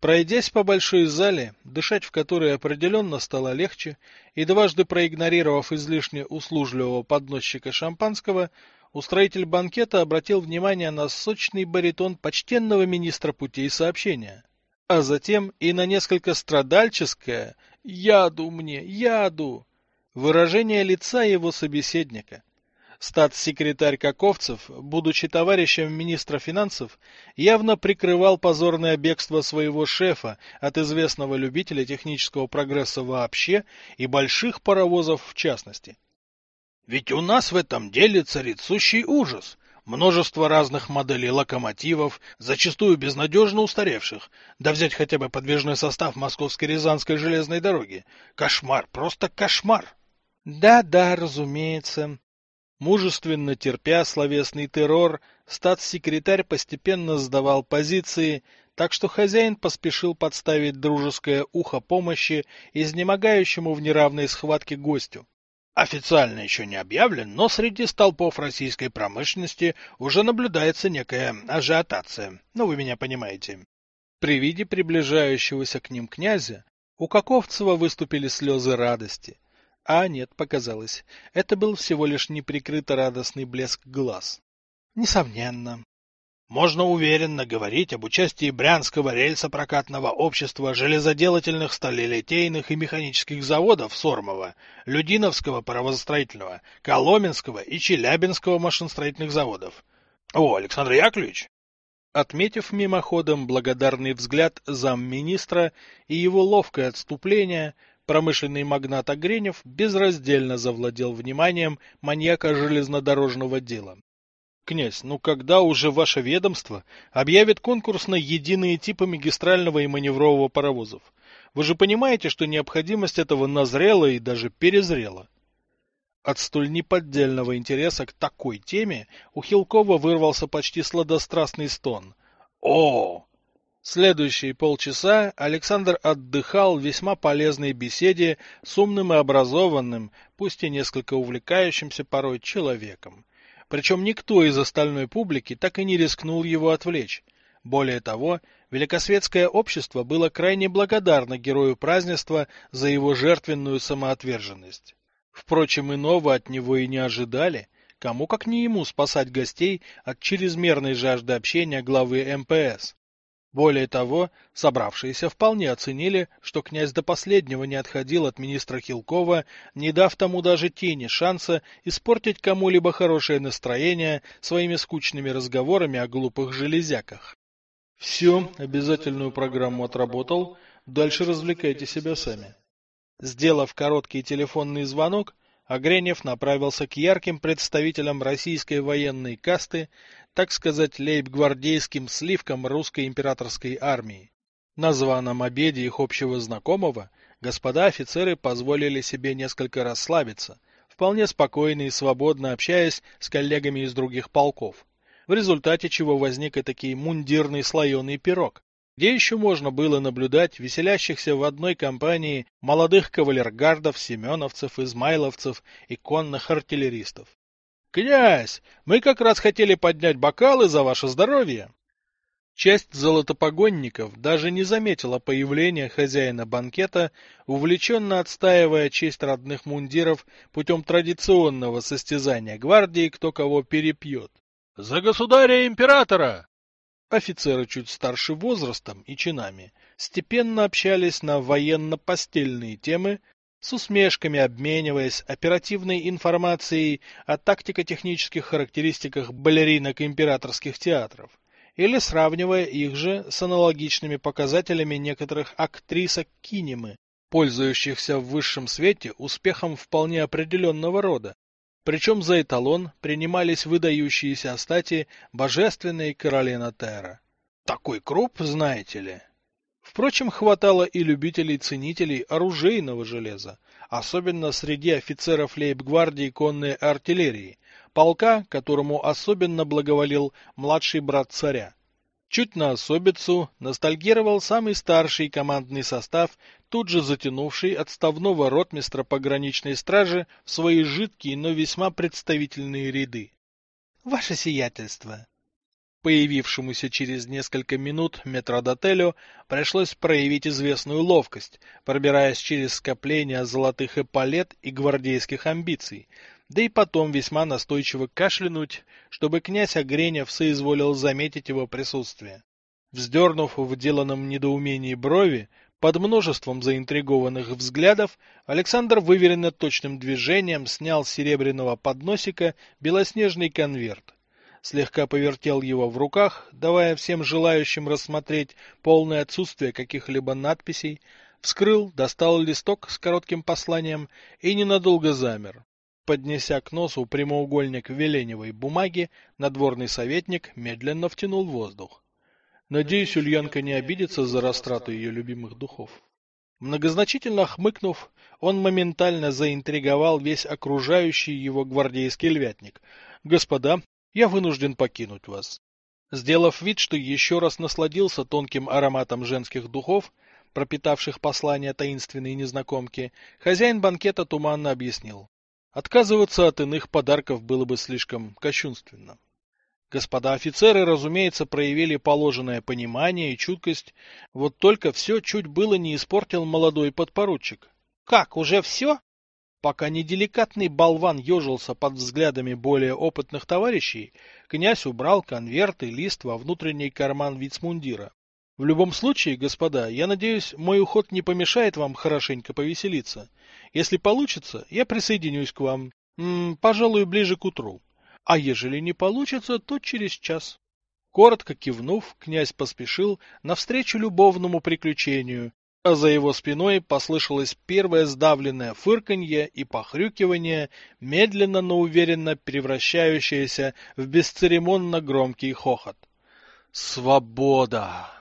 Пройдясь по большой зале, дышать в которой определенно стало легче, и дважды проигнорировав излишне услужливого подносчика шампанского, устроитель банкета обратил внимание на сочный баритон почтенного министра путей сообщения а затем и на несколько страдальческое «яду мне, яду» выражение лица его собеседника. Статс-секретарь Каковцев, будучи товарищем министра финансов, явно прикрывал позорное бегство своего шефа от известного любителя технического прогресса вообще и больших паровозов в частности. Ведь у нас в этом деле царит сущий ужас множество разных моделей локомотивов, зачастую безнадежно устаревших, да взять хотя бы подвижной состав Московской Рязанской железной дороги. Кошмар, просто кошмар! Да-да, разумеется. Мужественно терпя словесный террор, статс-секретарь постепенно сдавал позиции, так что хозяин поспешил подставить дружеское ухо помощи изнемогающему в неравной схватке гостю. Официально еще не объявлен, но среди столпов российской промышленности уже наблюдается некая ажиотация. Ну, вы меня понимаете. При виде приближающегося к ним князя у Каковцева выступили слезы радости. А нет, показалось, это был всего лишь неприкрыто радостный блеск глаз. Несомненно, можно уверенно говорить об участии Брянского рельсопрокатного общества железоделательных, сталелитейных и механических заводов Сормова, Людиновского паровозостроительного, Коломенского и Челябинского машиностроительных заводов. О, Александр Яковлевич! Отметив мимоходом благодарный взгляд замминистра и его ловкое отступление, промышленный магнат Огренев безраздельно завладел вниманием маньяка железнодорожного дела. Князь, ну когда уже ваше ведомство объявит конкурс на единые типы магистрального и маневрового паровозов? Вы же понимаете, что необходимость этого назрела и даже перезрела. От столь неподдельного интереса к такой теме у Хилкова вырвался почти сладострастный стон. О! Следующие полчаса Александр отдыхал в весьма полезной беседе с умным и образованным, пусть и несколько увлекающимся порой человеком. Причем никто из остальной публики так и не рискнул его отвлечь. Более того, великосветское общество было крайне благодарно герою празднества за его жертвенную самоотверженность. Впрочем, иного от него и не ожидали, кому как не ему спасать гостей от чрезмерной жажды общения главы МПС. Более того, собравшиеся вполне оценили, что князь до последнего не отходил от министра Хилкова, не дав тому даже тени шанса испортить кому-либо хорошее настроение своими скучными разговорами о глупых железяках. Все, обязательную программу отработал, дальше развлекайте себя сами. Сделав короткий телефонный звонок, Огренев направился к ярким представителям российской военной касты, так сказать, лейб-гвардейским сливкам русской императорской армии. На званом обеде их общего знакомого господа офицеры позволили себе несколько расслабиться, вполне спокойно и свободно общаясь с коллегами из других полков, в результате чего возник и такой мундирный слоеный пирог, где еще можно было наблюдать веселящихся в одной компании молодых кавалергардов, семеновцев, измайловцев и конных артиллеристов. «Князь, мы как раз хотели поднять бокалы за ваше здоровье!» Часть золотопогонников даже не заметила появления хозяина банкета, увлеченно отстаивая честь родных мундиров путем традиционного состязания гвардии, кто кого перепьет. «За государя-императора!» Офицеры чуть старше возрастом и чинами степенно общались на военно-постельные темы, с усмешками обмениваясь оперативной информацией о тактико-технических характеристиках балеринок императорских театров или сравнивая их же с аналогичными показателями некоторых актрисок кинемы, пользующихся в высшем свете успехом вполне определенного рода. Причем за эталон принимались выдающиеся стати божественной Каролина Терра. Такой круп, знаете ли. Впрочем, хватало и любителей-ценителей оружейного железа, особенно среди офицеров лейб-гвардии конной артиллерии, полка, которому особенно благоволил младший брат царя. Чуть на особицу ностальгировал самый старший командный состав, тут же затянувший отставного ротмистра пограничной стражи в свои жидкие, но весьма представительные ряды. — Ваше сиятельство! Появившемуся через несколько минут метродотелю пришлось проявить известную ловкость, пробираясь через скопление золотых эполет и гвардейских амбиций, да и потом весьма настойчиво кашлянуть, чтобы князь Огренев соизволил заметить его присутствие. Вздернув в деланном недоумении брови, под множеством заинтригованных взглядов, Александр выверенно точным движением снял с серебряного подносика белоснежный конверт. Слегка повертел его в руках, давая всем желающим рассмотреть полное отсутствие каких-либо надписей, вскрыл, достал листок с коротким посланием и ненадолго замер. Поднеся к носу прямоугольник веленевой бумаги, надворный советник медленно втянул воздух. Надеюсь, Ульянка не обидится за растрату ее любимых духов. Многозначительно хмыкнув, он моментально заинтриговал весь окружающий его гвардейский львятник. «Господа, я вынужден покинуть вас». Сделав вид, что еще раз насладился тонким ароматом женских духов, пропитавших послание таинственной незнакомки, хозяин банкета туманно объяснил. Отказываться от иных подарков было бы слишком кощунственно. Господа офицеры, разумеется, проявили положенное понимание и чуткость, вот только все чуть было не испортил молодой подпоручик. — Как, уже все? Пока неделикатный болван ежился под взглядами более опытных товарищей, князь убрал конверт и лист во внутренний карман вицмундира. В любом случае, господа, я надеюсь, мой уход не помешает вам хорошенько повеселиться. Если получится, я присоединюсь к вам, м -м, пожалуй, ближе к утру. А ежели не получится, то через час. Коротко кивнув, князь поспешил навстречу любовному приключению, а за его спиной послышалось первое сдавленное фырканье и похрюкивание, медленно, но уверенно превращающееся в бесцеремонно громкий хохот. «Свобода!»